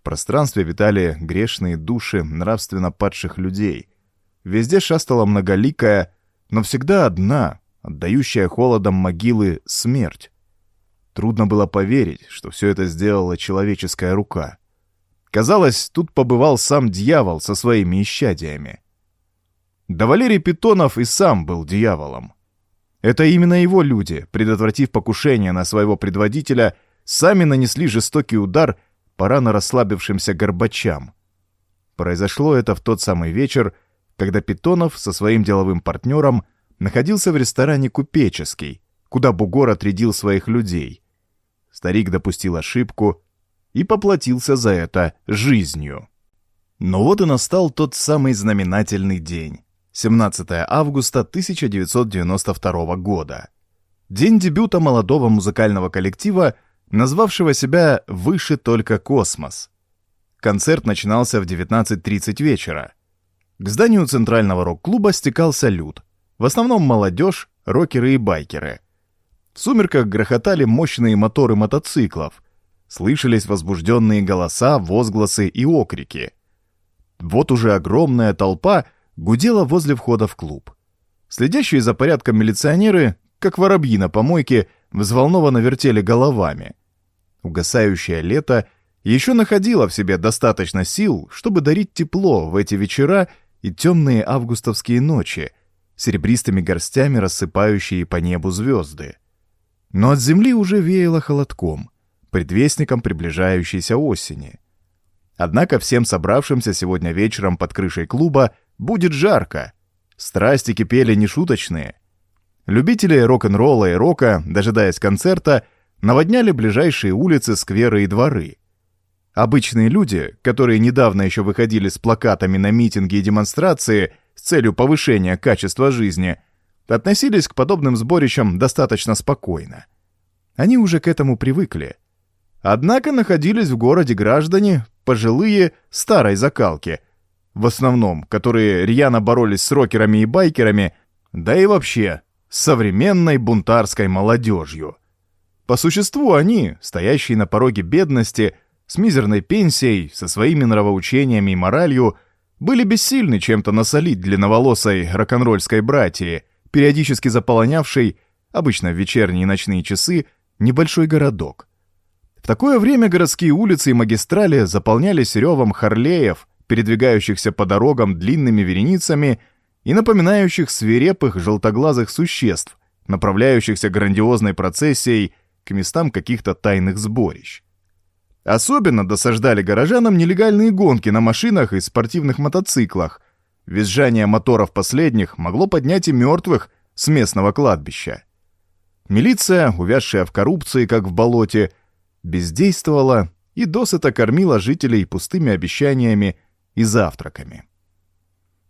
пространстве витали грешные души нравственно падших людей. Везде шастала многоликая, но всегда одна, отдающая холодом могилы, смерть. Трудно было поверить, что все это сделала человеческая рука. Казалось, тут побывал сам дьявол со своими исчадиями. Да Валерий Питонов и сам был дьяволом. Это именно его люди, предотвратив покушение на своего предводителя, сами нанесли жестокий удар по рано расслабившимся горбачам. Произошло это в тот самый вечер, когда Питонов со своим деловым партнером находился в ресторане «Купеческий», куда бугор отрядил своих людей. Старик допустил ошибку и поплатился за это жизнью. Но вот и настал тот самый знаменательный день. 17 августа 1992 года. День дебюта молодого музыкального коллектива, назвавшего себя «Выше только космос». Концерт начинался в 19.30 вечера. К зданию центрального рок-клуба стекался люд. В основном молодежь, рокеры и байкеры. В сумерках грохотали мощные моторы мотоциклов. Слышались возбужденные голоса, возгласы и окрики. Вот уже огромная толпа гудела возле входа в клуб. Следящие за порядком милиционеры, как воробьи на помойке, взволнованно вертели головами. Угасающее лето еще находило в себе достаточно сил, чтобы дарить тепло в эти вечера и темные августовские ночи, серебристыми горстями рассыпающие по небу звезды. Но от земли уже веяло холодком, предвестником приближающейся осени. Однако всем собравшимся сегодня вечером под крышей клуба будет жарко. Страсти кипели нешуточные. Любители рок-н-ролла и рока, дожидаясь концерта, наводняли ближайшие улицы, скверы и дворы. Обычные люди, которые недавно еще выходили с плакатами на митинги и демонстрации с целью повышения качества жизни – относились к подобным сборищам достаточно спокойно. Они уже к этому привыкли. Однако находились в городе граждане, пожилые, старой закалки, в основном, которые рьяно боролись с рокерами и байкерами, да и вообще с современной бунтарской молодежью. По существу они, стоящие на пороге бедности, с мизерной пенсией, со своими нравоучениями и моралью, были бессильны чем-то насолить длинноволосой рок-н-ролльской братьи – периодически заполонявший, обычно в вечерние и ночные часы, небольшой городок. В такое время городские улицы и магистрали заполнялись ревом харлеев, передвигающихся по дорогам длинными вереницами и напоминающих свирепых желтоглазых существ, направляющихся грандиозной процессией к местам каких-то тайных сборищ. Особенно досаждали горожанам нелегальные гонки на машинах и спортивных мотоциклах, Визжание моторов последних могло поднять и мертвых с местного кладбища. Милиция, увязшая в коррупции, как в болоте, бездействовала и досыта кормила жителей пустыми обещаниями и завтраками.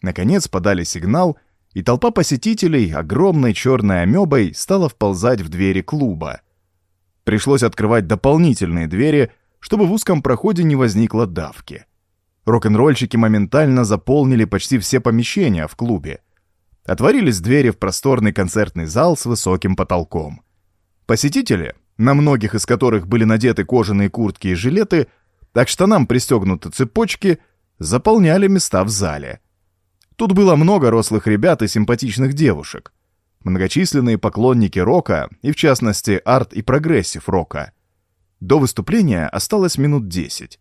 Наконец подали сигнал, и толпа посетителей огромной черной амебой стала вползать в двери клуба. Пришлось открывать дополнительные двери, чтобы в узком проходе не возникло давки. Рок-н-ролльщики моментально заполнили почти все помещения в клубе. Отворились двери в просторный концертный зал с высоким потолком. Посетители, на многих из которых были надеты кожаные куртки и жилеты, к штанам пристегнуты цепочки, заполняли места в зале. Тут было много рослых ребят и симпатичных девушек. Многочисленные поклонники рока, и в частности арт и прогрессив рока. До выступления осталось минут десять.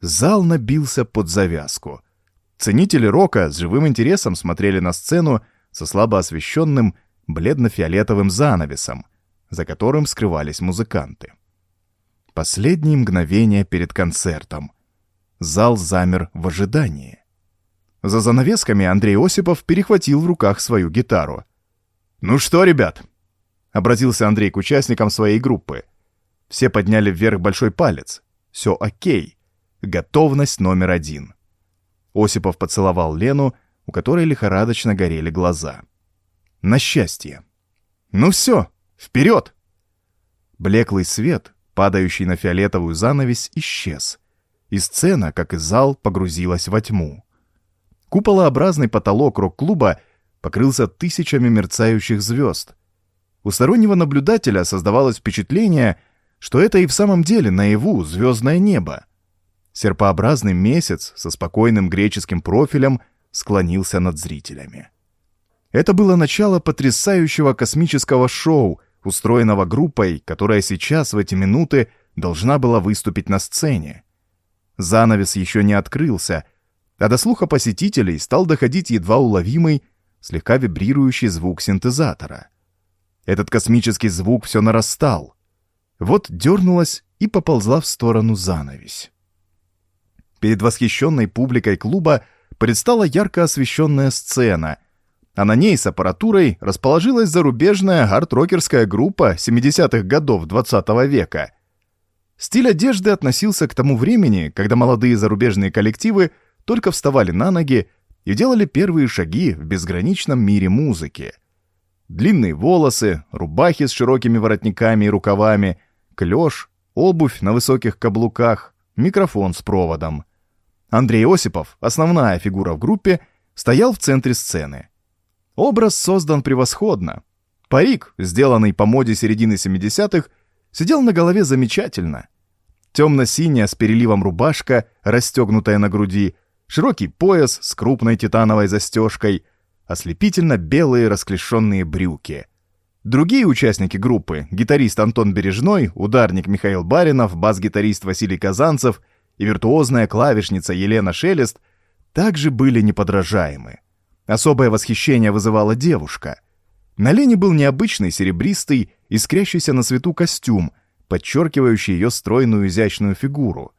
Зал набился под завязку. Ценители рока с живым интересом смотрели на сцену со слабо освещенным бледно-фиолетовым занавесом, за которым скрывались музыканты. Последние мгновения перед концертом. Зал замер в ожидании. За занавесками Андрей Осипов перехватил в руках свою гитару. «Ну что, ребят?» — обратился Андрей к участникам своей группы. Все подняли вверх большой палец. «Все окей». Готовность номер один. Осипов поцеловал Лену, у которой лихорадочно горели глаза. На счастье. Ну все, вперед! Блеклый свет, падающий на фиолетовую занавесь, исчез. И сцена, как и зал, погрузилась во тьму. Куполообразный потолок рок-клуба покрылся тысячами мерцающих звезд. У стороннего наблюдателя создавалось впечатление, что это и в самом деле наяву звездное небо. Серпообразный месяц со спокойным греческим профилем склонился над зрителями. Это было начало потрясающего космического шоу, устроенного группой, которая сейчас в эти минуты должна была выступить на сцене. Занавес еще не открылся, а до слуха посетителей стал доходить едва уловимый, слегка вибрирующий звук синтезатора. Этот космический звук все нарастал. Вот дернулась и поползла в сторону занавесь. Перед восхищенной публикой клуба предстала ярко освещенная сцена, а на ней с аппаратурой расположилась зарубежная арт-рокерская группа 70-х годов 20 -го века. Стиль одежды относился к тому времени, когда молодые зарубежные коллективы только вставали на ноги и делали первые шаги в безграничном мире музыки. Длинные волосы, рубахи с широкими воротниками и рукавами, клеш, обувь на высоких каблуках, микрофон с проводом. Андрей Осипов, основная фигура в группе, стоял в центре сцены. Образ создан превосходно. Парик, сделанный по моде середины 70-х, сидел на голове замечательно. Темно-синяя с переливом рубашка, расстегнутая на груди, широкий пояс с крупной титановой застежкой, ослепительно белые расклешенные брюки. Другие участники группы, гитарист Антон Бережной, ударник Михаил Баринов, бас-гитарист Василий Казанцев и виртуозная клавишница Елена Шелест, также были неподражаемы. Особое восхищение вызывала девушка. На Лене был необычный серебристый, искрящийся на свету костюм, подчеркивающий ее стройную изящную фигуру.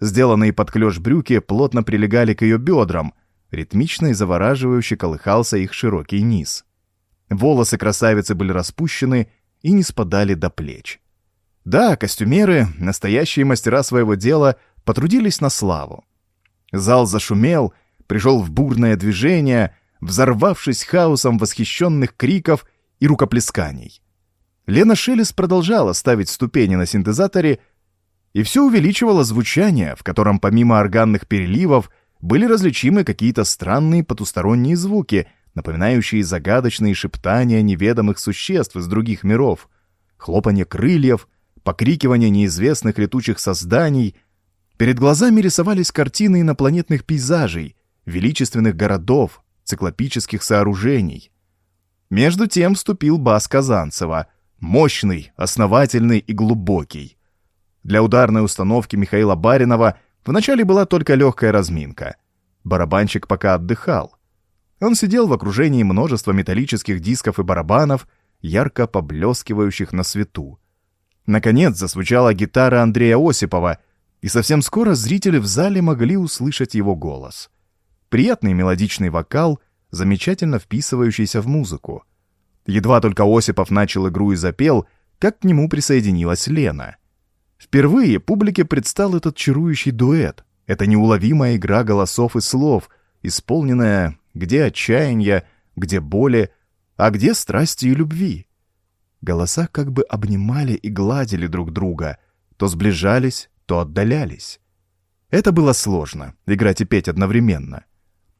Сделанные под клеш брюки плотно прилегали к ее бедрам, ритмично и завораживающе колыхался их широкий низ. Волосы красавицы были распущены и не спадали до плеч. Да, костюмеры, настоящие мастера своего дела, потрудились на славу. Зал зашумел, пришел в бурное движение, взорвавшись хаосом восхищенных криков и рукоплесканий. Лена Шелест продолжала ставить ступени на синтезаторе, и все увеличивало звучание, в котором помимо органных переливов были различимы какие-то странные потусторонние звуки, напоминающие загадочные шептания неведомых существ из других миров, хлопанье крыльев, покрикивание неизвестных летучих созданий. Перед глазами рисовались картины инопланетных пейзажей, величественных городов, циклопических сооружений. Между тем вступил бас Казанцева, мощный, основательный и глубокий. Для ударной установки Михаила Баринова вначале была только легкая разминка. Барабанщик пока отдыхал. Он сидел в окружении множества металлических дисков и барабанов, ярко поблескивающих на свету. Наконец зазвучала гитара Андрея Осипова, и совсем скоро зрители в зале могли услышать его голос — приятный мелодичный вокал, замечательно вписывающийся в музыку. Едва только Осипов начал игру и запел, как к нему присоединилась Лена. Впервые публике предстал этот чарующий дуэт, эта неуловимая игра голосов и слов, исполненная где отчаяние, где боли, а где страсти и любви. Голоса как бы обнимали и гладили друг друга, то сближались, то отдалялись. Это было сложно — играть и петь одновременно.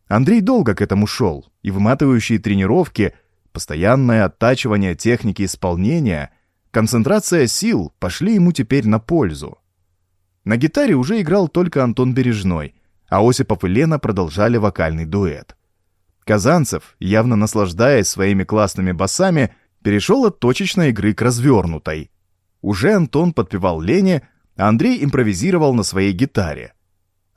Андрей долго к этому шел, и выматывающие тренировки, постоянное оттачивание техники исполнения, концентрация сил пошли ему теперь на пользу. На гитаре уже играл только Антон Бережной, а Осипов и Лена продолжали вокальный дуэт. Казанцев, явно наслаждаясь своими классными басами, перешел от точечной игры к развернутой. Уже Антон подпевал Лене, а Андрей импровизировал на своей гитаре.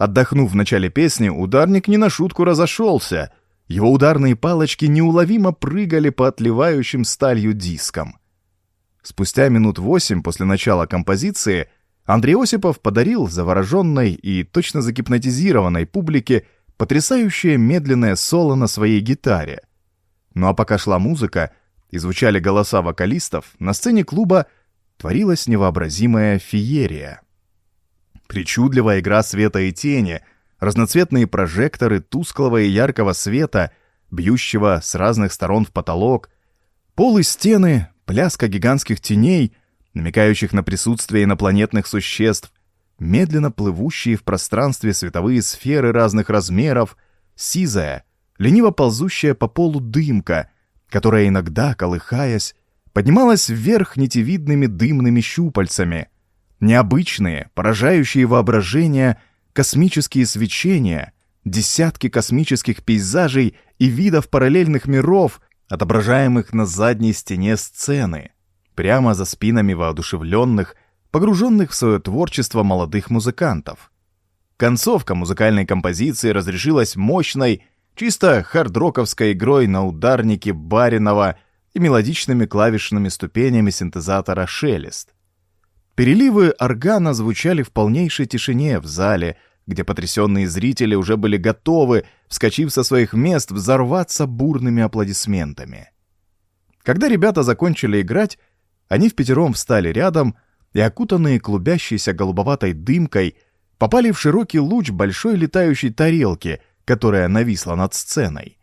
Отдохнув в начале песни, ударник не на шутку разошелся. Его ударные палочки неуловимо прыгали по отливающим сталью дискам. Спустя минут восемь после начала композиции Андрей Осипов подарил завороженной и точно загипнотизированной публике потрясающее медленное соло на своей гитаре. Ну а пока шла музыка и звучали голоса вокалистов, на сцене клуба творилась невообразимая феерия. Причудливая игра света и тени, разноцветные прожекторы тусклого и яркого света, бьющего с разных сторон в потолок, пол и стены, пляска гигантских теней, намекающих на присутствие инопланетных существ, медленно плывущие в пространстве световые сферы разных размеров, сизая, лениво ползущая по полу дымка, которая иногда, колыхаясь, поднималась вверх нитевидными дымными щупальцами — Необычные, поражающие воображение, космические свечения, десятки космических пейзажей и видов параллельных миров, отображаемых на задней стене сцены, прямо за спинами воодушевленных, погруженных в свое творчество молодых музыкантов. Концовка музыкальной композиции разрешилась мощной, чисто хардроковской игрой на ударнике Баринова и мелодичными клавишными ступенями синтезатора «Шелест». Переливы органа звучали в полнейшей тишине в зале, где потрясенные зрители уже были готовы, вскочив со своих мест, взорваться бурными аплодисментами. Когда ребята закончили играть, они в пятером встали рядом и, окутанные клубящейся голубоватой дымкой, попали в широкий луч большой летающей тарелки, которая нависла над сценой.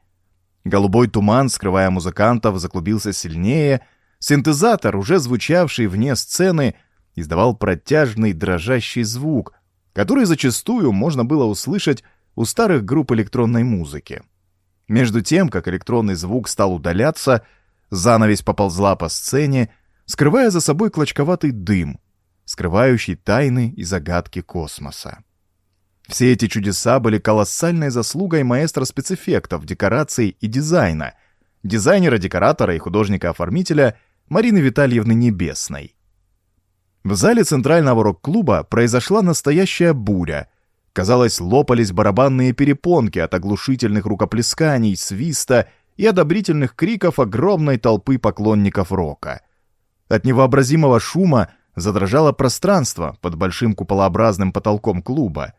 Голубой туман, скрывая музыкантов, заклубился сильнее, синтезатор, уже звучавший вне сцены, издавал протяжный дрожащий звук, который зачастую можно было услышать у старых групп электронной музыки. Между тем, как электронный звук стал удаляться, занавесь поползла по сцене, скрывая за собой клочковатый дым, скрывающий тайны и загадки космоса. Все эти чудеса были колоссальной заслугой маэстро спецэффектов, декораций и дизайна, дизайнера-декоратора и художника-оформителя Марины Витальевны Небесной. В зале центрального рок-клуба произошла настоящая буря. Казалось, лопались барабанные перепонки от оглушительных рукоплесканий, свиста и одобрительных криков огромной толпы поклонников рока. От невообразимого шума задрожало пространство под большим куполообразным потолком клуба.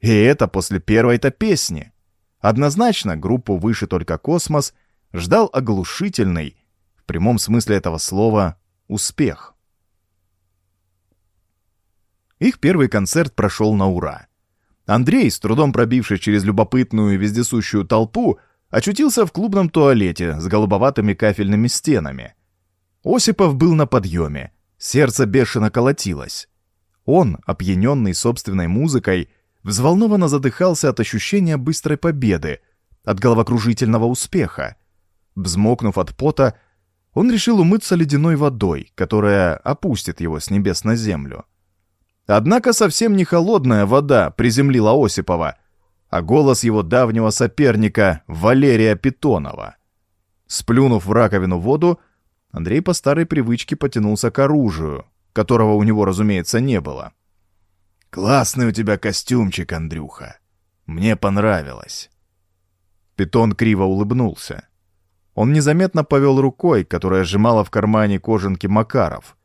И это после первой-то песни. Однозначно группу «Выше только космос» ждал оглушительный, в прямом смысле этого слова, успех. Их первый концерт прошел на ура. Андрей, с трудом пробившись через любопытную и вездесущую толпу, очутился в клубном туалете с голубоватыми кафельными стенами. Осипов был на подъеме, сердце бешено колотилось. Он, опьяненный собственной музыкой, взволнованно задыхался от ощущения быстрой победы, от головокружительного успеха. Взмокнув от пота, он решил умыться ледяной водой, которая опустит его с небес на землю. Однако совсем не холодная вода приземлила Осипова, а голос его давнего соперника Валерия Питонова. Сплюнув в раковину воду, Андрей по старой привычке потянулся к оружию, которого у него, разумеется, не было. «Классный у тебя костюмчик, Андрюха. Мне понравилось». Питон криво улыбнулся. Он незаметно повел рукой, которая сжимала в кармане кожанки Макаров —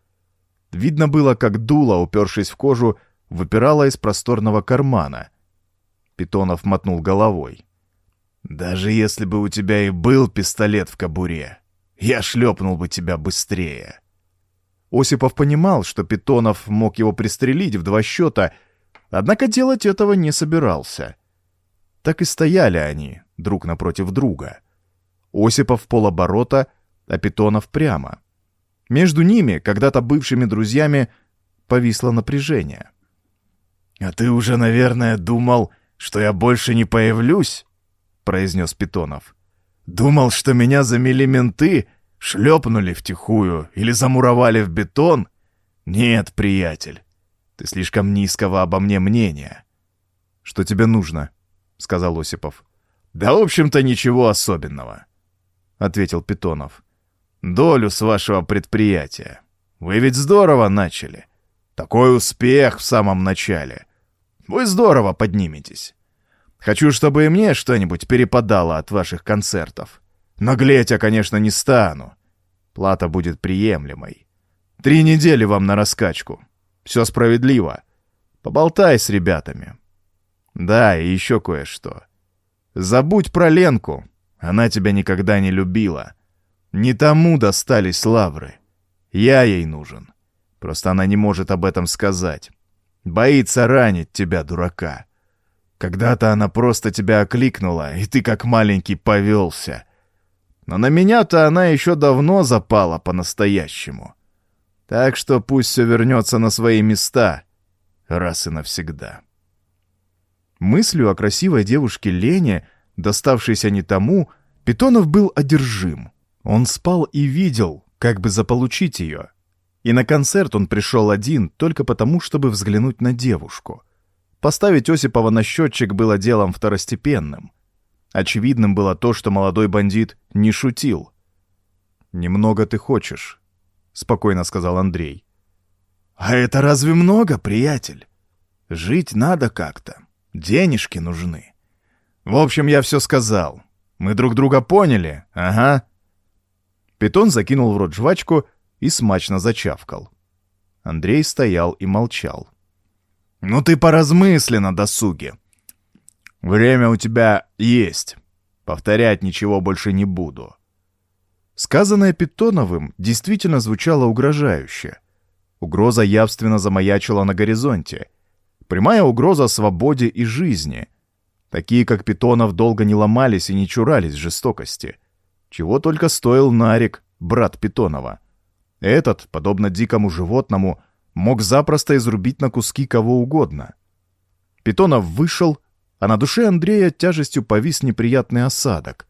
Видно было, как дуло, упершись в кожу, выпирало из просторного кармана. Питонов мотнул головой. «Даже если бы у тебя и был пистолет в кобуре, я шлепнул бы тебя быстрее». Осипов понимал, что Питонов мог его пристрелить в два счета, однако делать этого не собирался. Так и стояли они, друг напротив друга. Осипов полоборота, а Питонов прямо — между ними, когда-то бывшими друзьями, повисло напряжение. «А ты уже, наверное, думал, что я больше не появлюсь?» — произнес Питонов. «Думал, что меня замели менты, шлепнули втихую или замуровали в бетон? Нет, приятель, ты слишком низкого обо мне мнения». «Что тебе нужно?» — сказал Осипов. «Да, в общем-то, ничего особенного», — ответил Питонов долю с вашего предприятия. Вы ведь здорово начали. Такой успех в самом начале. Вы здорово подниметесь. Хочу, чтобы и мне что-нибудь перепадало от ваших концертов. Наглеть я, конечно, не стану. Плата будет приемлемой. Три недели вам на раскачку. Все справедливо. Поболтай с ребятами. Да, и еще кое-что. Забудь про Ленку. Она тебя никогда не любила. Не тому достались лавры. Я ей нужен. Просто она не может об этом сказать. Боится ранить тебя, дурака. Когда-то она просто тебя окликнула, и ты как маленький повелся. Но на меня-то она еще давно запала по-настоящему. Так что пусть все вернется на свои места, раз и навсегда. Мыслью о красивой девушке Лене, доставшейся не тому, Питонов был одержим — он спал и видел, как бы заполучить ее. И на концерт он пришел один только потому, чтобы взглянуть на девушку. Поставить Осипова на счетчик было делом второстепенным. Очевидным было то, что молодой бандит не шутил. «Немного ты хочешь», — спокойно сказал Андрей. «А это разве много, приятель? Жить надо как-то. Денежки нужны. В общем, я все сказал. Мы друг друга поняли, ага». Питон закинул в рот жвачку и смачно зачавкал. Андрей стоял и молчал. Ну ты поразмысли на досуге. Время у тебя есть. Повторять ничего больше не буду. Сказанное Питоновым действительно звучало угрожающе. Угроза явственно замаячила на горизонте. Прямая угроза свободе и жизни. Такие, как Питонов, долго не ломались и не чурались жестокости. Чего только стоил Нарик, брат Питонова. Этот, подобно дикому животному, мог запросто изрубить на куски кого угодно. Питонов вышел, а на душе Андрея тяжестью повис неприятный осадок.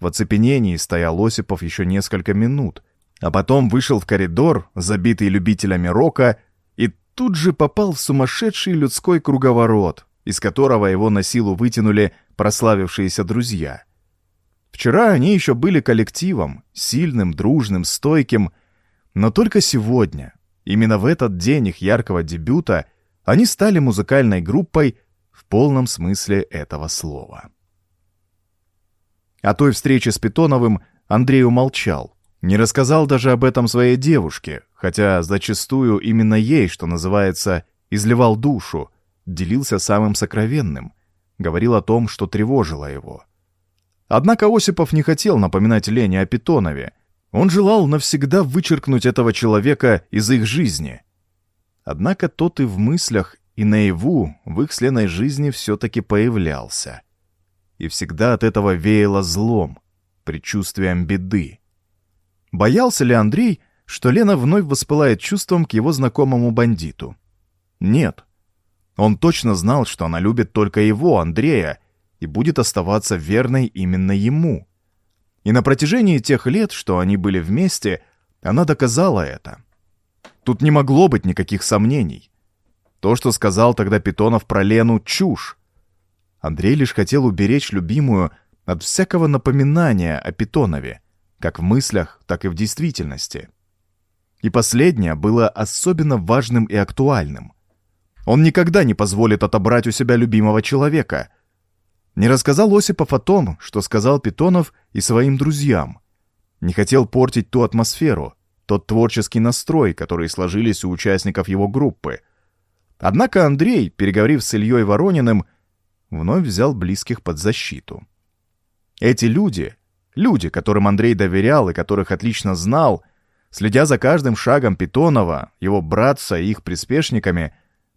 В оцепенении стоял Осипов еще несколько минут, а потом вышел в коридор, забитый любителями рока, и тут же попал в сумасшедший людской круговорот, из которого его на силу вытянули прославившиеся друзья. Вчера они еще были коллективом, сильным, дружным, стойким, но только сегодня, именно в этот день их яркого дебюта, они стали музыкальной группой в полном смысле этого слова. О той встрече с Питоновым Андрей умолчал, не рассказал даже об этом своей девушке, хотя зачастую именно ей, что называется, изливал душу, делился самым сокровенным, говорил о том, что тревожило его. Однако Осипов не хотел напоминать Лене о Питонове, он желал навсегда вычеркнуть этого человека из их жизни. Однако тот и в мыслях, и наяву в их с жизни все-таки появлялся. И всегда от этого веяло злом, предчувствием беды. Боялся ли Андрей, что Лена вновь воспылает чувством к его знакомому бандиту? Нет. Он точно знал, что она любит только его, Андрея, и будет оставаться верной именно ему. И на протяжении тех лет, что они были вместе, она доказала это. Тут не могло быть никаких сомнений. То, что сказал тогда Питонов про Лену, чушь. Андрей лишь хотел уберечь любимую от всякого напоминания о Питонове, как в мыслях, так и в действительности. И последнее было особенно важным и актуальным. Он никогда не позволит отобрать у себя любимого человека — не рассказал Осипов о том, что сказал Питонов и своим друзьям. Не хотел портить ту атмосферу, тот творческий настрой, которые сложились у участников его группы. Однако Андрей, переговорив с Ильей Ворониным, вновь взял близких под защиту. Эти люди, люди, которым Андрей доверял и которых отлично знал, следя за каждым шагом Питонова, его братца и их приспешниками,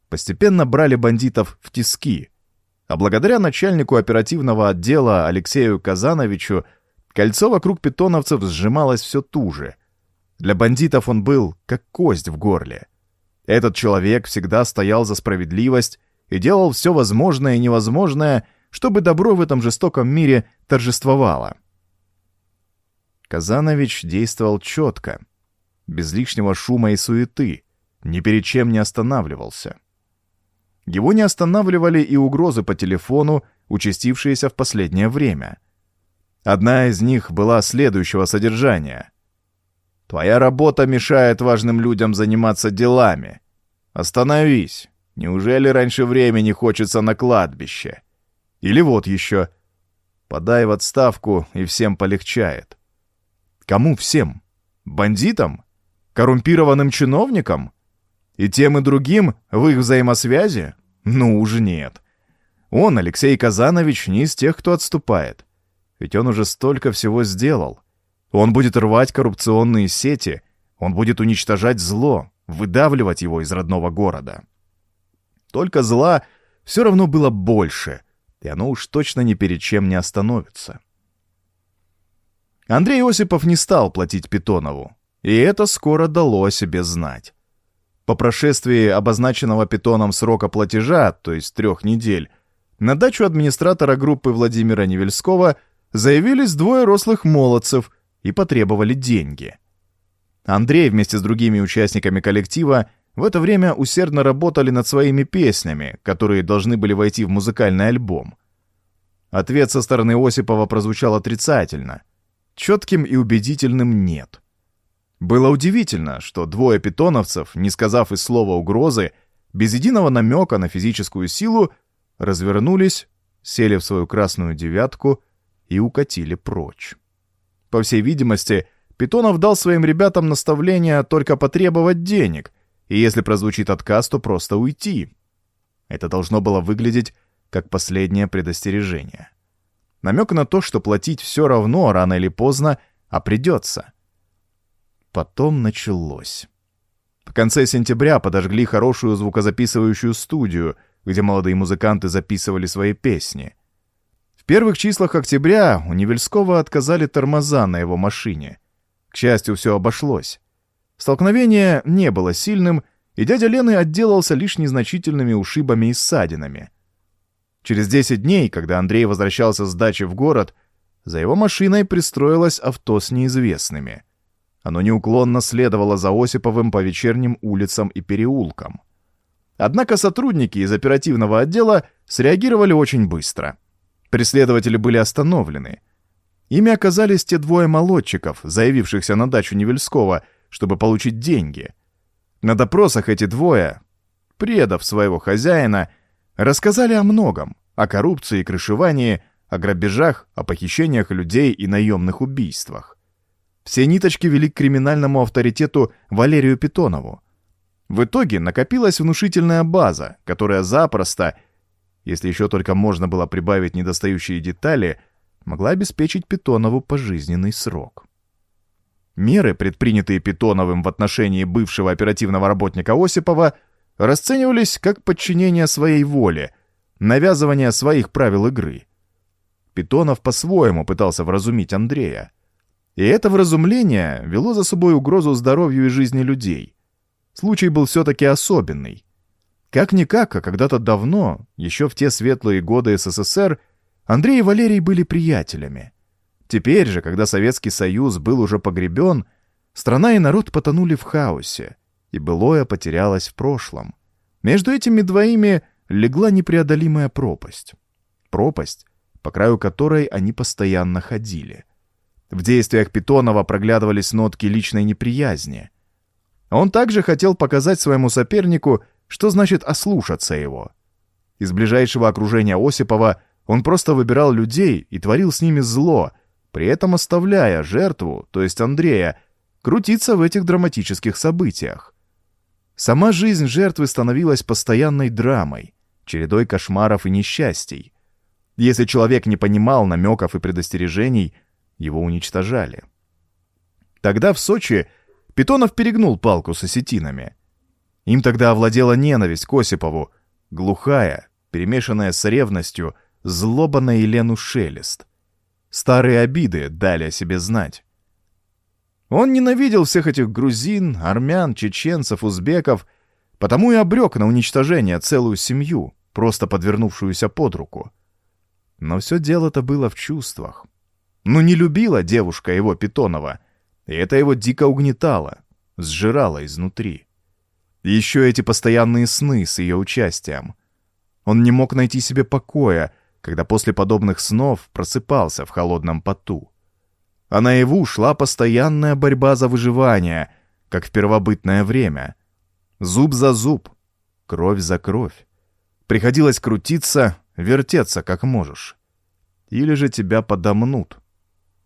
постепенно брали бандитов в тиски — а благодаря начальнику оперативного отдела Алексею Казановичу кольцо вокруг питоновцев сжималось все туже. Для бандитов он был как кость в горле. Этот человек всегда стоял за справедливость и делал все возможное и невозможное, чтобы добро в этом жестоком мире торжествовало. Казанович действовал четко, без лишнего шума и суеты, ни перед чем не останавливался. Его не останавливали и угрозы по телефону, участившиеся в последнее время. Одна из них была следующего содержания. «Твоя работа мешает важным людям заниматься делами. Остановись. Неужели раньше времени хочется на кладбище?» Или вот еще. «Подай в отставку, и всем полегчает». Кому всем? Бандитам? Коррумпированным чиновникам? И тем и другим в их взаимосвязи? Ну уж нет. Он, Алексей Казанович, не из тех, кто отступает. Ведь он уже столько всего сделал. Он будет рвать коррупционные сети, он будет уничтожать зло, выдавливать его из родного города. Только зла все равно было больше, и оно уж точно ни перед чем не остановится. Андрей Осипов не стал платить Питонову, и это скоро дало о себе знать. По прошествии обозначенного питоном срока платежа, то есть трех недель, на дачу администратора группы Владимира Невельского заявились двое рослых молодцев и потребовали деньги. Андрей вместе с другими участниками коллектива в это время усердно работали над своими песнями, которые должны были войти в музыкальный альбом. Ответ со стороны Осипова прозвучал отрицательно. Четким и убедительным «нет». Было удивительно, что двое питоновцев, не сказав и слова угрозы, без единого намека на физическую силу, развернулись, сели в свою красную девятку и укатили прочь. По всей видимости, Питонов дал своим ребятам наставление только потребовать денег, и если прозвучит отказ, то просто уйти. Это должно было выглядеть как последнее предостережение. Намек на то, что платить все равно, рано или поздно, а придется. Потом началось. В конце сентября подожгли хорошую звукозаписывающую студию, где молодые музыканты записывали свои песни. В первых числах октября у Невельского отказали тормоза на его машине. К счастью, все обошлось. Столкновение не было сильным, и дядя Лены отделался лишь незначительными ушибами и ссадинами. Через 10 дней, когда Андрей возвращался с дачи в город, за его машиной пристроилось авто с неизвестными. Оно неуклонно следовало за Осиповым по вечерним улицам и переулкам. Однако сотрудники из оперативного отдела среагировали очень быстро. Преследователи были остановлены. Ими оказались те двое молодчиков, заявившихся на дачу Невельского, чтобы получить деньги. На допросах эти двое, предав своего хозяина, рассказали о многом, о коррупции и крышевании, о грабежах, о похищениях людей и наемных убийствах. Все ниточки вели к криминальному авторитету Валерию Питонову. В итоге накопилась внушительная база, которая запросто, если еще только можно было прибавить недостающие детали, могла обеспечить Питонову пожизненный срок. Меры, предпринятые Питоновым в отношении бывшего оперативного работника Осипова, расценивались как подчинение своей воле, навязывание своих правил игры. Питонов по-своему пытался вразумить Андрея. И это вразумление вело за собой угрозу здоровью и жизни людей. Случай был все-таки особенный. Как-никак, а когда-то давно, еще в те светлые годы СССР, Андрей и Валерий были приятелями. Теперь же, когда Советский Союз был уже погребен, страна и народ потонули в хаосе, и былое потерялось в прошлом. Между этими двоими легла непреодолимая пропасть. Пропасть, по краю которой они постоянно ходили. В действиях Питонова проглядывались нотки личной неприязни. Он также хотел показать своему сопернику, что значит ослушаться его. Из ближайшего окружения Осипова он просто выбирал людей и творил с ними зло, при этом оставляя жертву, то есть Андрея, крутиться в этих драматических событиях. Сама жизнь жертвы становилась постоянной драмой, чередой кошмаров и несчастий. Если человек не понимал намеков и предостережений, его уничтожали. Тогда в Сочи Питонов перегнул палку с осетинами. Им тогда овладела ненависть к Осипову, глухая, перемешанная с ревностью, злоба на Елену Шелест. Старые обиды дали о себе знать. Он ненавидел всех этих грузин, армян, чеченцев, узбеков, потому и обрек на уничтожение целую семью, просто подвернувшуюся под руку. Но все дело-то было в чувствах. Ну не любила девушка его Питонова, и это его дико угнетало, сжирало изнутри. Еще эти постоянные сны с ее участием. Он не мог найти себе покоя, когда после подобных снов просыпался в холодном поту а наяву шла постоянная борьба за выживание, как в первобытное время. Зуб за зуб, кровь за кровь. Приходилось крутиться, вертеться как можешь. Или же тебя подомнут,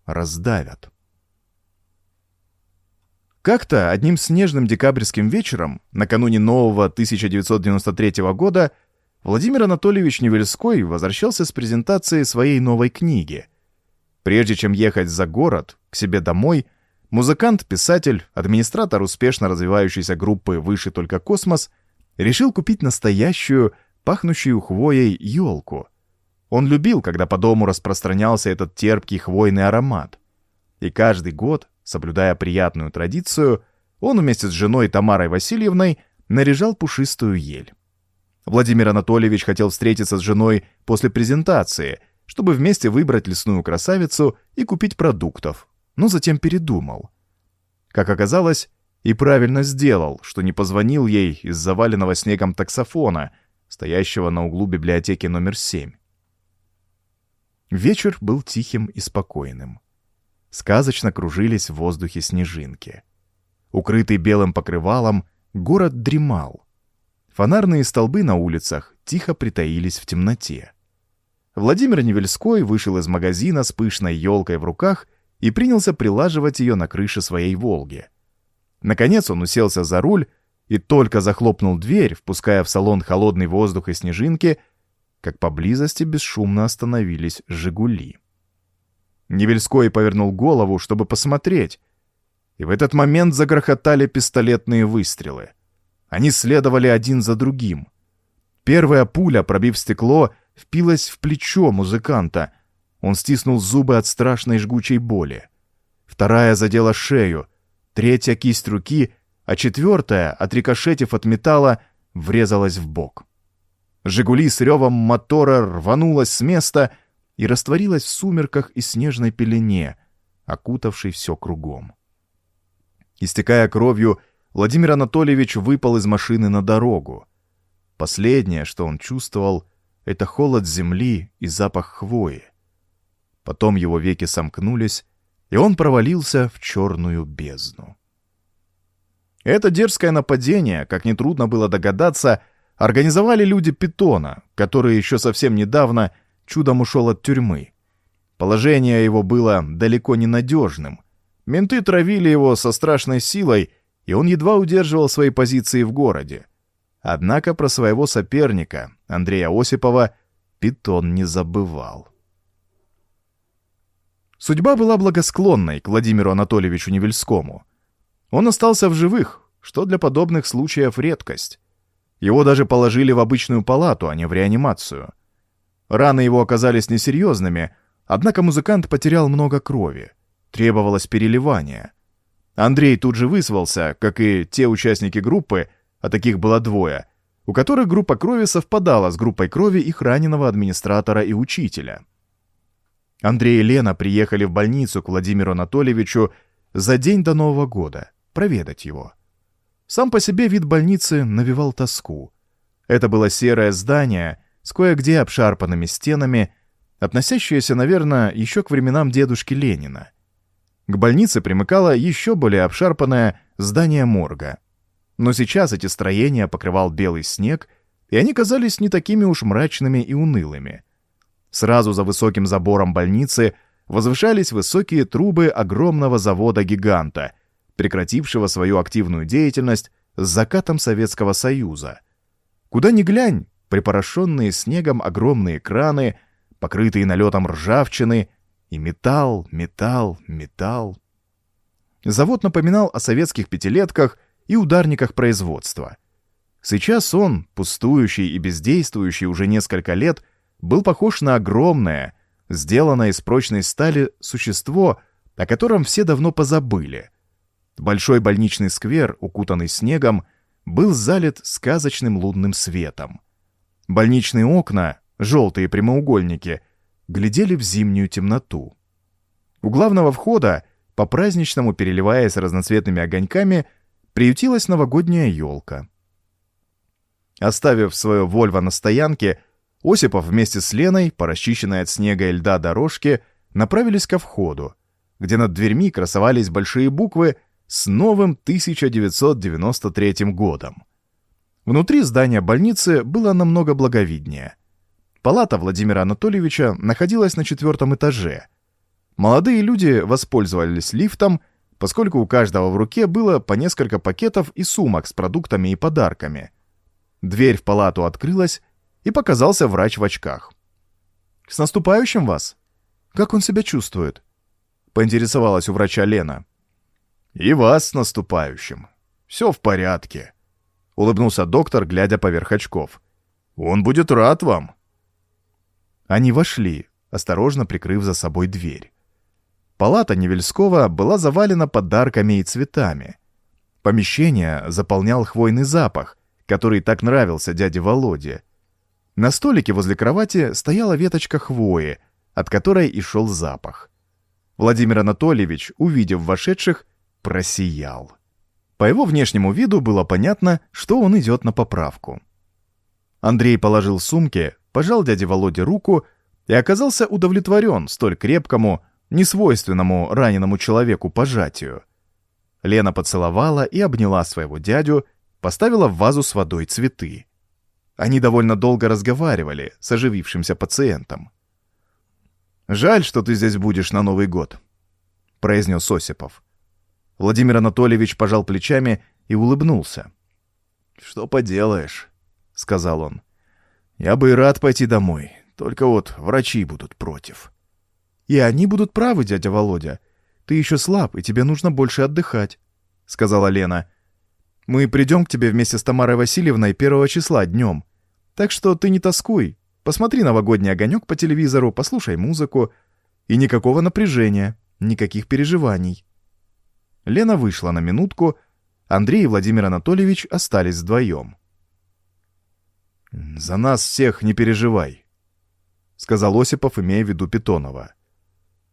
раздавят. Как-то одним снежным декабрьским вечером, накануне нового 1993 года, Владимир Анатольевич Невельской возвращался с презентацией своей новой книги — Прежде чем ехать за город, к себе домой, музыкант, писатель, администратор успешно развивающейся группы «Выше только космос» решил купить настоящую, пахнущую хвоей елку. Он любил, когда по дому распространялся этот терпкий хвойный аромат. И каждый год, соблюдая приятную традицию, он вместе с женой Тамарой Васильевной наряжал пушистую ель. Владимир Анатольевич хотел встретиться с женой после презентации — чтобы вместе выбрать лесную красавицу и купить продуктов, но затем передумал. Как оказалось, и правильно сделал, что не позвонил ей из заваленного снегом таксофона, стоящего на углу библиотеки номер 7. Вечер был тихим и спокойным. Сказочно кружились в воздухе снежинки. Укрытый белым покрывалом, город дремал. Фонарные столбы на улицах тихо притаились в темноте. Владимир Невельской вышел из магазина с пышной елкой в руках и принялся прилаживать ее на крыше своей «Волги». Наконец он уселся за руль и только захлопнул дверь, впуская в салон холодный воздух и снежинки, как поблизости бесшумно остановились «Жигули». Невельской повернул голову, чтобы посмотреть, и в этот момент загрохотали пистолетные выстрелы. Они следовали один за другим. Первая пуля, пробив стекло, впилась в плечо музыканта. Он стиснул зубы от страшной жгучей боли. Вторая задела шею, третья — кисть руки, а четвертая, отрикошетив от металла, врезалась в бок. «Жигули» с ревом мотора рванулась с места и растворилась в сумерках и снежной пелене, окутавшей все кругом. Истекая кровью, Владимир Анатольевич выпал из машины на дорогу. Последнее, что он чувствовал, это холод земли и запах хвои. Потом его веки сомкнулись, и он провалился в черную бездну. Это дерзкое нападение, как нетрудно было догадаться, организовали люди Питона, который еще совсем недавно чудом ушел от тюрьмы. Положение его было далеко не надежным. Менты травили его со страшной силой, и он едва удерживал свои позиции в городе. Однако про своего соперника, Андрея Осипова, Питон не забывал. Судьба была благосклонной к Владимиру Анатольевичу Невельскому. Он остался в живых, что для подобных случаев редкость. Его даже положили в обычную палату, а не в реанимацию. Раны его оказались несерьезными, однако музыкант потерял много крови. Требовалось переливание. Андрей тут же вызвался, как и те участники группы, а таких было двое, у которых группа крови совпадала с группой крови их раненого администратора и учителя. Андрей и Лена приехали в больницу к Владимиру Анатольевичу за день до Нового года проведать его. Сам по себе вид больницы навевал тоску. Это было серое здание с кое-где обшарпанными стенами, относящееся, наверное, еще к временам дедушки Ленина. К больнице примыкало еще более обшарпанное здание морга. Но сейчас эти строения покрывал белый снег, и они казались не такими уж мрачными и унылыми. Сразу за высоким забором больницы возвышались высокие трубы огромного завода-гиганта, прекратившего свою активную деятельность с закатом Советского Союза. Куда ни глянь, припорошенные снегом огромные краны, покрытые налетом ржавчины, и металл, металл, металл. Завод напоминал о советских пятилетках и ударниках производства. Сейчас он, пустующий и бездействующий уже несколько лет, был похож на огромное, сделанное из прочной стали существо, о котором все давно позабыли. Большой больничный сквер, укутанный снегом, был залит сказочным лунным светом. Больничные окна, желтые прямоугольники, глядели в зимнюю темноту. У главного входа, по-праздничному переливаясь разноцветными огоньками, приютилась новогодняя елка. Оставив свое «Вольво» на стоянке, Осипов вместе с Леной, по расчищенной от снега и льда дорожке, направились ко входу, где над дверьми красовались большие буквы с новым 1993 годом. Внутри здания больницы было намного благовиднее. Палата Владимира Анатольевича находилась на четвертом этаже. Молодые люди воспользовались лифтом, поскольку у каждого в руке было по несколько пакетов и сумок с продуктами и подарками. Дверь в палату открылась, и показался врач в очках. «С наступающим вас! Как он себя чувствует?» — поинтересовалась у врача Лена. «И вас с наступающим. Все в порядке», — улыбнулся доктор, глядя поверх очков. «Он будет рад вам». Они вошли, осторожно прикрыв за собой дверь. Палата Невельского была завалена подарками и цветами. Помещение заполнял хвойный запах, который так нравился дяде Володе. На столике возле кровати стояла веточка хвои, от которой и шел запах. Владимир Анатольевич, увидев вошедших, просиял. По его внешнему виду было понятно, что он идет на поправку. Андрей положил сумки, пожал дяде Володе руку и оказался удовлетворен столь крепкому, несвойственному раненому человеку пожатию. Лена поцеловала и обняла своего дядю, поставила в вазу с водой цветы. Они довольно долго разговаривали с оживившимся пациентом. «Жаль, что ты здесь будешь на Новый год», — произнес Осипов. Владимир Анатольевич пожал плечами и улыбнулся. «Что поделаешь», — сказал он. «Я бы и рад пойти домой, только вот врачи будут против». «И они будут правы, дядя Володя. Ты еще слаб, и тебе нужно больше отдыхать», — сказала Лена. «Мы придем к тебе вместе с Тамарой Васильевной первого числа днем. Так что ты не тоскуй. Посмотри новогодний огонек по телевизору, послушай музыку. И никакого напряжения, никаких переживаний». Лена вышла на минутку, Андрей и Владимир Анатольевич остались вдвоем. «За нас всех не переживай», — сказал Осипов, имея в виду Питонова.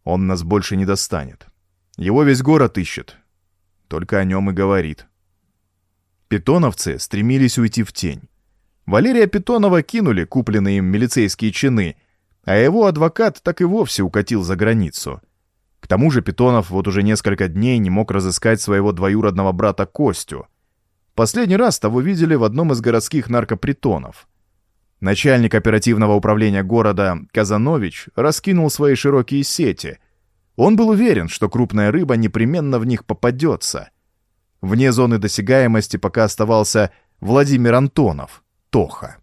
«Он нас больше не достанет. Его весь город ищет. Только о нем и говорит». Питоновцы стремились уйти в тень. Валерия Питонова кинули купленные им милицейские чины, а его адвокат так и вовсе укатил за границу — к тому же Питонов вот уже несколько дней не мог разыскать своего двоюродного брата Костю. Последний раз того видели в одном из городских наркопритонов. Начальник оперативного управления города Казанович раскинул свои широкие сети. Он был уверен, что крупная рыба непременно в них попадется. Вне зоны досягаемости пока оставался Владимир Антонов, Тоха.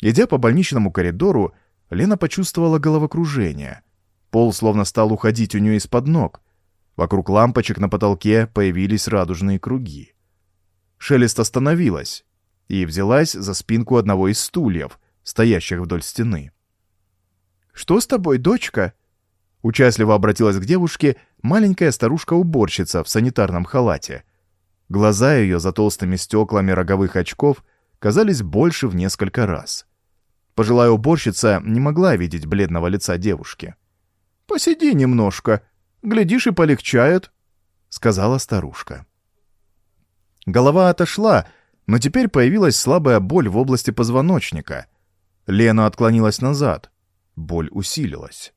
Идя по больничному коридору, Лена почувствовала головокружение — Пол словно стал уходить у нее из-под ног. Вокруг лампочек на потолке появились радужные круги. Шелест остановилась и взялась за спинку одного из стульев, стоящих вдоль стены. «Что с тобой, дочка?» Участливо обратилась к девушке маленькая старушка-уборщица в санитарном халате. Глаза ее за толстыми стеклами роговых очков казались больше в несколько раз. Пожилая уборщица не могла видеть бледного лица девушки. «Посиди немножко, глядишь и полегчает», — сказала старушка. Голова отошла, но теперь появилась слабая боль в области позвоночника. Лена отклонилась назад. Боль усилилась.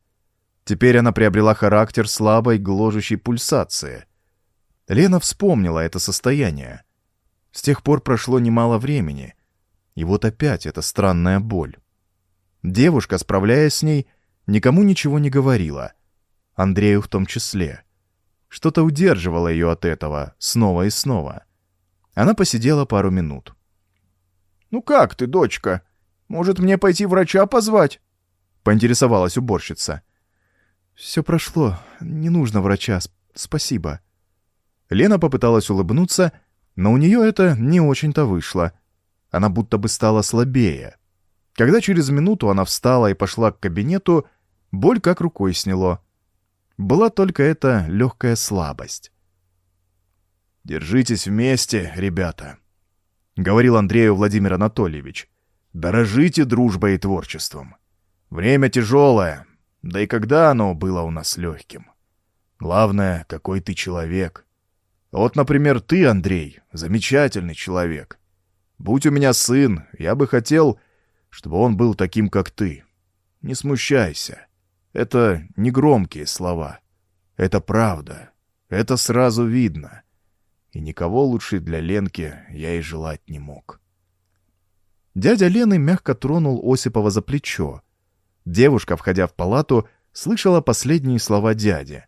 Теперь она приобрела характер слабой гложущей пульсации. Лена вспомнила это состояние. С тех пор прошло немало времени. И вот опять эта странная боль. Девушка, справляясь с ней, никому ничего не говорила. Андрею в том числе. Что-то удерживало ее от этого снова и снова. Она посидела пару минут. «Ну как ты, дочка? Может, мне пойти врача позвать?» — поинтересовалась уборщица. «Все прошло. Не нужно врача. Спасибо». Лена попыталась улыбнуться, но у нее это не очень-то вышло. Она будто бы стала слабее. Когда через минуту она встала и пошла к кабинету, боль как рукой сняло. Была только эта легкая слабость. «Держитесь вместе, ребята», — говорил Андрею Владимир Анатольевич. «Дорожите дружбой и творчеством. Время тяжелое, да и когда оно было у нас легким. Главное, какой ты человек. Вот, например, ты, Андрей, замечательный человек. Будь у меня сын, я бы хотел, чтобы он был таким, как ты. Не смущайся. Это не громкие слова. Это правда. Это сразу видно. И никого лучше для Ленки я и желать не мог. Дядя Лены мягко тронул Осипова за плечо. Девушка, входя в палату, слышала последние слова дяди.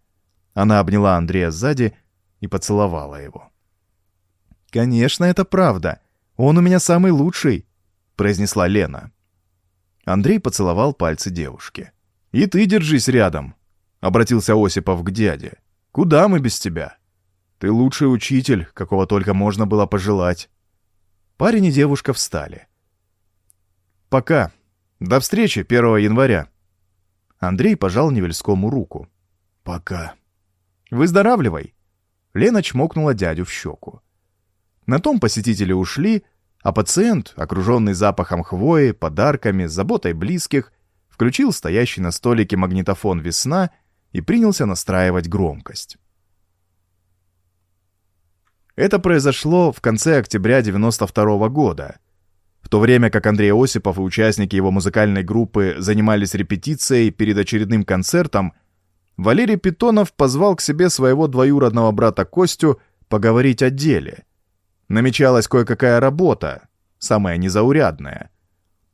Она обняла Андрея сзади и поцеловала его. «Конечно, это правда. Он у меня самый лучший», — произнесла Лена. Андрей поцеловал пальцы девушки. «И ты держись рядом», — обратился Осипов к дяде. «Куда мы без тебя? Ты лучший учитель, какого только можно было пожелать». Парень и девушка встали. «Пока. До встречи 1 января». Андрей пожал Невельскому руку. «Пока». «Выздоравливай». Лена чмокнула дядю в щеку. На том посетители ушли, а пациент, окруженный запахом хвои, подарками, заботой близких, включил стоящий на столике магнитофон «Весна» и принялся настраивать громкость. Это произошло в конце октября 92 -го года. В то время как Андрей Осипов и участники его музыкальной группы занимались репетицией перед очередным концертом, Валерий Питонов позвал к себе своего двоюродного брата Костю поговорить о деле. Намечалась кое-какая работа, самая незаурядная —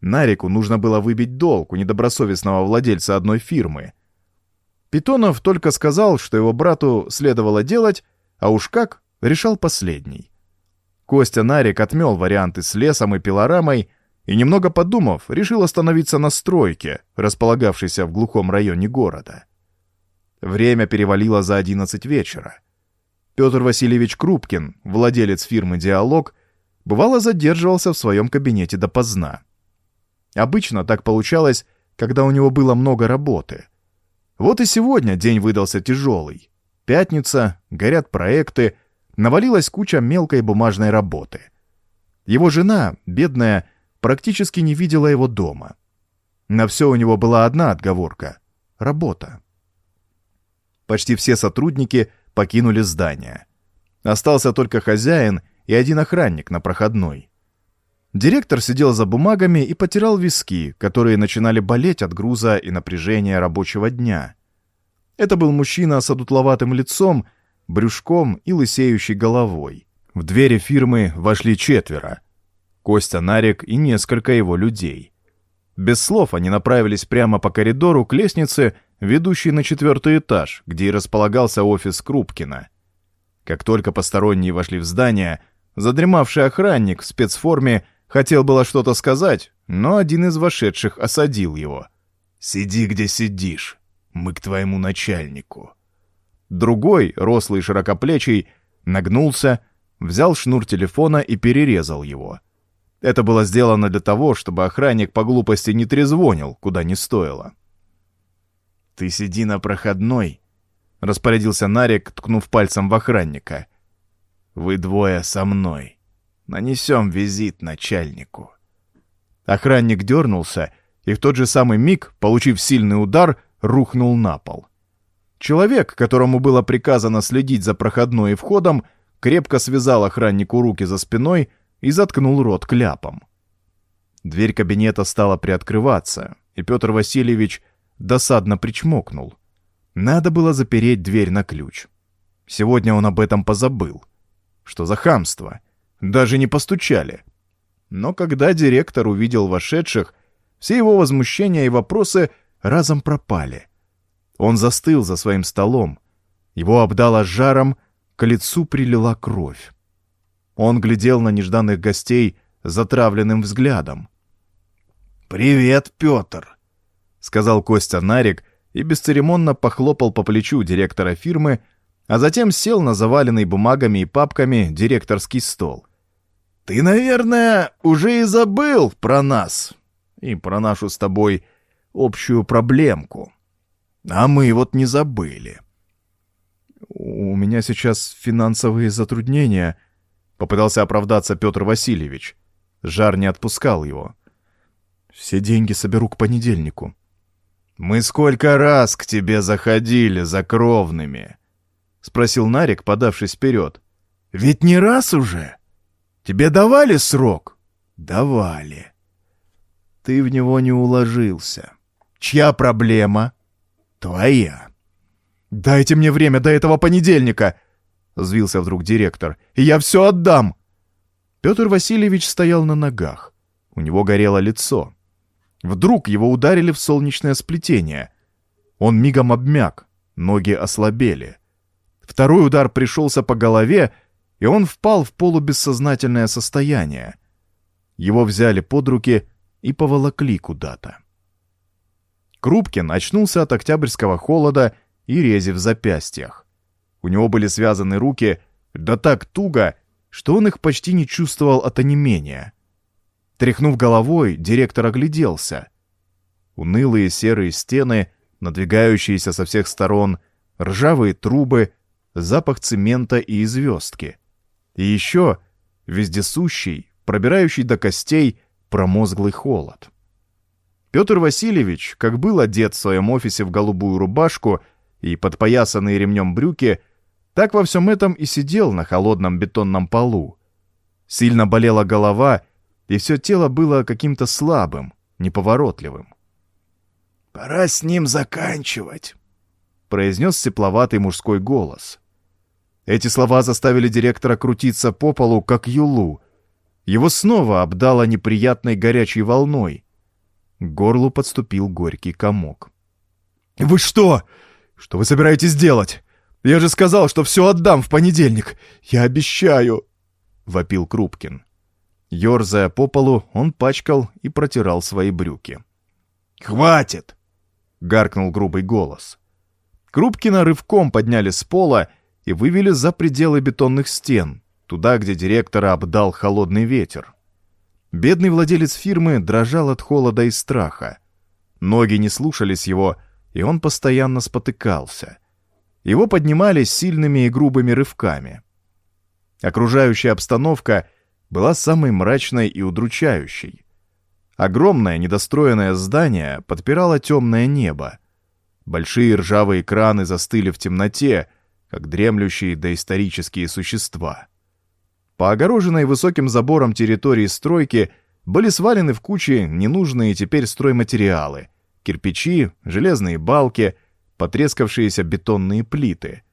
Нарику нужно было выбить долг у недобросовестного владельца одной фирмы. Питонов только сказал, что его брату следовало делать, а уж как, решал последний. Костя Нарик отмел варианты с лесом и пилорамой и, немного подумав, решил остановиться на стройке, располагавшейся в глухом районе города. Время перевалило за 11 вечера. Петр Васильевич Крупкин, владелец фирмы «Диалог», бывало задерживался в своем кабинете допоздна. Обычно так получалось, когда у него было много работы. Вот и сегодня день выдался тяжелый. Пятница, горят проекты, навалилась куча мелкой бумажной работы. Его жена, бедная, практически не видела его дома. На все у него была одна отговорка — работа. Почти все сотрудники покинули здание. Остался только хозяин и один охранник на проходной. Директор сидел за бумагами и потирал виски, которые начинали болеть от груза и напряжения рабочего дня. Это был мужчина с одутловатым лицом, брюшком и лысеющей головой. В двери фирмы вошли четверо. Костя Нарик и несколько его людей. Без слов они направились прямо по коридору к лестнице, ведущей на четвертый этаж, где и располагался офис Крупкина. Как только посторонние вошли в здание, задремавший охранник в спецформе Хотел было что-то сказать, но один из вошедших осадил его. «Сиди, где сидишь. Мы к твоему начальнику». Другой, рослый широкоплечий, нагнулся, взял шнур телефона и перерезал его. Это было сделано для того, чтобы охранник по глупости не трезвонил, куда не стоило. «Ты сиди на проходной», — распорядился Нарик, ткнув пальцем в охранника. «Вы двое со мной». Нанесем визит начальнику». Охранник дернулся, и в тот же самый миг, получив сильный удар, рухнул на пол. Человек, которому было приказано следить за проходной и входом, крепко связал охраннику руки за спиной и заткнул рот кляпом. Дверь кабинета стала приоткрываться, и Петр Васильевич досадно причмокнул. Надо было запереть дверь на ключ. Сегодня он об этом позабыл. Что за хамство? — даже не постучали. Но когда директор увидел вошедших, все его возмущения и вопросы разом пропали. Он застыл за своим столом. Его обдало жаром, к лицу прилила кровь. Он глядел на нежданных гостей затравленным взглядом. «Привет, Петр!» — сказал Костя Нарик и бесцеремонно похлопал по плечу директора фирмы, а затем сел на заваленный бумагами и папками директорский стол. Ты, наверное, уже и забыл про нас и про нашу с тобой общую проблемку. А мы вот не забыли. У меня сейчас финансовые затруднения, попытался оправдаться Петр Васильевич. Жар не отпускал его. Все деньги соберу к понедельнику. Мы сколько раз к тебе заходили за кровными? спросил Нарик, подавшись вперед. Ведь не раз уже. Тебе давали срок? Давали. Ты в него не уложился. Чья проблема? Твоя. Дайте мне время до этого понедельника, взвился вдруг директор, я все отдам. Петр Васильевич стоял на ногах. У него горело лицо. Вдруг его ударили в солнечное сплетение. Он мигом обмяк, ноги ослабели. Второй удар пришелся по голове, и он впал в полубессознательное состояние. Его взяли под руки и поволокли куда-то. Крупкин очнулся от октябрьского холода и рези в запястьях. У него были связаны руки, да так туго, что он их почти не чувствовал от онемения. Тряхнув головой, директор огляделся. Унылые серые стены, надвигающиеся со всех сторон, ржавые трубы, запах цемента и звездки. И еще вездесущий, пробирающий до костей, промозглый холод. Петр Васильевич, как был одет в своем офисе в голубую рубашку и подпоясанные ремнем брюки, так во всем этом и сидел на холодном бетонном полу. Сильно болела голова, и все тело было каким-то слабым, неповоротливым. «Пора с ним заканчивать», — произнес тепловатый мужской голос. Эти слова заставили директора крутиться по полу, как юлу. Его снова обдало неприятной горячей волной. К горлу подступил горький комок. «Вы что? Что вы собираетесь делать? Я же сказал, что все отдам в понедельник. Я обещаю!» вопил Крупкин. Ёрзая по полу, он пачкал и протирал свои брюки. «Хватит!» — гаркнул грубый голос. Крупкина рывком подняли с пола и вывели за пределы бетонных стен, туда, где директора обдал холодный ветер. Бедный владелец фирмы дрожал от холода и страха. Ноги не слушались его, и он постоянно спотыкался. Его поднимали сильными и грубыми рывками. Окружающая обстановка была самой мрачной и удручающей. Огромное недостроенное здание подпирало темное небо. Большие ржавые краны застыли в темноте, как дремлющие доисторические существа. По огороженной высоким забором территории стройки были свалены в кучи ненужные теперь стройматериалы — кирпичи, железные балки, потрескавшиеся бетонные плиты —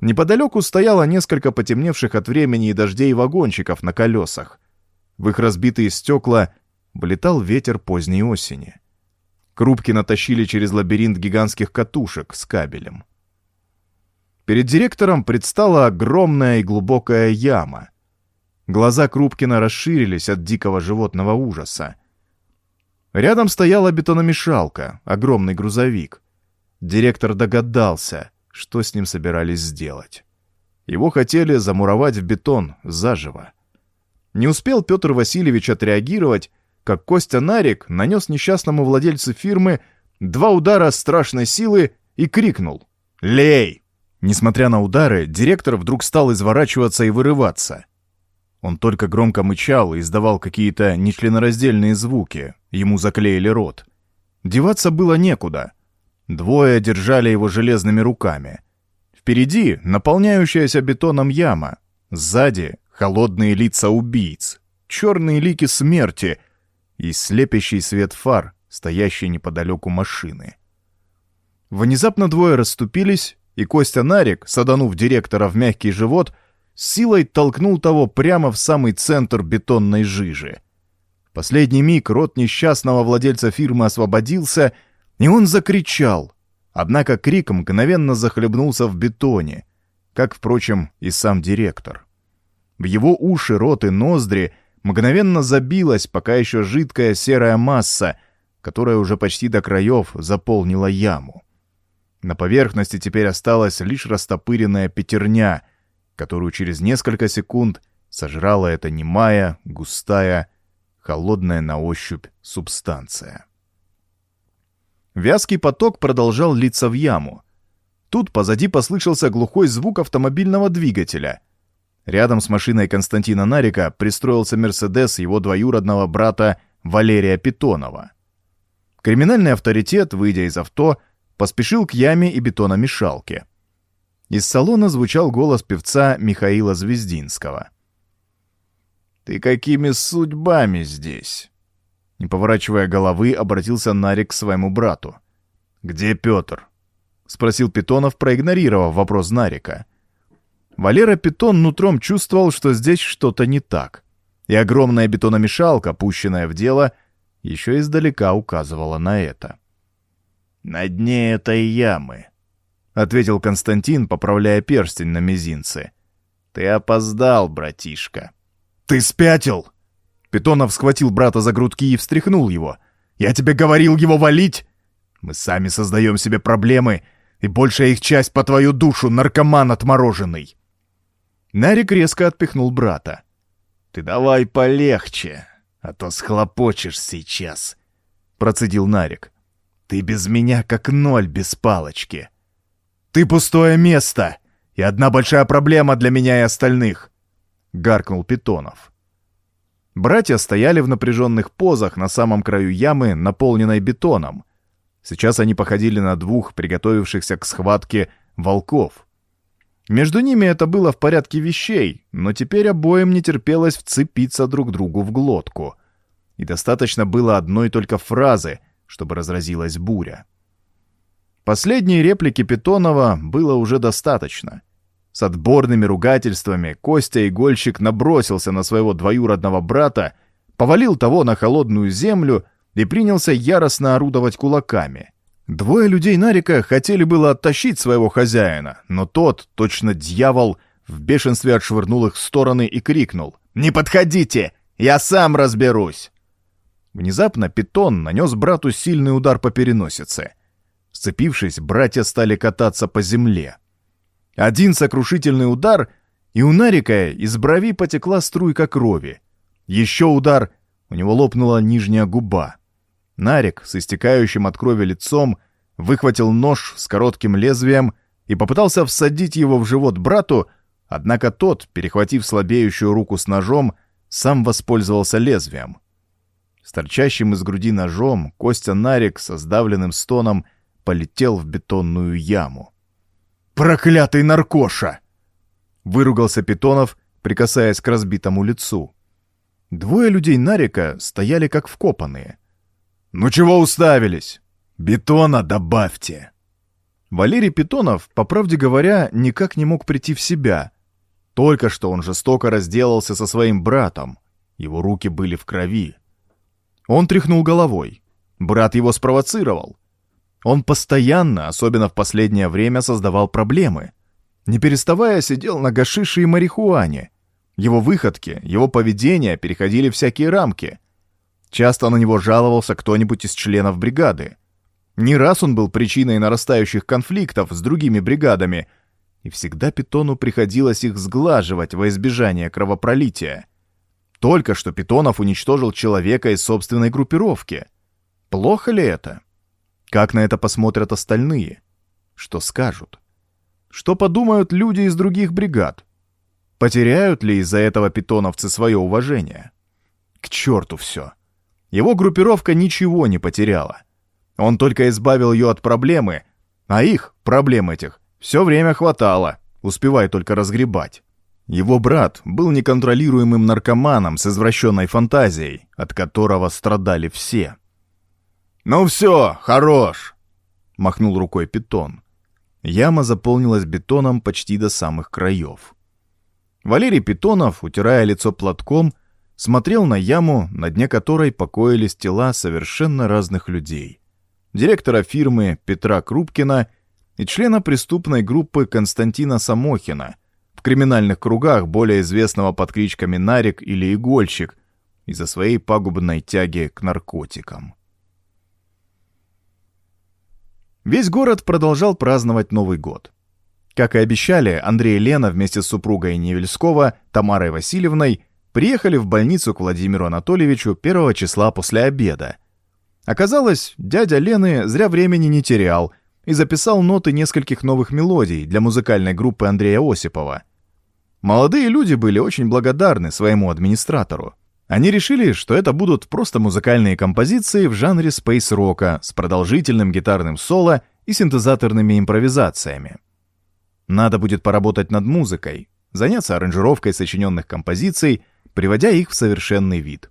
Неподалеку стояло несколько потемневших от времени и дождей вагончиков на колесах. В их разбитые стекла влетал ветер поздней осени. Крупки натащили через лабиринт гигантских катушек с кабелем. Перед директором предстала огромная и глубокая яма. Глаза Крупкина расширились от дикого животного ужаса. Рядом стояла бетономешалка, огромный грузовик. Директор догадался — что с ним собирались сделать. Его хотели замуровать в бетон заживо. Не успел Петр Васильевич отреагировать, как Костя Нарик нанес несчастному владельцу фирмы два удара страшной силы и крикнул «Лей!». Несмотря на удары, директор вдруг стал изворачиваться и вырываться. Он только громко мычал и издавал какие-то нечленораздельные звуки, ему заклеили рот. Деваться было некуда — Двое держали его железными руками. Впереди наполняющаяся бетоном яма. Сзади холодные лица убийц, черные лики смерти и слепящий свет фар, стоящий неподалеку машины. Внезапно двое расступились, и Костя Нарик, саданув директора в мягкий живот, силой толкнул того прямо в самый центр бетонной жижи. В последний миг рот несчастного владельца фирмы освободился — и он закричал. Однако крик мгновенно захлебнулся в бетоне, как, впрочем, и сам директор. В его уши, рот и ноздри мгновенно забилась пока еще жидкая серая масса, которая уже почти до краев заполнила яму. На поверхности теперь осталась лишь растопыренная пятерня, которую через несколько секунд сожрала эта немая, густая, холодная на ощупь субстанция. Вязкий поток продолжал литься в яму. Тут позади послышался глухой звук автомобильного двигателя. Рядом с машиной Константина Нарика пристроился «Мерседес» его двоюродного брата Валерия Питонова. Криминальный авторитет, выйдя из авто, поспешил к яме и бетономешалке. Из салона звучал голос певца Михаила Звездинского. «Ты какими судьбами здесь?» Не поворачивая головы, обратился Нарик к своему брату. «Где Петр?» — спросил Питонов, проигнорировав вопрос Нарика. Валера Питон нутром чувствовал, что здесь что-то не так. И огромная бетономешалка, пущенная в дело, еще издалека указывала на это. «На дне этой ямы», — ответил Константин, поправляя перстень на мизинце. «Ты опоздал, братишка». «Ты спятил!» Питонов схватил брата за грудки и встряхнул его. «Я тебе говорил его валить! Мы сами создаем себе проблемы, и большая их часть по твою душу, наркоман отмороженный!» Нарик резко отпихнул брата. «Ты давай полегче, а то схлопочешь сейчас», — процедил Нарик. «Ты без меня как ноль без палочки». «Ты пустое место, и одна большая проблема для меня и остальных», — гаркнул Питонов. Братья стояли в напряженных позах на самом краю ямы, наполненной бетоном. Сейчас они походили на двух приготовившихся к схватке волков. Между ними это было в порядке вещей, но теперь обоим не терпелось вцепиться друг другу в глотку. И достаточно было одной только фразы, чтобы разразилась буря. Последние реплики Питонова было уже достаточно. С отборными ругательствами Костя-игольщик набросился на своего двоюродного брата, повалил того на холодную землю и принялся яростно орудовать кулаками. Двое людей Нарика хотели было оттащить своего хозяина, но тот, точно дьявол, в бешенстве отшвырнул их в стороны и крикнул «Не подходите! Я сам разберусь!» Внезапно питон нанес брату сильный удар по переносице. Сцепившись, братья стали кататься по земле. Один сокрушительный удар, и у Нарика из брови потекла струйка крови. Еще удар, у него лопнула нижняя губа. Нарик с истекающим от крови лицом выхватил нож с коротким лезвием и попытался всадить его в живот брату, однако тот, перехватив слабеющую руку с ножом, сам воспользовался лезвием. С торчащим из груди ножом Костя Нарик со сдавленным стоном полетел в бетонную яму. «Проклятый наркоша!» — выругался Питонов, прикасаясь к разбитому лицу. Двое людей Нарика стояли как вкопанные. «Ну чего уставились? Бетона добавьте!» Валерий Питонов, по правде говоря, никак не мог прийти в себя. Только что он жестоко разделался со своим братом. Его руки были в крови. Он тряхнул головой. Брат его спровоцировал. Он постоянно, особенно в последнее время, создавал проблемы. Не переставая, сидел на гашише и марихуане. Его выходки, его поведение переходили всякие рамки. Часто на него жаловался кто-нибудь из членов бригады. Не раз он был причиной нарастающих конфликтов с другими бригадами, и всегда Питону приходилось их сглаживать во избежание кровопролития. Только что Питонов уничтожил человека из собственной группировки. Плохо ли это? Как на это посмотрят остальные? Что скажут? Что подумают люди из других бригад? Потеряют ли из-за этого питоновцы свое уважение? К черту все. Его группировка ничего не потеряла. Он только избавил ее от проблемы, а их, проблем этих, все время хватало, успевая только разгребать. Его брат был неконтролируемым наркоманом с извращенной фантазией, от которого страдали все. «Ну все, хорош!» — махнул рукой питон. Яма заполнилась бетоном почти до самых краев. Валерий Питонов, утирая лицо платком, смотрел на яму, на дне которой покоились тела совершенно разных людей директора фирмы Петра Крупкина и члена преступной группы Константина Самохина, в криминальных кругах более известного под кличками Нарик или Игольщик, из-за своей пагубной тяги к наркотикам. Весь город продолжал праздновать Новый год. Как и обещали, Андрей и Лена вместе с супругой Невельского, Тамарой Васильевной, приехали в больницу к Владимиру Анатольевичу первого числа после обеда – Оказалось, дядя Лены зря времени не терял и записал ноты нескольких новых мелодий для музыкальной группы Андрея Осипова. Молодые люди были очень благодарны своему администратору. Они решили, что это будут просто музыкальные композиции в жанре спейс-рока с продолжительным гитарным соло и синтезаторными импровизациями. Надо будет поработать над музыкой, заняться аранжировкой сочиненных композиций, приводя их в совершенный вид.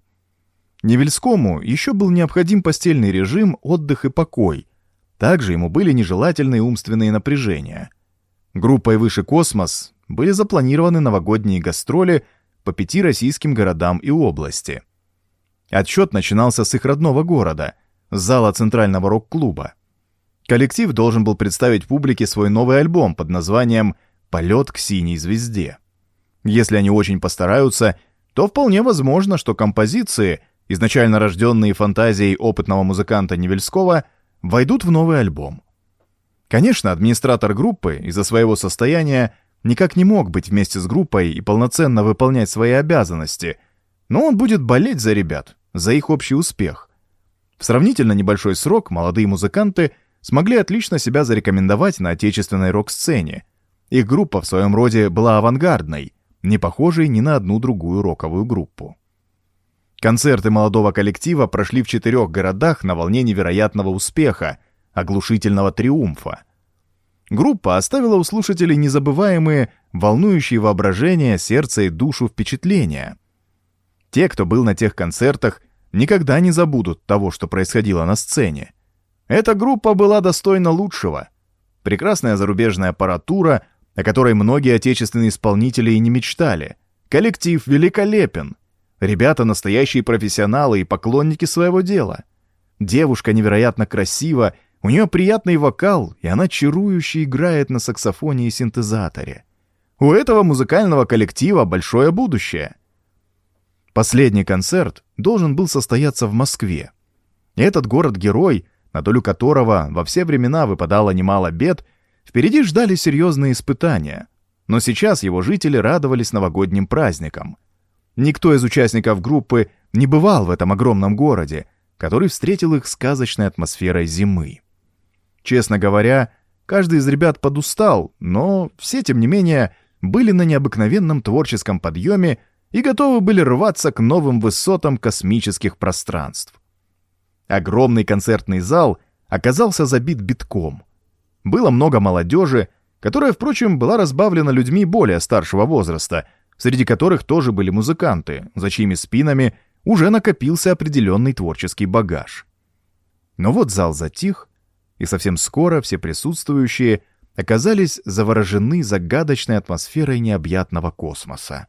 Невельскому еще был необходим постельный режим, отдых и покой. Также ему были нежелательные умственные напряжения. Группой «Выше космос» были запланированы новогодние гастроли по пяти российским городам и области. Отсчет начинался с их родного города, зала Центрального рок-клуба. Коллектив должен был представить публике свой новый альбом под названием «Полет к синей звезде». Если они очень постараются, то вполне возможно, что композиции — изначально рожденные фантазией опытного музыканта Невельского, войдут в новый альбом. Конечно, администратор группы из-за своего состояния никак не мог быть вместе с группой и полноценно выполнять свои обязанности, но он будет болеть за ребят, за их общий успех. В сравнительно небольшой срок молодые музыканты смогли отлично себя зарекомендовать на отечественной рок-сцене. Их группа в своем роде была авангардной, не похожей ни на одну другую роковую группу. Концерты молодого коллектива прошли в четырех городах на волне невероятного успеха, оглушительного триумфа. Группа оставила у слушателей незабываемые, волнующие воображение, сердце и душу впечатления. Те, кто был на тех концертах, никогда не забудут того, что происходило на сцене. Эта группа была достойна лучшего. Прекрасная зарубежная аппаратура, о которой многие отечественные исполнители и не мечтали. Коллектив великолепен — Ребята настоящие профессионалы и поклонники своего дела. Девушка невероятно красива, у нее приятный вокал, и она чарующе играет на саксофоне и синтезаторе. У этого музыкального коллектива большое будущее. Последний концерт должен был состояться в Москве. Этот город-герой, на долю которого во все времена выпадало немало бед, впереди ждали серьезные испытания. Но сейчас его жители радовались новогодним праздникам. Никто из участников группы не бывал в этом огромном городе, который встретил их сказочной атмосферой зимы. Честно говоря, каждый из ребят подустал, но все, тем не менее, были на необыкновенном творческом подъеме и готовы были рваться к новым высотам космических пространств. Огромный концертный зал оказался забит битком. Было много молодежи, которая, впрочем, была разбавлена людьми более старшего возраста, среди которых тоже были музыканты, за чьими спинами уже накопился определенный творческий багаж. Но вот зал затих, и совсем скоро все присутствующие оказались заворожены загадочной атмосферой необъятного космоса.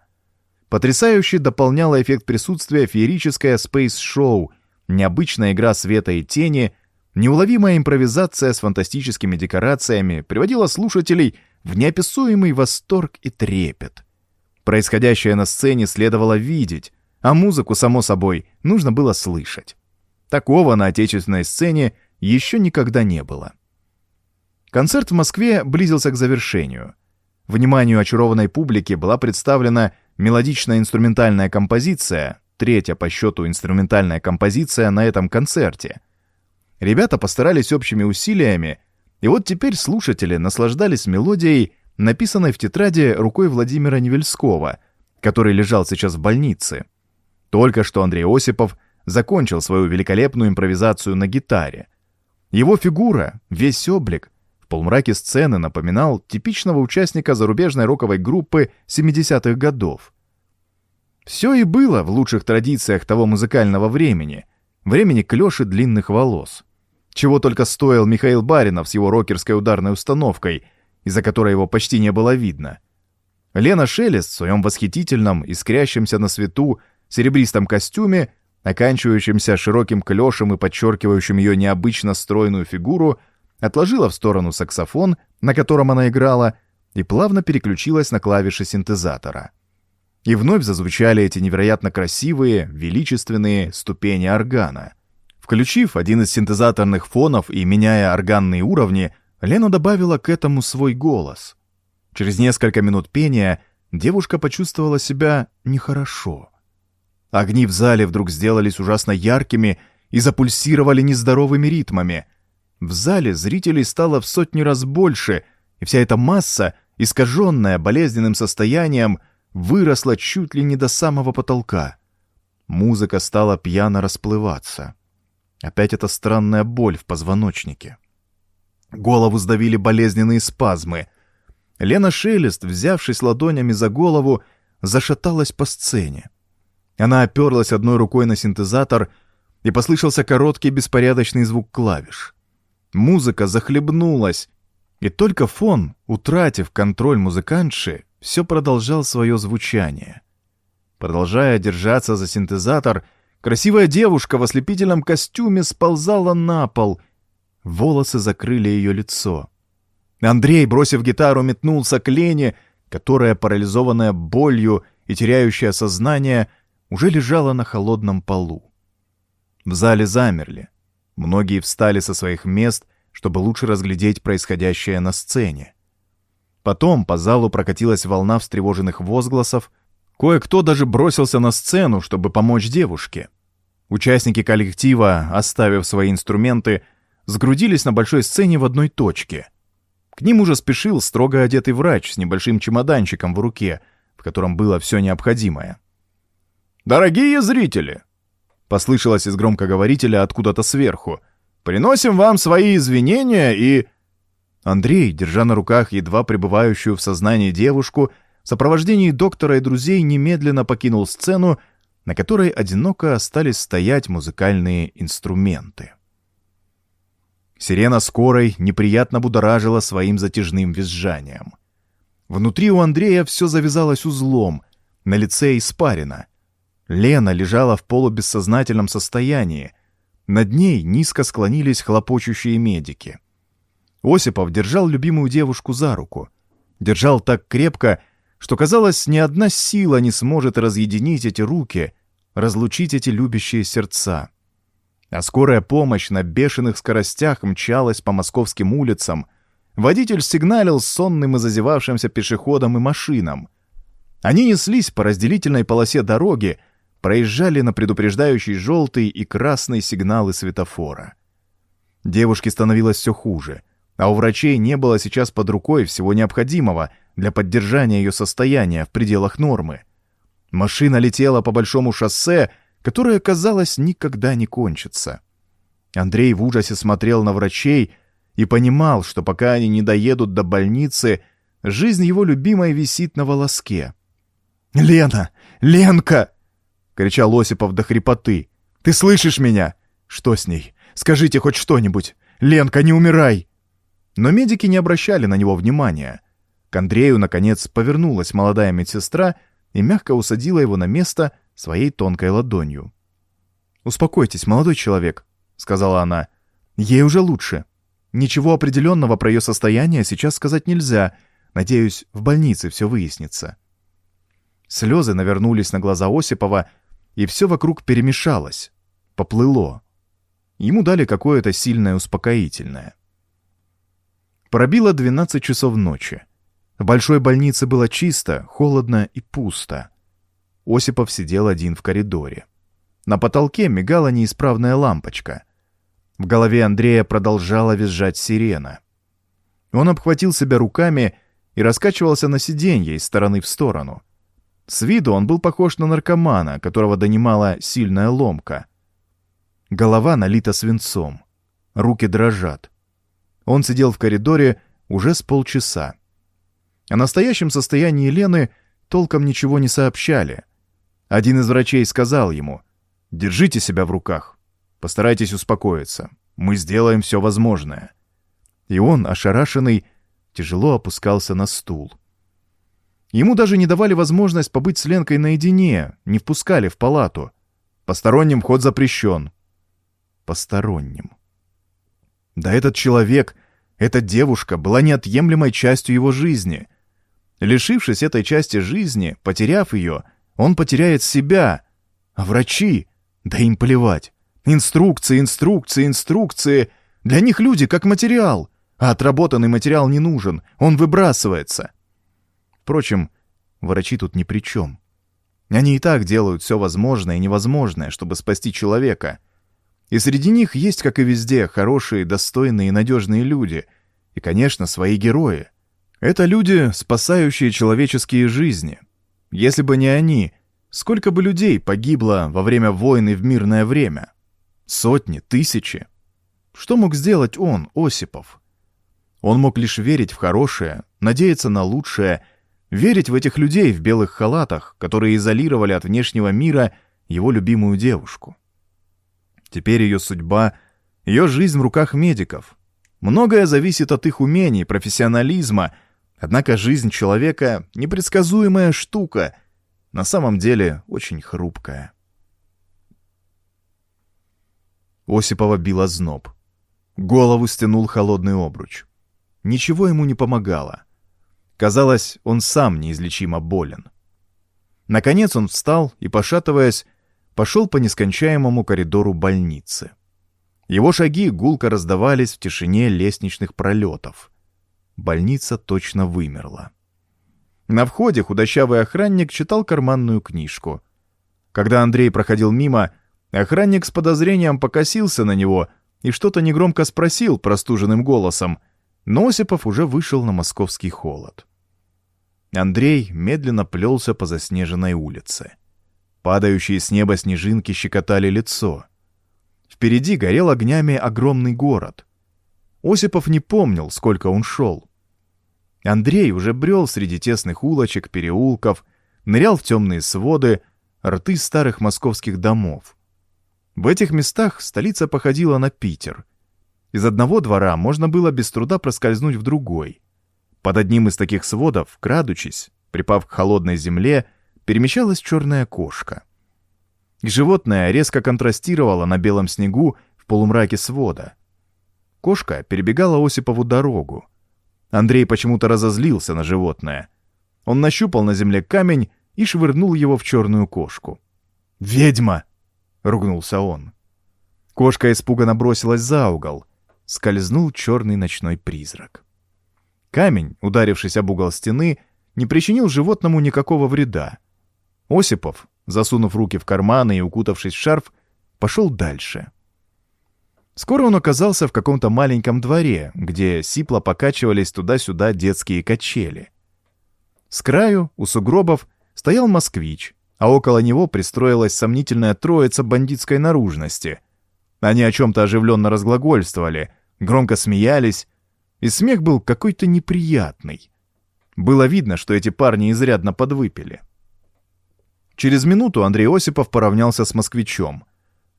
Потрясающе дополняла эффект присутствия феерическое спейс-шоу, необычная игра света и тени, неуловимая импровизация с фантастическими декорациями приводила слушателей в неописуемый восторг и трепет. Происходящее на сцене следовало видеть, а музыку, само собой, нужно было слышать. Такого на отечественной сцене еще никогда не было. Концерт в Москве близился к завершению. Вниманию очарованной публики была представлена мелодичная инструментальная композиция, третья по счету инструментальная композиция на этом концерте. Ребята постарались общими усилиями, и вот теперь слушатели наслаждались мелодией, написанной в тетради рукой Владимира Невельского, который лежал сейчас в больнице. Только что Андрей Осипов закончил свою великолепную импровизацию на гитаре. Его фигура, весь облик, в полумраке сцены напоминал типичного участника зарубежной роковой группы 70-х годов. Все и было в лучших традициях того музыкального времени, времени клёши длинных волос. Чего только стоил Михаил Баринов с его рокерской ударной установкой, из-за которой его почти не было видно. Лена Шелест в своем восхитительном, искрящемся на свету, серебристом костюме, оканчивающемся широким клёшем и подчеркивающим ее необычно стройную фигуру, отложила в сторону саксофон, на котором она играла, и плавно переключилась на клавиши синтезатора. И вновь зазвучали эти невероятно красивые, величественные ступени органа. Включив один из синтезаторных фонов и меняя органные уровни, Лена добавила к этому свой голос. Через несколько минут пения девушка почувствовала себя нехорошо. Огни в зале вдруг сделались ужасно яркими и запульсировали нездоровыми ритмами. В зале зрителей стало в сотни раз больше, и вся эта масса, искаженная болезненным состоянием, выросла чуть ли не до самого потолка. Музыка стала пьяно расплываться. Опять эта странная боль в позвоночнике. Голову сдавили болезненные спазмы. Лена Шелест, взявшись ладонями за голову, зашаталась по сцене. Она оперлась одной рукой на синтезатор, и послышался короткий беспорядочный звук клавиш. Музыка захлебнулась, и только фон, утратив контроль музыкантши, все продолжал свое звучание. Продолжая держаться за синтезатор, красивая девушка в ослепительном костюме сползала на пол. Волосы закрыли ее лицо. Андрей, бросив гитару, метнулся к Лене, которая, парализованная болью и теряющая сознание, уже лежала на холодном полу. В зале замерли. Многие встали со своих мест, чтобы лучше разглядеть происходящее на сцене. Потом по залу прокатилась волна встревоженных возгласов. Кое-кто даже бросился на сцену, чтобы помочь девушке. Участники коллектива, оставив свои инструменты, сгрудились на большой сцене в одной точке. К ним уже спешил строго одетый врач с небольшим чемоданчиком в руке, в котором было все необходимое. «Дорогие зрители!» — послышалось из громкоговорителя откуда-то сверху. «Приносим вам свои извинения и...» Андрей, держа на руках едва пребывающую в сознании девушку, в сопровождении доктора и друзей немедленно покинул сцену, на которой одиноко остались стоять музыкальные инструменты. Сирена скорой неприятно будоражила своим затяжным визжанием. Внутри у Андрея все завязалось узлом, на лице испарина. Лена лежала в полубессознательном состоянии. Над ней низко склонились хлопочущие медики — Осипов держал любимую девушку за руку. Держал так крепко, что, казалось, ни одна сила не сможет разъединить эти руки, разлучить эти любящие сердца. А скорая помощь на бешеных скоростях мчалась по московским улицам. Водитель сигналил сонным и зазевавшимся пешеходам и машинам. Они неслись по разделительной полосе дороги, проезжали на предупреждающий желтый и красный сигналы светофора. Девушке становилось все хуже, а у врачей не было сейчас под рукой всего необходимого для поддержания ее состояния в пределах нормы. Машина летела по большому шоссе, которое, казалось, никогда не кончится. Андрей в ужасе смотрел на врачей и понимал, что пока они не доедут до больницы, жизнь его любимой висит на волоске. «Лена! Ленка!» — кричал Осипов до хрипоты. «Ты слышишь меня? Что с ней? Скажите хоть что-нибудь! Ленка, не умирай!» Но медики не обращали на него внимания. К Андрею, наконец, повернулась молодая медсестра и мягко усадила его на место своей тонкой ладонью. «Успокойтесь, молодой человек», — сказала она. «Ей уже лучше. Ничего определенного про ее состояние сейчас сказать нельзя. Надеюсь, в больнице все выяснится». Слезы навернулись на глаза Осипова, и все вокруг перемешалось, поплыло. Ему дали какое-то сильное успокоительное. Пробило 12 часов ночи. В большой больнице было чисто, холодно и пусто. Осипов сидел один в коридоре. На потолке мигала неисправная лампочка. В голове Андрея продолжала визжать сирена. Он обхватил себя руками и раскачивался на сиденье из стороны в сторону. С виду он был похож на наркомана, которого донимала сильная ломка. Голова налита свинцом. Руки дрожат. Он сидел в коридоре уже с полчаса. О настоящем состоянии Лены толком ничего не сообщали. Один из врачей сказал ему, «Держите себя в руках, постарайтесь успокоиться, мы сделаем все возможное». И он, ошарашенный, тяжело опускался на стул. Ему даже не давали возможность побыть с Ленкой наедине, не впускали в палату. Посторонним вход запрещен. Посторонним. Да этот человек, эта девушка была неотъемлемой частью его жизни — Лишившись этой части жизни, потеряв ее, он потеряет себя. А врачи? Да им плевать. Инструкции, инструкции, инструкции. Для них люди как материал. А отработанный материал не нужен, он выбрасывается. Впрочем, врачи тут ни при чем. Они и так делают все возможное и невозможное, чтобы спасти человека. И среди них есть, как и везде, хорошие, достойные и надежные люди. И, конечно, свои герои — это люди, спасающие человеческие жизни. Если бы не они, сколько бы людей погибло во время войны в мирное время? Сотни, тысячи. Что мог сделать он, Осипов? Он мог лишь верить в хорошее, надеяться на лучшее, верить в этих людей в белых халатах, которые изолировали от внешнего мира его любимую девушку. Теперь ее судьба, ее жизнь в руках медиков. Многое зависит от их умений, профессионализма — Однако жизнь человека — непредсказуемая штука, на самом деле очень хрупкая. Осипова била зноб. Голову стянул холодный обруч. Ничего ему не помогало. Казалось, он сам неизлечимо болен. Наконец он встал и, пошатываясь, пошел по нескончаемому коридору больницы. Его шаги гулко раздавались в тишине лестничных пролетов — больница точно вымерла. На входе худощавый охранник читал карманную книжку. Когда Андрей проходил мимо, охранник с подозрением покосился на него и что-то негромко спросил простуженным голосом, но Осипов уже вышел на московский холод. Андрей медленно плелся по заснеженной улице. Падающие с неба снежинки щекотали лицо. Впереди горел огнями огромный город. Осипов не помнил, сколько он шел. Андрей уже брел среди тесных улочек, переулков, нырял в темные своды, рты старых московских домов. В этих местах столица походила на Питер. Из одного двора можно было без труда проскользнуть в другой. Под одним из таких сводов, крадучись, припав к холодной земле, перемещалась черная кошка. Животное резко контрастировало на белом снегу в полумраке свода. Кошка перебегала Осипову дорогу, Андрей почему-то разозлился на животное. Он нащупал на земле камень и швырнул его в черную кошку. «Ведьма!» — ругнулся он. Кошка испуганно бросилась за угол. Скользнул черный ночной призрак. Камень, ударившись об угол стены, не причинил животному никакого вреда. Осипов, засунув руки в карманы и укутавшись в шарф, пошел дальше. Скоро он оказался в каком-то маленьком дворе, где сипло покачивались туда-сюда детские качели. С краю, у сугробов, стоял москвич, а около него пристроилась сомнительная троица бандитской наружности. Они о чем-то оживленно разглагольствовали, громко смеялись, и смех был какой-то неприятный. Было видно, что эти парни изрядно подвыпили. Через минуту Андрей Осипов поравнялся с москвичом.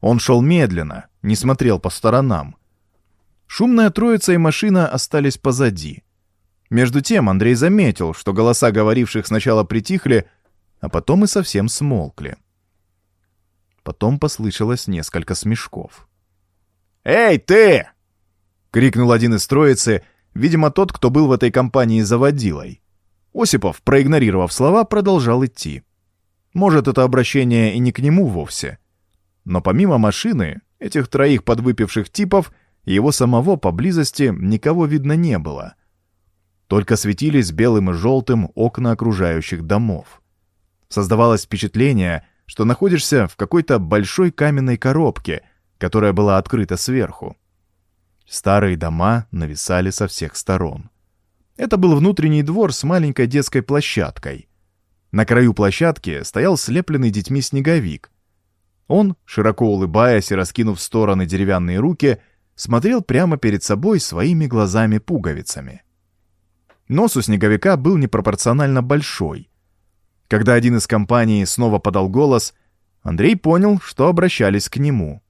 Он шел медленно, не смотрел по сторонам. Шумная троица и машина остались позади. Между тем Андрей заметил, что голоса говоривших сначала притихли, а потом и совсем смолкли. Потом послышалось несколько смешков. «Эй, ты!» — крикнул один из троицы, видимо, тот, кто был в этой компании заводилой. Осипов, проигнорировав слова, продолжал идти. Может, это обращение и не к нему вовсе. Но помимо машины, этих троих подвыпивших типов, его самого поблизости никого видно не было. Только светились белым и желтым окна окружающих домов. Создавалось впечатление, что находишься в какой-то большой каменной коробке, которая была открыта сверху. Старые дома нависали со всех сторон. Это был внутренний двор с маленькой детской площадкой. На краю площадки стоял слепленный детьми снеговик. Он, широко улыбаясь и раскинув в стороны деревянные руки, смотрел прямо перед собой своими глазами-пуговицами. Нос у снеговика был непропорционально большой. Когда один из компаний снова подал голос, Андрей понял, что обращались к нему.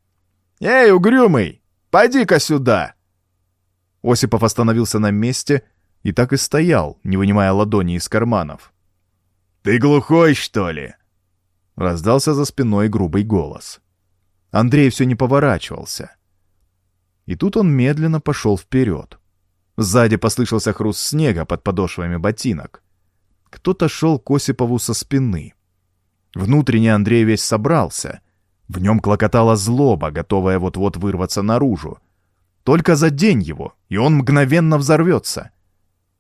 «Эй, угрюмый, пойди-ка сюда!» Осипов остановился на месте и так и стоял, не вынимая ладони из карманов. «Ты глухой, что ли?» Раздался за спиной грубый голос. Андрей все не поворачивался. И тут он медленно пошел вперед. Сзади послышался хруст снега под подошвами ботинок. Кто-то шел к Осипову со спины. Внутренне Андрей весь собрался. В нем клокотала злоба, готовая вот-вот вырваться наружу. Только за день его, и он мгновенно взорвется.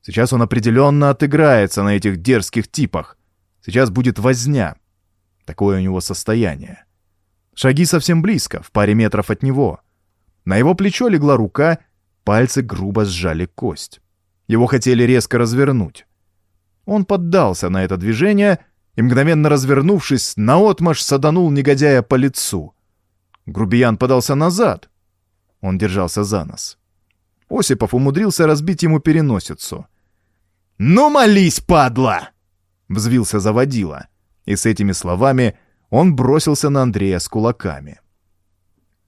Сейчас он определенно отыграется на этих дерзких типах. Сейчас будет возня. Такое у него состояние. Шаги совсем близко, в паре метров от него. На его плечо легла рука, пальцы грубо сжали кость. Его хотели резко развернуть. Он поддался на это движение и, мгновенно развернувшись, наотмашь саданул негодяя по лицу. Грубиян подался назад. Он держался за нос. Осипов умудрился разбить ему переносицу. «Ну, молись, падла!» взвился заводила, и с этими словами он бросился на Андрея с кулаками.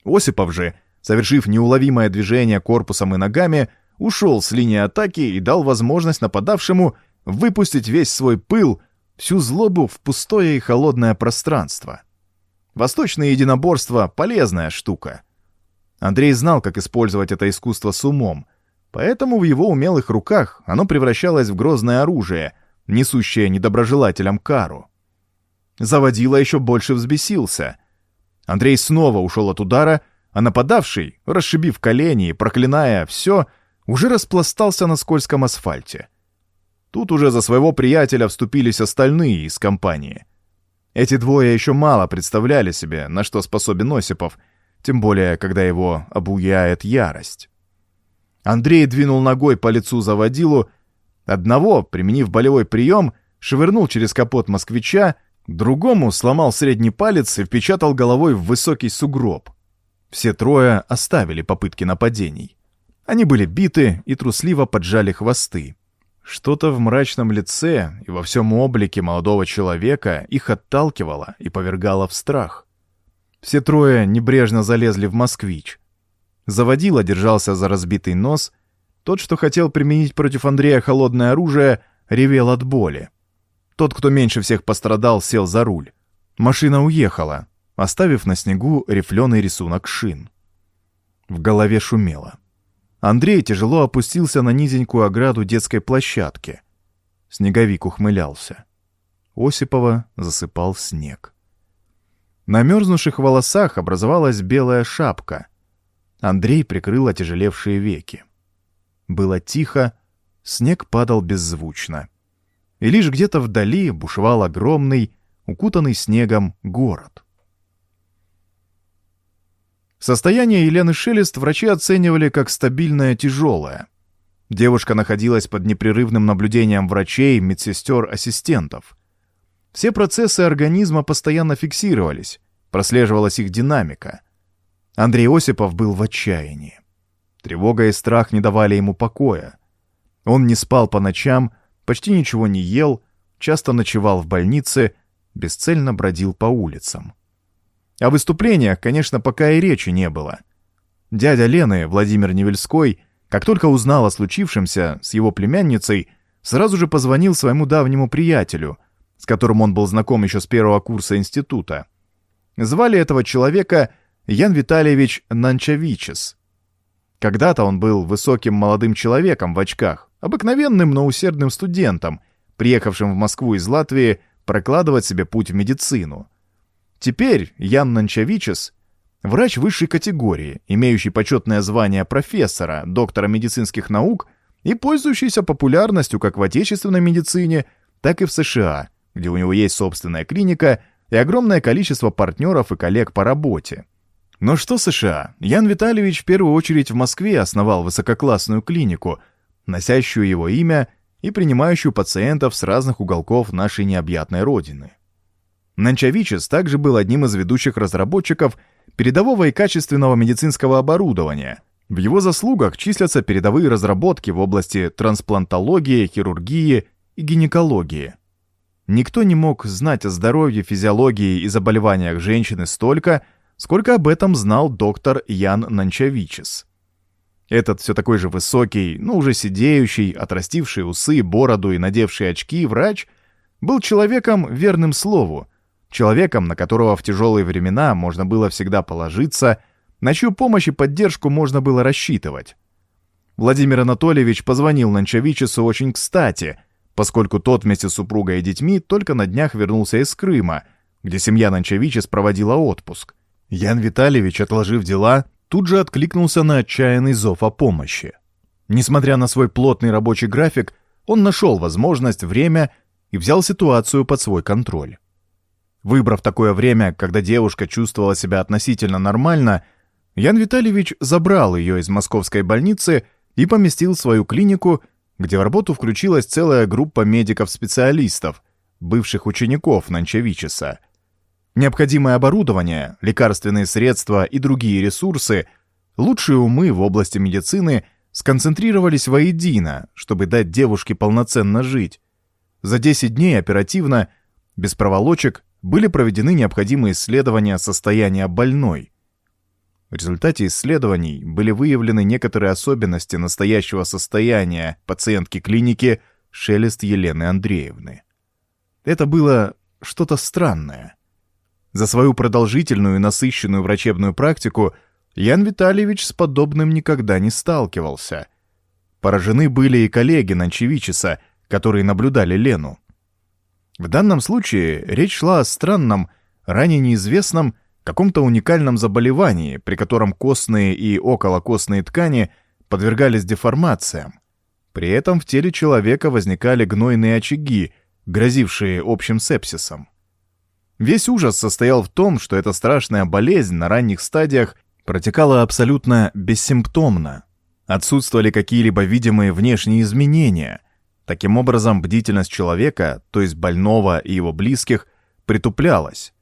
Осипов же, совершив неуловимое движение корпусом и ногами, ушел с линии атаки и дал возможность нападавшему выпустить весь свой пыл, всю злобу в пустое и холодное пространство. Восточное единоборство — полезная штука. Андрей знал, как использовать это искусство с умом, поэтому в его умелых руках оно превращалось в грозное оружие, несущее недоброжелателям кару. Заводила еще больше взбесился. Андрей снова ушел от удара, а нападавший, расшибив колени и проклиная все, уже распластался на скользком асфальте. Тут уже за своего приятеля вступились остальные из компании. Эти двое еще мало представляли себе, на что способен Осипов, тем более, когда его обуяет ярость. Андрей двинул ногой по лицу заводилу, Одного, применив болевой прием, швырнул через капот москвича, другому сломал средний палец и впечатал головой в высокий сугроб. Все трое оставили попытки нападений. Они были биты и трусливо поджали хвосты. Что-то в мрачном лице и во всем облике молодого человека их отталкивало и повергало в страх. Все трое небрежно залезли в москвич. Заводила держался за разбитый нос тот, что хотел применить против Андрея холодное оружие, ревел от боли. Тот, кто меньше всех пострадал, сел за руль. Машина уехала, оставив на снегу рифленый рисунок шин. В голове шумело. Андрей тяжело опустился на низенькую ограду детской площадки. Снеговик ухмылялся. Осипова засыпал снег. На мерзнувших волосах образовалась белая шапка. Андрей прикрыл отяжелевшие веки. Было тихо, снег падал беззвучно. И лишь где-то вдали бушевал огромный, укутанный снегом город. Состояние Елены Шелест врачи оценивали как стабильное тяжелое. Девушка находилась под непрерывным наблюдением врачей, медсестер, ассистентов. Все процессы организма постоянно фиксировались, прослеживалась их динамика. Андрей Осипов был в отчаянии. Тревога и страх не давали ему покоя. Он не спал по ночам, почти ничего не ел, часто ночевал в больнице, бесцельно бродил по улицам. О выступлениях, конечно, пока и речи не было. Дядя Лены, Владимир Невельской, как только узнал о случившемся с его племянницей, сразу же позвонил своему давнему приятелю, с которым он был знаком еще с первого курса института. Звали этого человека Ян Витальевич Нанчавичес. Когда-то он был высоким молодым человеком в очках, обыкновенным, но усердным студентом, приехавшим в Москву из Латвии прокладывать себе путь в медицину. Теперь Ян Нанчавичес — врач высшей категории, имеющий почетное звание профессора, доктора медицинских наук и пользующийся популярностью как в отечественной медицине, так и в США, где у него есть собственная клиника и огромное количество партнеров и коллег по работе. Но что США? Ян Витальевич в первую очередь в Москве основал высококлассную клинику — носящую его имя и принимающую пациентов с разных уголков нашей необъятной родины. Нанчавичес также был одним из ведущих разработчиков передового и качественного медицинского оборудования. В его заслугах числятся передовые разработки в области трансплантологии, хирургии и гинекологии. Никто не мог знать о здоровье, физиологии и заболеваниях женщины столько, сколько об этом знал доктор Ян Нанчавичес. Этот все такой же высокий, но уже сидеющий, отрастивший усы, бороду и надевший очки врач был человеком верным слову, человеком, на которого в тяжелые времена можно было всегда положиться, на чью помощь и поддержку можно было рассчитывать. Владимир Анатольевич позвонил Нанчавичесу очень кстати, поскольку тот вместе с супругой и детьми только на днях вернулся из Крыма, где семья Нанчавичес проводила отпуск. Ян Витальевич, отложив дела, тут же откликнулся на отчаянный зов о помощи. Несмотря на свой плотный рабочий график, он нашел возможность, время и взял ситуацию под свой контроль. Выбрав такое время, когда девушка чувствовала себя относительно нормально, Ян Витальевич забрал ее из московской больницы и поместил в свою клинику, где в работу включилась целая группа медиков-специалистов, бывших учеников Нанчевичеса — Необходимое оборудование, лекарственные средства и другие ресурсы, лучшие умы в области медицины сконцентрировались воедино, чтобы дать девушке полноценно жить. За 10 дней оперативно, без проволочек, были проведены необходимые исследования состояния больной. В результате исследований были выявлены некоторые особенности настоящего состояния пациентки клиники Шелест Елены Андреевны. Это было что-то странное — за свою продолжительную и насыщенную врачебную практику Ян Витальевич с подобным никогда не сталкивался. Поражены были и коллеги Нанчевичеса, которые наблюдали Лену. В данном случае речь шла о странном, ранее неизвестном, каком-то уникальном заболевании, при котором костные и околокостные ткани подвергались деформациям. При этом в теле человека возникали гнойные очаги, грозившие общим сепсисом. Весь ужас состоял в том, что эта страшная болезнь на ранних стадиях протекала абсолютно бессимптомно. Отсутствовали какие-либо видимые внешние изменения. Таким образом, бдительность человека, то есть больного и его близких, притуплялась.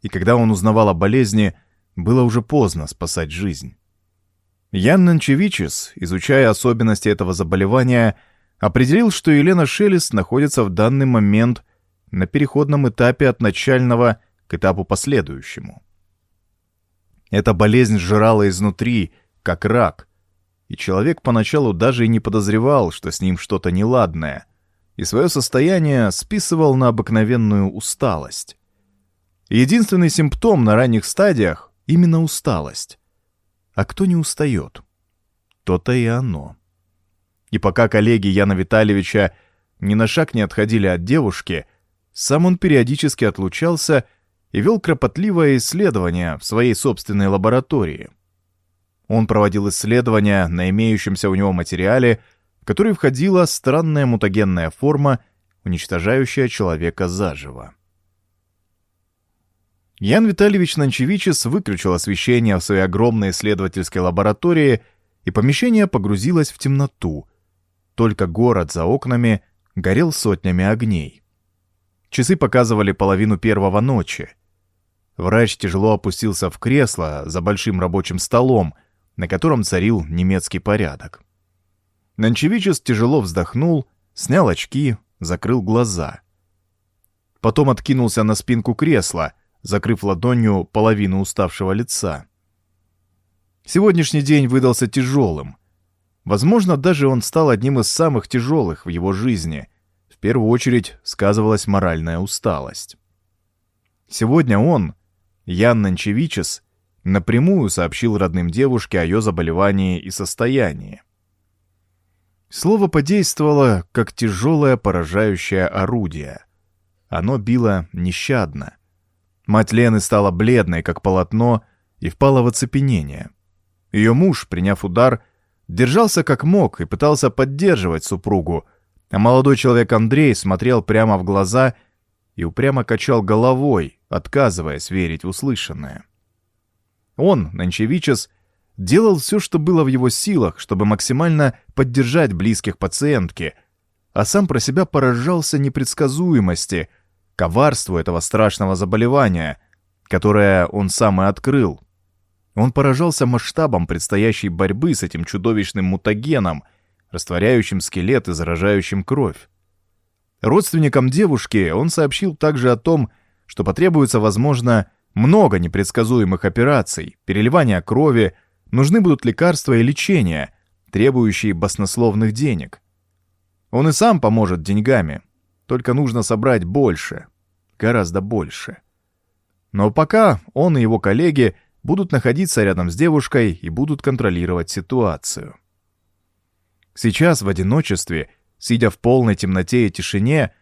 И когда он узнавал о болезни, было уже поздно спасать жизнь. Ян Нанчевичес, изучая особенности этого заболевания, определил, что Елена Шелест находится в данный момент на переходном этапе от начального к этапу последующему. Эта болезнь сжирала изнутри, как рак, и человек поначалу даже и не подозревал, что с ним что-то неладное, и свое состояние списывал на обыкновенную усталость. Единственный симптом на ранних стадиях — именно усталость. А кто не устает? То-то и оно. И пока коллеги Яна Витальевича ни на шаг не отходили от девушки — сам он периодически отлучался и вел кропотливое исследование в своей собственной лаборатории. Он проводил исследования на имеющемся у него материале, в который входила странная мутагенная форма, уничтожающая человека заживо. Ян Витальевич Нанчевичес выключил освещение в своей огромной исследовательской лаборатории, и помещение погрузилось в темноту. Только город за окнами горел сотнями огней. Часы показывали половину первого ночи. Врач тяжело опустился в кресло за большим рабочим столом, на котором царил немецкий порядок. Нанчевичес тяжело вздохнул, снял очки, закрыл глаза. Потом откинулся на спинку кресла, закрыв ладонью половину уставшего лица. Сегодняшний день выдался тяжелым. Возможно, даже он стал одним из самых тяжелых в его жизни. В первую очередь сказывалась моральная усталость. Сегодня он, Ян Нанчевичес, напрямую сообщил родным девушке о ее заболевании и состоянии. Слово подействовало, как тяжелое поражающее орудие. Оно било нещадно. Мать Лены стала бледной, как полотно, и впала в оцепенение. Ее муж, приняв удар, держался как мог и пытался поддерживать супругу, а молодой человек Андрей смотрел прямо в глаза и упрямо качал головой, отказываясь верить в услышанное. Он, Нанчевичес, делал все, что было в его силах, чтобы максимально поддержать близких пациентки, а сам про себя поражался непредсказуемости, коварству этого страшного заболевания, которое он сам и открыл. Он поражался масштабом предстоящей борьбы с этим чудовищным мутагеном, растворяющим скелет и заражающим кровь. Родственникам девушки он сообщил также о том, что потребуется, возможно, много непредсказуемых операций, переливания крови, нужны будут лекарства и лечение, требующие баснословных денег. Он и сам поможет деньгами, только нужно собрать больше, гораздо больше. Но пока он и его коллеги будут находиться рядом с девушкой и будут контролировать ситуацию. Сейчас в одиночестве, сидя в полной темноте и тишине,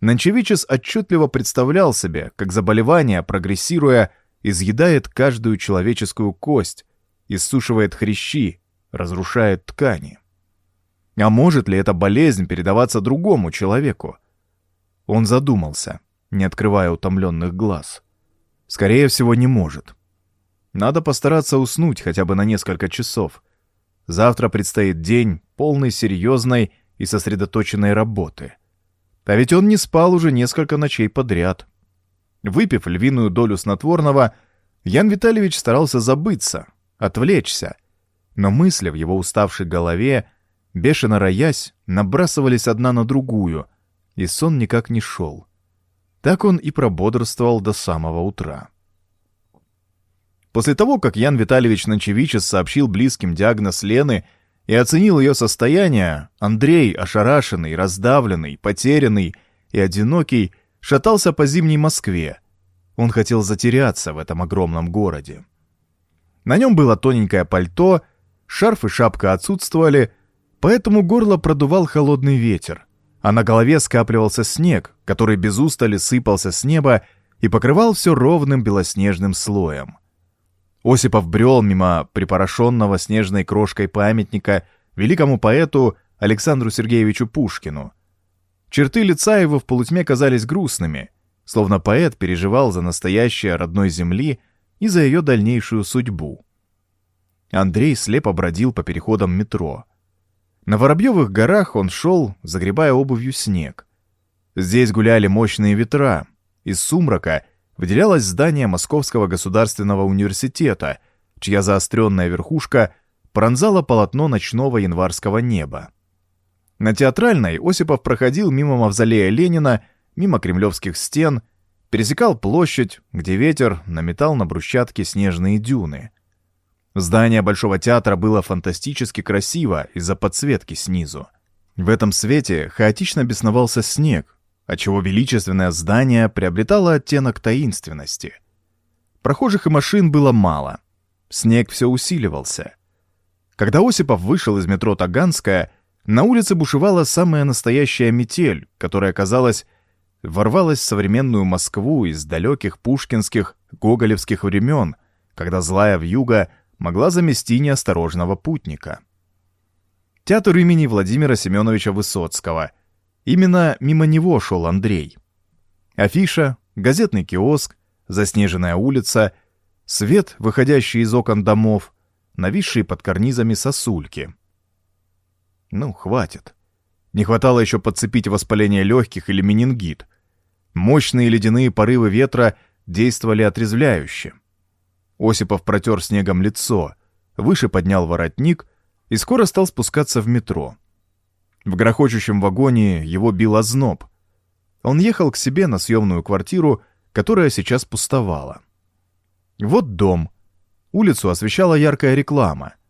Нанчевичес отчетливо представлял себе, как заболевание, прогрессируя, изъедает каждую человеческую кость, иссушивает хрящи, разрушает ткани. А может ли эта болезнь передаваться другому человеку? Он задумался, не открывая утомленных глаз. Скорее всего, не может. Надо постараться уснуть хотя бы на несколько часов. Завтра предстоит день, полный серьезной и сосредоточенной работы. А ведь он не спал уже несколько ночей подряд. Выпив львиную долю снотворного, Ян Витальевич старался забыться, отвлечься. Но мысли в его уставшей голове, бешено роясь, набрасывались одна на другую — и сон никак не шел. Так он и прободрствовал до самого утра. После того, как Ян Витальевич Ночевичес сообщил близким диагноз Лены и оценил ее состояние, Андрей, ошарашенный, раздавленный, потерянный и одинокий, шатался по зимней Москве. Он хотел затеряться в этом огромном городе. На нем было тоненькое пальто, шарф и шапка отсутствовали, поэтому горло продувал холодный ветер а на голове скапливался снег, который без устали сыпался с неба и покрывал все ровным белоснежным слоем. Осипов брел мимо припорошенного снежной крошкой памятника великому поэту Александру Сергеевичу Пушкину. Черты лица его в полутьме казались грустными, словно поэт переживал за настоящее родной земли и за ее дальнейшую судьбу. Андрей слепо бродил по переходам метро — на Воробьевых горах он шел, загребая обувью снег. Здесь гуляли мощные ветра. Из сумрака выделялось здание Московского государственного университета, чья заостренная верхушка пронзала полотно ночного январского неба. На Театральной Осипов проходил мимо мавзолея Ленина, мимо кремлевских стен, пересекал площадь, где ветер наметал на брусчатке снежные дюны. Здание Большого театра было фантастически красиво из-за подсветки снизу. В этом свете хаотично бесновался снег, отчего величественное здание приобретало оттенок таинственности. Прохожих и машин было мало. Снег все усиливался. Когда Осипов вышел из метро Таганская, на улице бушевала самая настоящая метель, которая, казалось, ворвалась в современную Москву из далеких пушкинских, гоголевских времен, когда злая вьюга могла замести неосторожного путника. Театр имени Владимира Семеновича Высоцкого. Именно мимо него шел Андрей. Афиша, газетный киоск, заснеженная улица, свет, выходящий из окон домов, нависшие под карнизами сосульки. Ну, хватит. Не хватало еще подцепить воспаление легких или менингит. Мощные ледяные порывы ветра действовали отрезвляюще. Осипов протер снегом лицо, выше поднял воротник и скоро стал спускаться в метро. В грохочущем вагоне его бил озноб. Он ехал к себе на съемную квартиру, которая сейчас пустовала. Вот дом. Улицу освещала яркая реклама —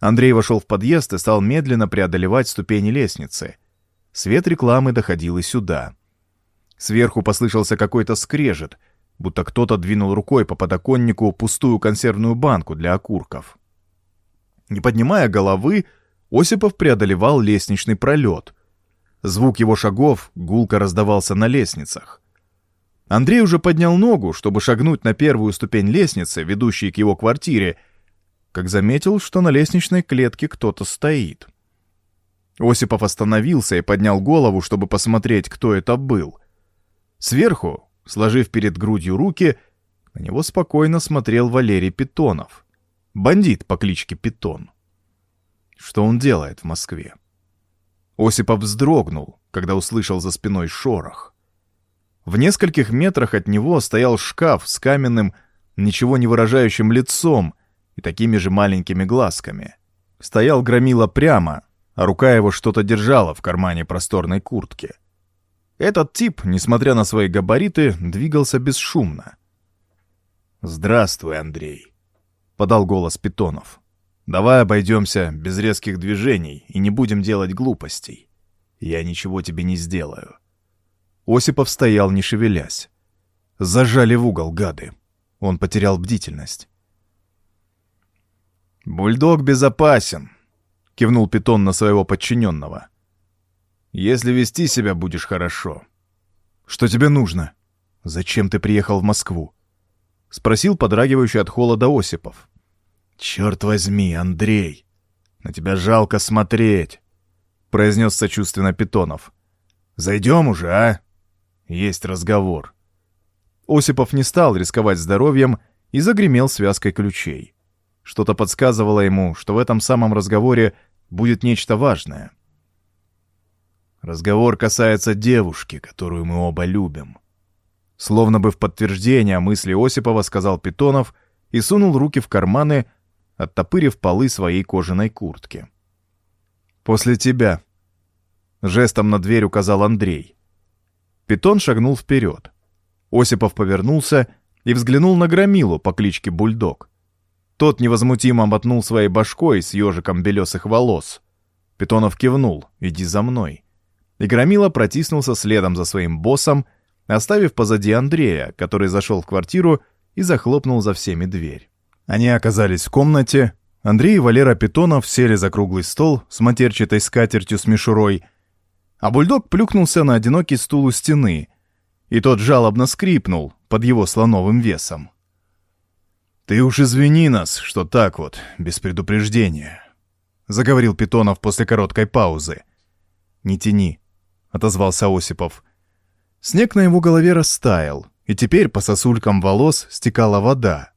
Андрей вошел в подъезд и стал медленно преодолевать ступени лестницы. Свет рекламы доходил и сюда. Сверху послышался какой-то скрежет, будто кто-то двинул рукой по подоконнику пустую консервную банку для окурков. Не поднимая головы, Осипов преодолевал лестничный пролет. Звук его шагов гулко раздавался на лестницах. Андрей уже поднял ногу, чтобы шагнуть на первую ступень лестницы, ведущей к его квартире, как заметил, что на лестничной клетке кто-то стоит. Осипов остановился и поднял голову, чтобы посмотреть, кто это был. Сверху, сложив перед грудью руки, на него спокойно смотрел Валерий Питонов. Бандит по кличке Питон. Что он делает в Москве? Осипов вздрогнул, когда услышал за спиной шорох. В нескольких метрах от него стоял шкаф с каменным, ничего не выражающим лицом, и такими же маленькими глазками. Стоял громила прямо, а рука его что-то держала в кармане просторной куртки. Этот тип, несмотря на свои габариты, двигался бесшумно. «Здравствуй, Андрей», — подал голос Питонов. «Давай обойдемся без резких движений и не будем делать глупостей. Я ничего тебе не сделаю». Осипов стоял, не шевелясь. Зажали в угол гады. Он потерял бдительность. «Бульдог безопасен», — кивнул Питон на своего подчиненного. «Если вести себя будешь хорошо». «Что тебе нужно? Зачем ты приехал в Москву?» — спросил подрагивающий от холода Осипов. «Черт возьми, Андрей, на тебя жалко смотреть», — произнес сочувственно Питонов. «Зайдем уже, а? Есть разговор». Осипов не стал рисковать здоровьем и загремел связкой ключей. Что-то подсказывало ему, что в этом самом разговоре будет нечто важное. Разговор касается девушки, которую мы оба любим. Словно бы в подтверждение мысли Осипова сказал Питонов и сунул руки в карманы, оттопырив полы своей кожаной куртки. «После тебя», — жестом на дверь указал Андрей. Питон шагнул вперед. Осипов повернулся и взглянул на Громилу по кличке Бульдог. Тот невозмутимо мотнул своей башкой с ежиком белесых волос. Питонов кивнул «Иди за мной». И Громила протиснулся следом за своим боссом, оставив позади Андрея, который зашел в квартиру и захлопнул за всеми дверь. Они оказались в комнате. Андрей и Валера Питонов сели за круглый стол с матерчатой скатертью с мишурой, а бульдог плюхнулся на одинокий стул у стены, и тот жалобно скрипнул под его слоновым весом. «Ты уж извини нас, что так вот, без предупреждения», — заговорил Питонов после короткой паузы. «Не тяни», — отозвался Осипов. Снег на его голове растаял, и теперь по сосулькам волос стекала вода.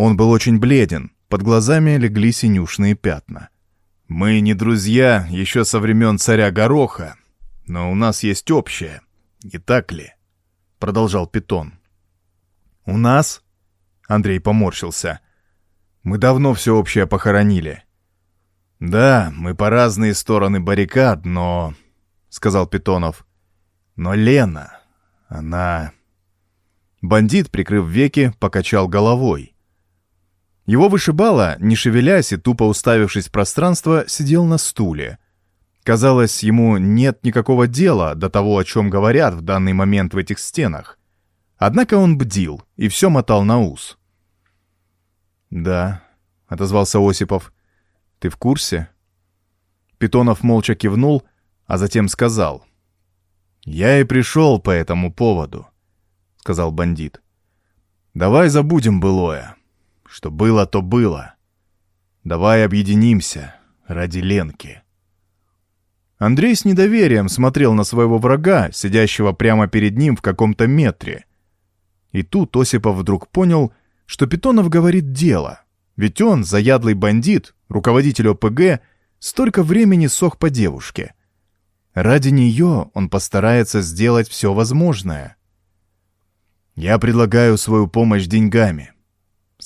Он был очень бледен, под глазами легли синюшные пятна. «Мы не друзья еще со времен царя Гороха, но у нас есть общее, не так ли?» — продолжал Питон. «У нас?» Андрей поморщился. «Мы давно все общее похоронили». «Да, мы по разные стороны баррикад, но...» — сказал Питонов. «Но Лена, она...» Бандит, прикрыв веки, покачал головой. Его вышибало, не шевелясь и тупо уставившись в пространство, сидел на стуле. Казалось, ему нет никакого дела до того, о чем говорят в данный момент в этих стенах. Однако он бдил и все мотал на ус. «Да», — отозвался Осипов. «Ты в курсе?» Питонов молча кивнул, а затем сказал. «Я и пришел по этому поводу», — сказал бандит. «Давай забудем былое. Что было, то было. Давай объединимся ради Ленки». Андрей с недоверием смотрел на своего врага, сидящего прямо перед ним в каком-то метре. И тут Осипов вдруг понял, что Питонов говорит дело, ведь он, заядлый бандит, руководитель ОПГ, столько времени сох по девушке. Ради нее он постарается сделать все возможное. «Я предлагаю свою помощь деньгами», —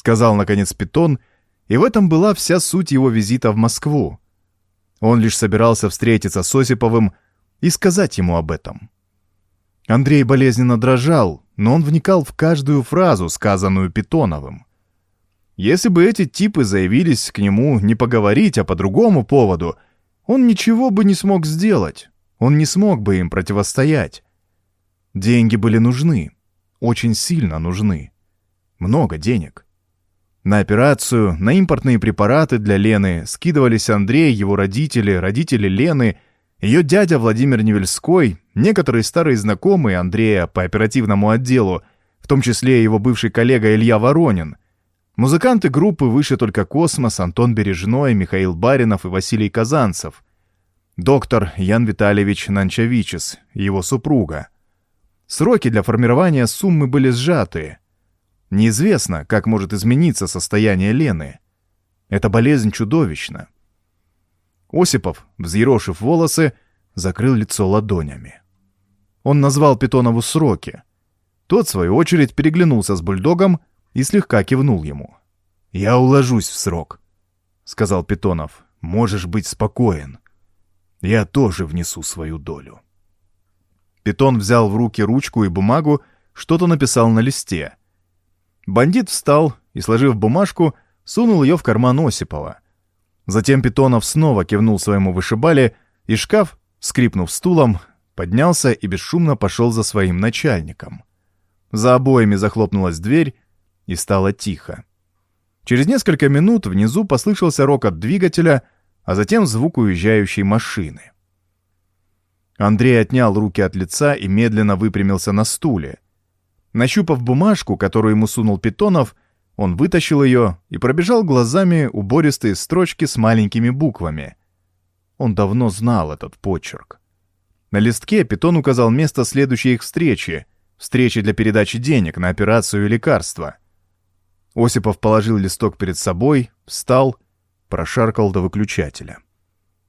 сказал, наконец, Питон, и в этом была вся суть его визита в Москву. Он лишь собирался встретиться с Осиповым и сказать ему об этом. Андрей болезненно дрожал, но он вникал в каждую фразу, сказанную Питоновым. Если бы эти типы заявились к нему не поговорить, а по другому поводу, он ничего бы не смог сделать, он не смог бы им противостоять. Деньги были нужны, очень сильно нужны. Много денег. На операцию, на импортные препараты для Лены скидывались Андрей, его родители, родители Лены, ее дядя Владимир Невельской, некоторые старые знакомые Андрея по оперативному отделу, в том числе его бывший коллега Илья Воронин, музыканты группы «Выше только космос» Антон Бережной, Михаил Баринов и Василий Казанцев, доктор Ян Витальевич Нанчавичес, его супруга. Сроки для формирования суммы были сжатые. Неизвестно, как может измениться состояние Лены. Эта болезнь чудовищна. Осипов, взъерошив волосы, закрыл лицо ладонями. Он назвал Питонову сроки. Тот, в свою очередь, переглянулся с бульдогом и слегка кивнул ему. «Я уложусь в срок», — сказал Питонов. «Можешь быть спокоен. Я тоже внесу свою долю». Питон взял в руки ручку и бумагу, что-то написал на листе. Бандит встал и, сложив бумажку, сунул ее в карман Осипова. Затем Питонов снова кивнул своему вышибале, и шкаф, скрипнув стулом, поднялся и бесшумно пошел за своим начальником. За обоями захлопнулась дверь, и стало тихо. Через несколько минут внизу послышался рокот двигателя, а затем звук уезжающей машины. Андрей отнял руки от лица и медленно выпрямился на стуле. Нащупав бумажку, которую ему сунул Питонов, он вытащил ее и пробежал глазами убористые строчки с маленькими буквами. Он давно знал этот почерк. На листке Питон указал место следующей их встречи, встречи для передачи денег на операцию и лекарства. Осипов положил листок перед собой, встал, прошаркал до выключателя.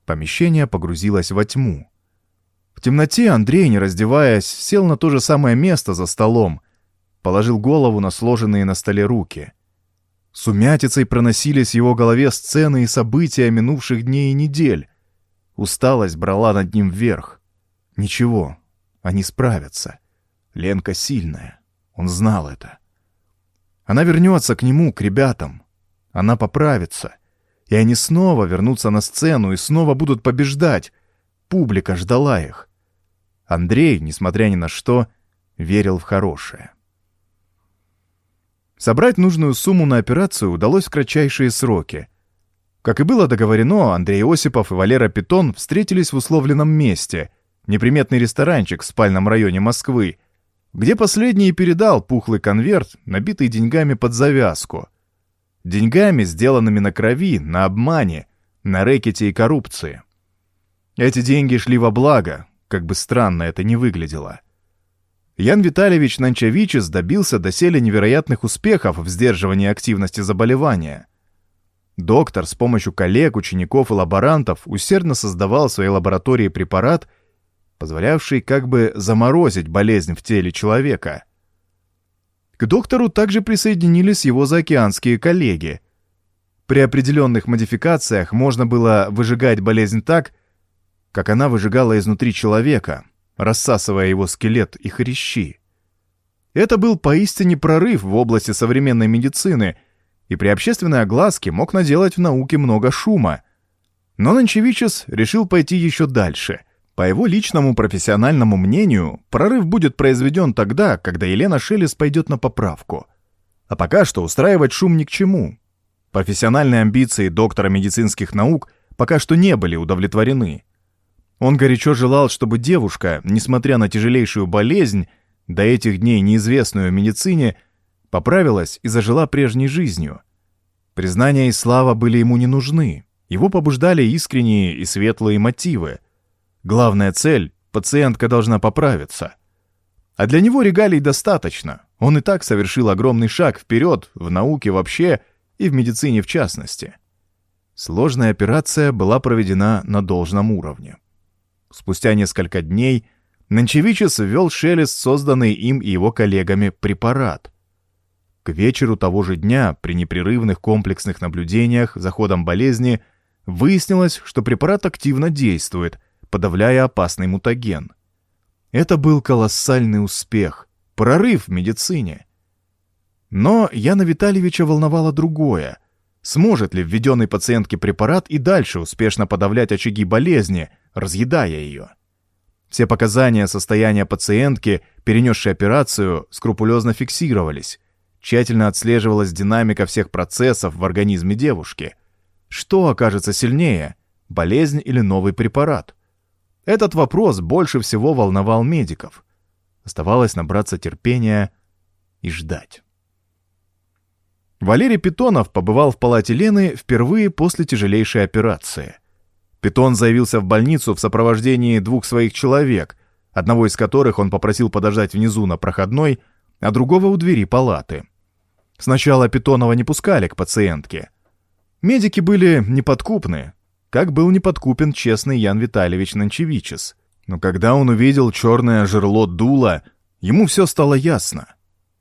Помещение погрузилось во тьму. В темноте Андрей, не раздеваясь, сел на то же самое место за столом, положил голову на сложенные на столе руки. Сумятицей проносились в его голове сцены и события минувших дней и недель. Усталость брала над ним вверх. Ничего, они справятся. Ленка сильная, он знал это. Она вернется к нему, к ребятам. Она поправится. И они снова вернутся на сцену и снова будут побеждать. Публика ждала их. Андрей, несмотря ни на что, верил в хорошее. Собрать нужную сумму на операцию удалось в кратчайшие сроки. Как и было договорено, Андрей Осипов и Валера Питон встретились в условленном месте, неприметный ресторанчик в спальном районе Москвы, где последний передал пухлый конверт, набитый деньгами под завязку. Деньгами, сделанными на крови, на обмане, на рэкете и коррупции. Эти деньги шли во благо, как бы странно это ни выглядело. Ян Витальевич Нанчавичес добился доселе невероятных успехов в сдерживании активности заболевания. Доктор с помощью коллег, учеников и лаборантов усердно создавал в своей лаборатории препарат, позволявший как бы заморозить болезнь в теле человека. К доктору также присоединились его заокеанские коллеги. При определенных модификациях можно было выжигать болезнь так, как она выжигала изнутри человека – рассасывая его скелет и хрящи. Это был поистине прорыв в области современной медицины, и при общественной огласке мог наделать в науке много шума. Но Нанчевичес решил пойти еще дальше. По его личному профессиональному мнению, прорыв будет произведен тогда, когда Елена Шелес пойдет на поправку. А пока что устраивать шум ни к чему. Профессиональные амбиции доктора медицинских наук пока что не были удовлетворены. Он горячо желал, чтобы девушка, несмотря на тяжелейшую болезнь, до этих дней неизвестную медицине, поправилась и зажила прежней жизнью. Признание и слава были ему не нужны. Его побуждали искренние и светлые мотивы. Главная цель — пациентка должна поправиться. А для него регалий достаточно. Он и так совершил огромный шаг вперед в науке вообще и в медицине в частности. Сложная операция была проведена на должном уровне. Спустя несколько дней Нанчевичес ввел Шелест созданный им и его коллегами препарат. К вечеру того же дня при непрерывных комплексных наблюдениях за ходом болезни выяснилось, что препарат активно действует, подавляя опасный мутаген. Это был колоссальный успех, прорыв в медицине. Но Яна Витальевича волновало другое. Сможет ли введенный пациентке препарат и дальше успешно подавлять очаги болезни, разъедая ее? Все показания состояния пациентки, перенесшей операцию, скрупулезно фиксировались. Тщательно отслеживалась динамика всех процессов в организме девушки. Что окажется сильнее, болезнь или новый препарат? Этот вопрос больше всего волновал медиков. Оставалось набраться терпения и ждать. Валерий Питонов побывал в палате Лены впервые после тяжелейшей операции. Питон заявился в больницу в сопровождении двух своих человек, одного из которых он попросил подождать внизу на проходной, а другого у двери палаты. Сначала Питонова не пускали к пациентке. Медики были неподкупны, как был неподкупен честный Ян Витальевич Нанчевичес. Но когда он увидел черное жерло дула, ему все стало ясно.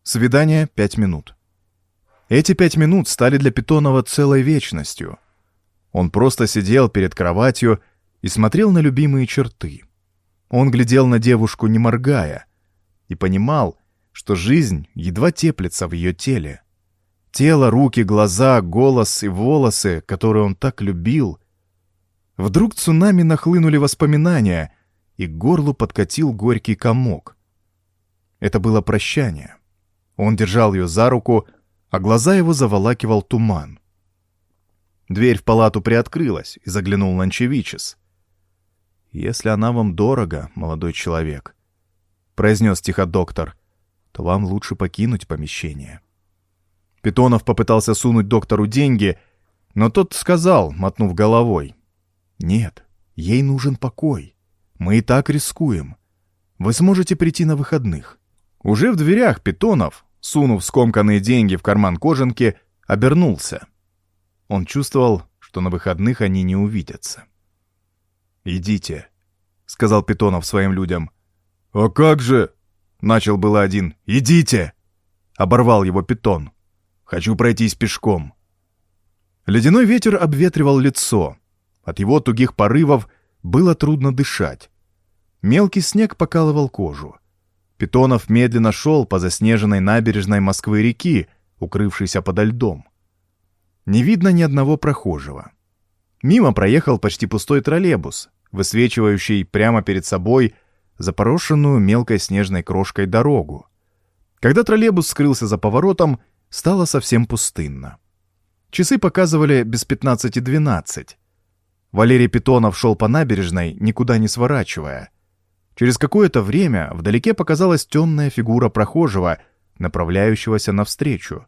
Свидание пять минут. Эти пять минут стали для Питонова целой вечностью. Он просто сидел перед кроватью и смотрел на любимые черты. Он глядел на девушку, не моргая, и понимал, что жизнь едва теплится в ее теле. Тело, руки, глаза, голос и волосы, которые он так любил. Вдруг цунами нахлынули воспоминания, и к горлу подкатил горький комок. Это было прощание. Он держал ее за руку, а глаза его заволакивал туман. Дверь в палату приоткрылась, и заглянул Ланчевичес. «Если она вам дорога, молодой человек», — произнес тихо доктор, — «то вам лучше покинуть помещение». Питонов попытался сунуть доктору деньги, но тот сказал, мотнув головой, «Нет, ей нужен покой. Мы и так рискуем. Вы сможете прийти на выходных». Уже в дверях Питонов, сунув скомканные деньги в карман кожанки, обернулся. Он чувствовал, что на выходных они не увидятся. «Идите», — сказал Питонов своим людям. «А как же?» — начал было один. «Идите!» — оборвал его Питон. «Хочу пройтись пешком». Ледяной ветер обветривал лицо. От его тугих порывов было трудно дышать. Мелкий снег покалывал кожу. Питонов медленно шел по заснеженной набережной Москвы-реки, укрывшейся подо льдом. Не видно ни одного прохожего. Мимо проехал почти пустой троллейбус, высвечивающий прямо перед собой запорошенную мелкой снежной крошкой дорогу. Когда троллейбус скрылся за поворотом, стало совсем пустынно. Часы показывали без пятнадцати двенадцать. Валерий Питонов шел по набережной, никуда не сворачивая — Через какое-то время вдалеке показалась темная фигура прохожего, направляющегося навстречу.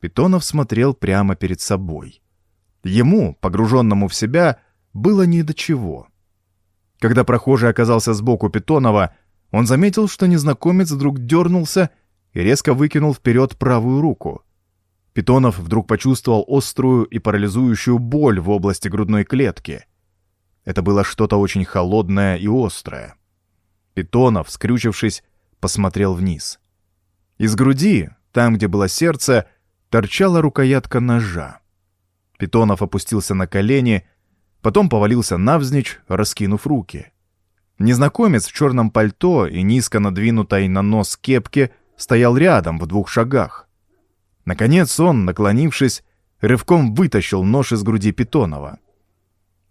Питонов смотрел прямо перед собой. Ему, погруженному в себя, было ни до чего. Когда прохожий оказался сбоку Питонова, он заметил, что незнакомец вдруг дернулся и резко выкинул вперед правую руку. Питонов вдруг почувствовал острую и парализующую боль в области грудной клетки. Это было что-то очень холодное и острое. Питонов, скрючившись, посмотрел вниз. Из груди, там, где было сердце, торчала рукоятка ножа. Питонов опустился на колени, потом повалился навзничь, раскинув руки. Незнакомец в черном пальто и низко надвинутой на нос кепке стоял рядом в двух шагах. Наконец он, наклонившись, рывком вытащил нож из груди Питонова.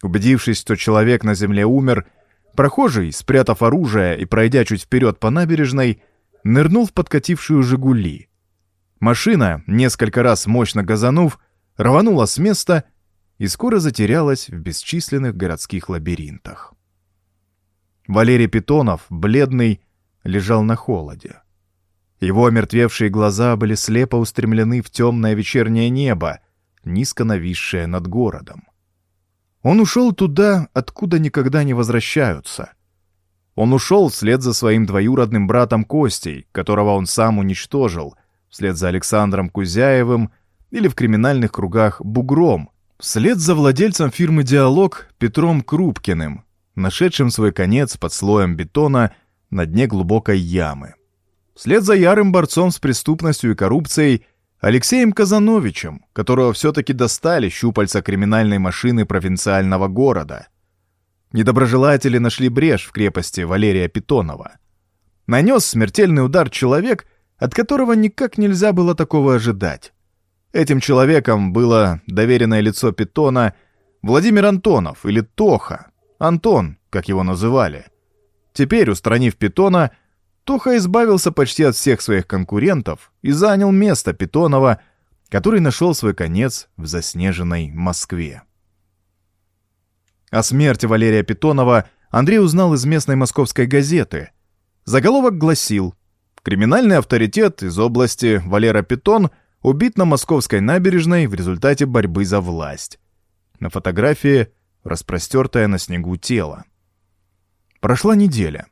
Убедившись, что человек на земле умер, Прохожий, спрятав оружие и пройдя чуть вперед по набережной, нырнул в подкатившую «Жигули». Машина, несколько раз мощно газанув, рванула с места и скоро затерялась в бесчисленных городских лабиринтах. Валерий Питонов, бледный, лежал на холоде. Его омертвевшие глаза были слепо устремлены в темное вечернее небо, низко нависшее над городом. Он ушел туда, откуда никогда не возвращаются. Он ушел вслед за своим двоюродным братом Костей, которого он сам уничтожил, вслед за Александром Кузяевым или в криминальных кругах Бугром, вслед за владельцем фирмы «Диалог» Петром Крупкиным, нашедшим свой конец под слоем бетона на дне глубокой ямы. Вслед за ярым борцом с преступностью и коррупцией Алексеем Казановичем, которого все-таки достали щупальца криминальной машины провинциального города. Недоброжелатели нашли брешь в крепости Валерия Питонова. Нанес смертельный удар человек, от которого никак нельзя было такого ожидать. Этим человеком было доверенное лицо Питона Владимир Антонов или Тоха, Антон, как его называли. Теперь, устранив Питона, Тоха избавился почти от всех своих конкурентов и занял место Питонова, который нашел свой конец в заснеженной Москве. О смерти Валерия Питонова Андрей узнал из местной московской газеты. Заголовок гласил «Криминальный авторитет из области Валера Питон убит на московской набережной в результате борьбы за власть». На фотографии распростертое на снегу тело. Прошла неделя.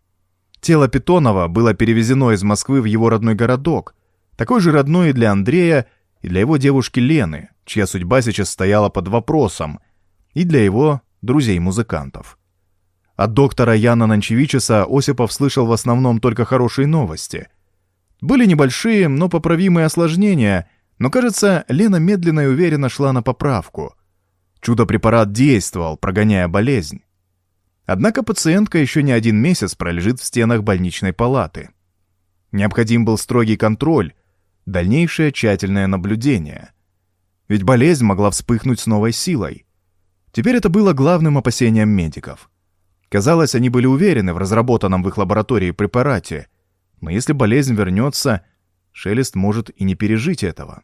Тело Питонова было перевезено из Москвы в его родной городок, такой же родной и для Андрея, и для его девушки Лены, чья судьба сейчас стояла под вопросом, и для его друзей-музыкантов. От доктора Яна Нанчевичеса Осипов слышал в основном только хорошие новости. Были небольшие, но поправимые осложнения, но, кажется, Лена медленно и уверенно шла на поправку. Чудо-препарат действовал, прогоняя болезнь. Однако пациентка еще не один месяц пролежит в стенах больничной палаты. Необходим был строгий контроль, дальнейшее тщательное наблюдение. Ведь болезнь могла вспыхнуть с новой силой. Теперь это было главным опасением медиков. Казалось, они были уверены в разработанном в их лаборатории препарате, но если болезнь вернется, Шелест может и не пережить этого.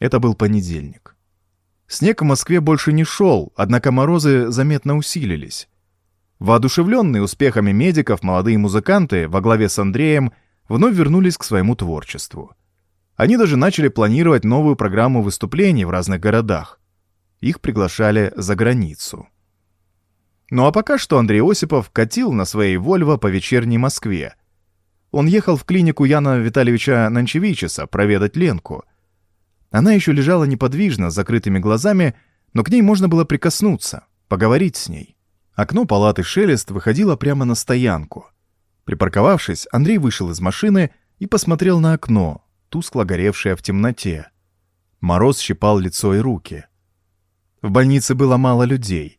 Это был понедельник. Снег в Москве больше не шел, однако морозы заметно усилились. Воодушевленные успехами медиков, молодые музыканты во главе с Андреем вновь вернулись к своему творчеству. Они даже начали планировать новую программу выступлений в разных городах. Их приглашали за границу. Ну а пока что Андрей Осипов катил на своей «Вольво» по вечерней Москве. Он ехал в клинику Яна Витальевича Нанчевичеса проведать Ленку — она еще лежала неподвижно, с закрытыми глазами, но к ней можно было прикоснуться, поговорить с ней. Окно палаты «Шелест» выходило прямо на стоянку. Припарковавшись, Андрей вышел из машины и посмотрел на окно, тускло горевшее в темноте. Мороз щипал лицо и руки. В больнице было мало людей.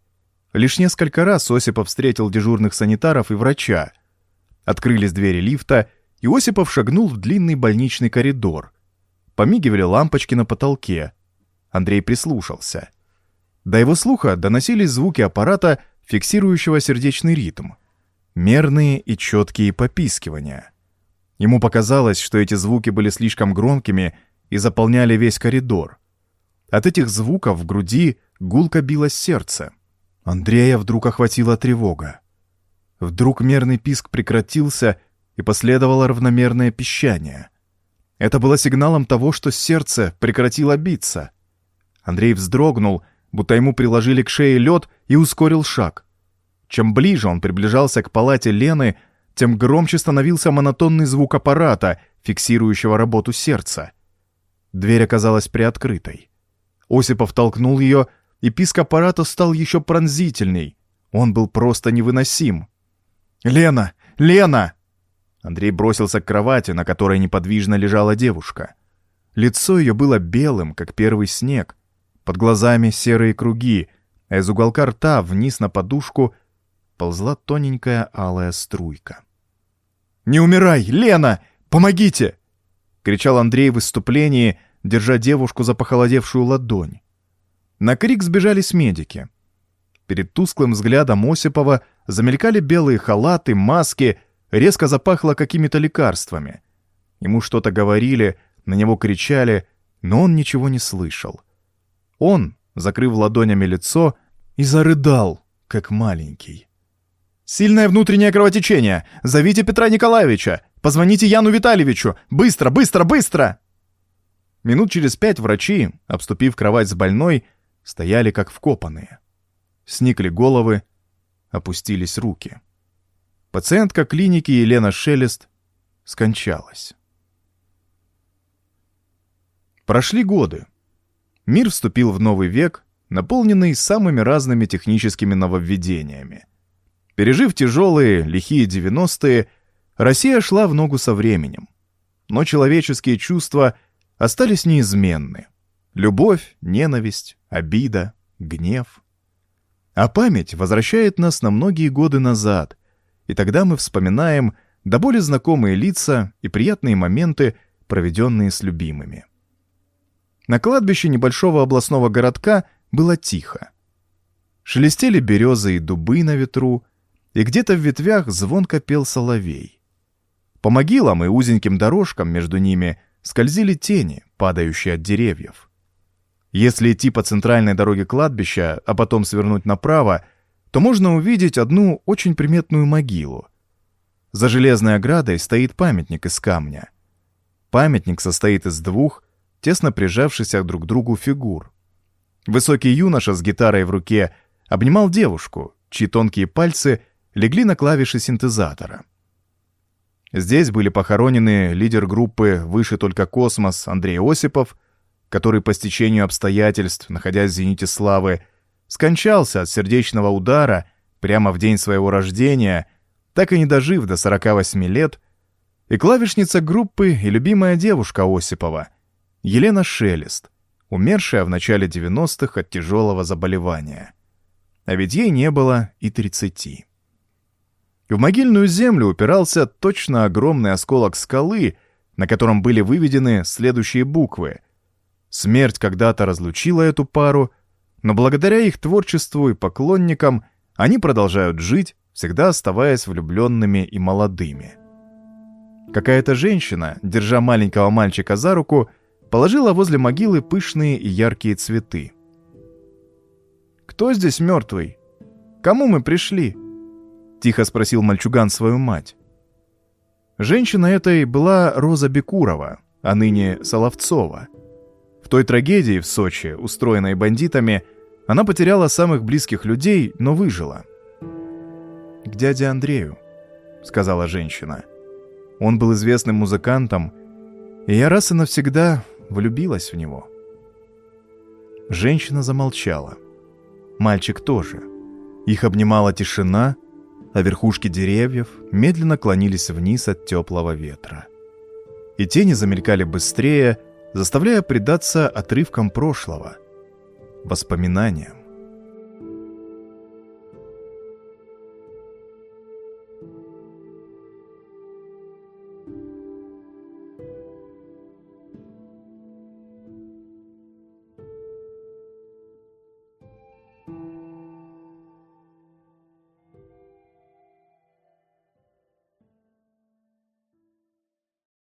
Лишь несколько раз Осипов встретил дежурных санитаров и врача. Открылись двери лифта, и Осипов шагнул в длинный больничный коридор, Помигивали лампочки на потолке. Андрей прислушался. До его слуха доносились звуки аппарата, фиксирующего сердечный ритм. Мерные и четкие попискивания. Ему показалось, что эти звуки были слишком громкими и заполняли весь коридор. От этих звуков в груди гулко билось сердце. Андрея вдруг охватила тревога. Вдруг мерный писк прекратился, и последовало равномерное пищание — это было сигналом того, что сердце прекратило биться. Андрей вздрогнул, будто ему приложили к шее лед и ускорил шаг. Чем ближе он приближался к палате Лены, тем громче становился монотонный звук аппарата, фиксирующего работу сердца. Дверь оказалась приоткрытой. Осипов толкнул ее, и писк аппарата стал еще пронзительней. Он был просто невыносим. «Лена! Лена!» Андрей бросился к кровати, на которой неподвижно лежала девушка. Лицо ее было белым, как первый снег. Под глазами серые круги, а из уголка рта вниз на подушку ползла тоненькая алая струйка. «Не умирай, Лена! Помогите!» — кричал Андрей в выступлении, держа девушку за похолодевшую ладонь. На крик сбежались медики. Перед тусклым взглядом Осипова замелькали белые халаты, маски — резко запахло какими-то лекарствами. Ему что-то говорили, на него кричали, но он ничего не слышал. Он, закрыв ладонями лицо, и зарыдал, как маленький. Сильное внутреннее кровотечение! Зовите Петра Николаевича! Позвоните Яну Витальевичу! Быстро, быстро, быстро!» Минут через пять врачи, обступив кровать с больной, стояли как вкопанные. Сникли головы, опустились руки. Пациентка клиники Елена Шелест скончалась. Прошли годы. Мир вступил в новый век, наполненный самыми разными техническими нововведениями. Пережив тяжелые, лихие 90-е, Россия шла в ногу со временем. Но человеческие чувства остались неизменны. Любовь, ненависть, обида, гнев. А память возвращает нас на многие годы назад, и тогда мы вспоминаем до боли знакомые лица и приятные моменты, проведенные с любимыми. На кладбище небольшого областного городка было тихо. Шелестели березы и дубы на ветру, и где-то в ветвях звонко пел соловей. По могилам и узеньким дорожкам между ними скользили тени, падающие от деревьев. Если идти по центральной дороге кладбища, а потом свернуть направо, то можно увидеть одну очень приметную могилу. За железной оградой стоит памятник из камня. Памятник состоит из двух тесно прижавшихся друг к другу фигур. Высокий юноша с гитарой в руке обнимал девушку, чьи тонкие пальцы легли на клавиши синтезатора. Здесь были похоронены лидер группы «Выше только космос» Андрей Осипов, который по стечению обстоятельств, находясь в зените славы, скончался от сердечного удара прямо в день своего рождения, так и не дожив до 48 лет, и клавишница группы и любимая девушка Осипова, Елена Шелест, умершая в начале 90-х от тяжелого заболевания. А ведь ей не было и 30. В могильную землю упирался точно огромный осколок скалы, на котором были выведены следующие буквы. Смерть когда-то разлучила эту пару, но благодаря их творчеству и поклонникам они продолжают жить, всегда оставаясь влюбленными и молодыми. Какая-то женщина, держа маленького мальчика за руку, положила возле могилы пышные и яркие цветы. «Кто здесь мертвый? Кому мы пришли?» — тихо спросил мальчуган свою мать. Женщина этой была Роза Бекурова, а ныне Соловцова. В той трагедии в Сочи, устроенной бандитами, она потеряла самых близких людей, но выжила. «К дяде Андрею», — сказала женщина. Он был известным музыкантом, и я раз и навсегда влюбилась в него. Женщина замолчала. Мальчик тоже. Их обнимала тишина, а верхушки деревьев медленно клонились вниз от теплого ветра. И тени замелькали быстрее, заставляя предаться отрывкам прошлого, воспоминаниям.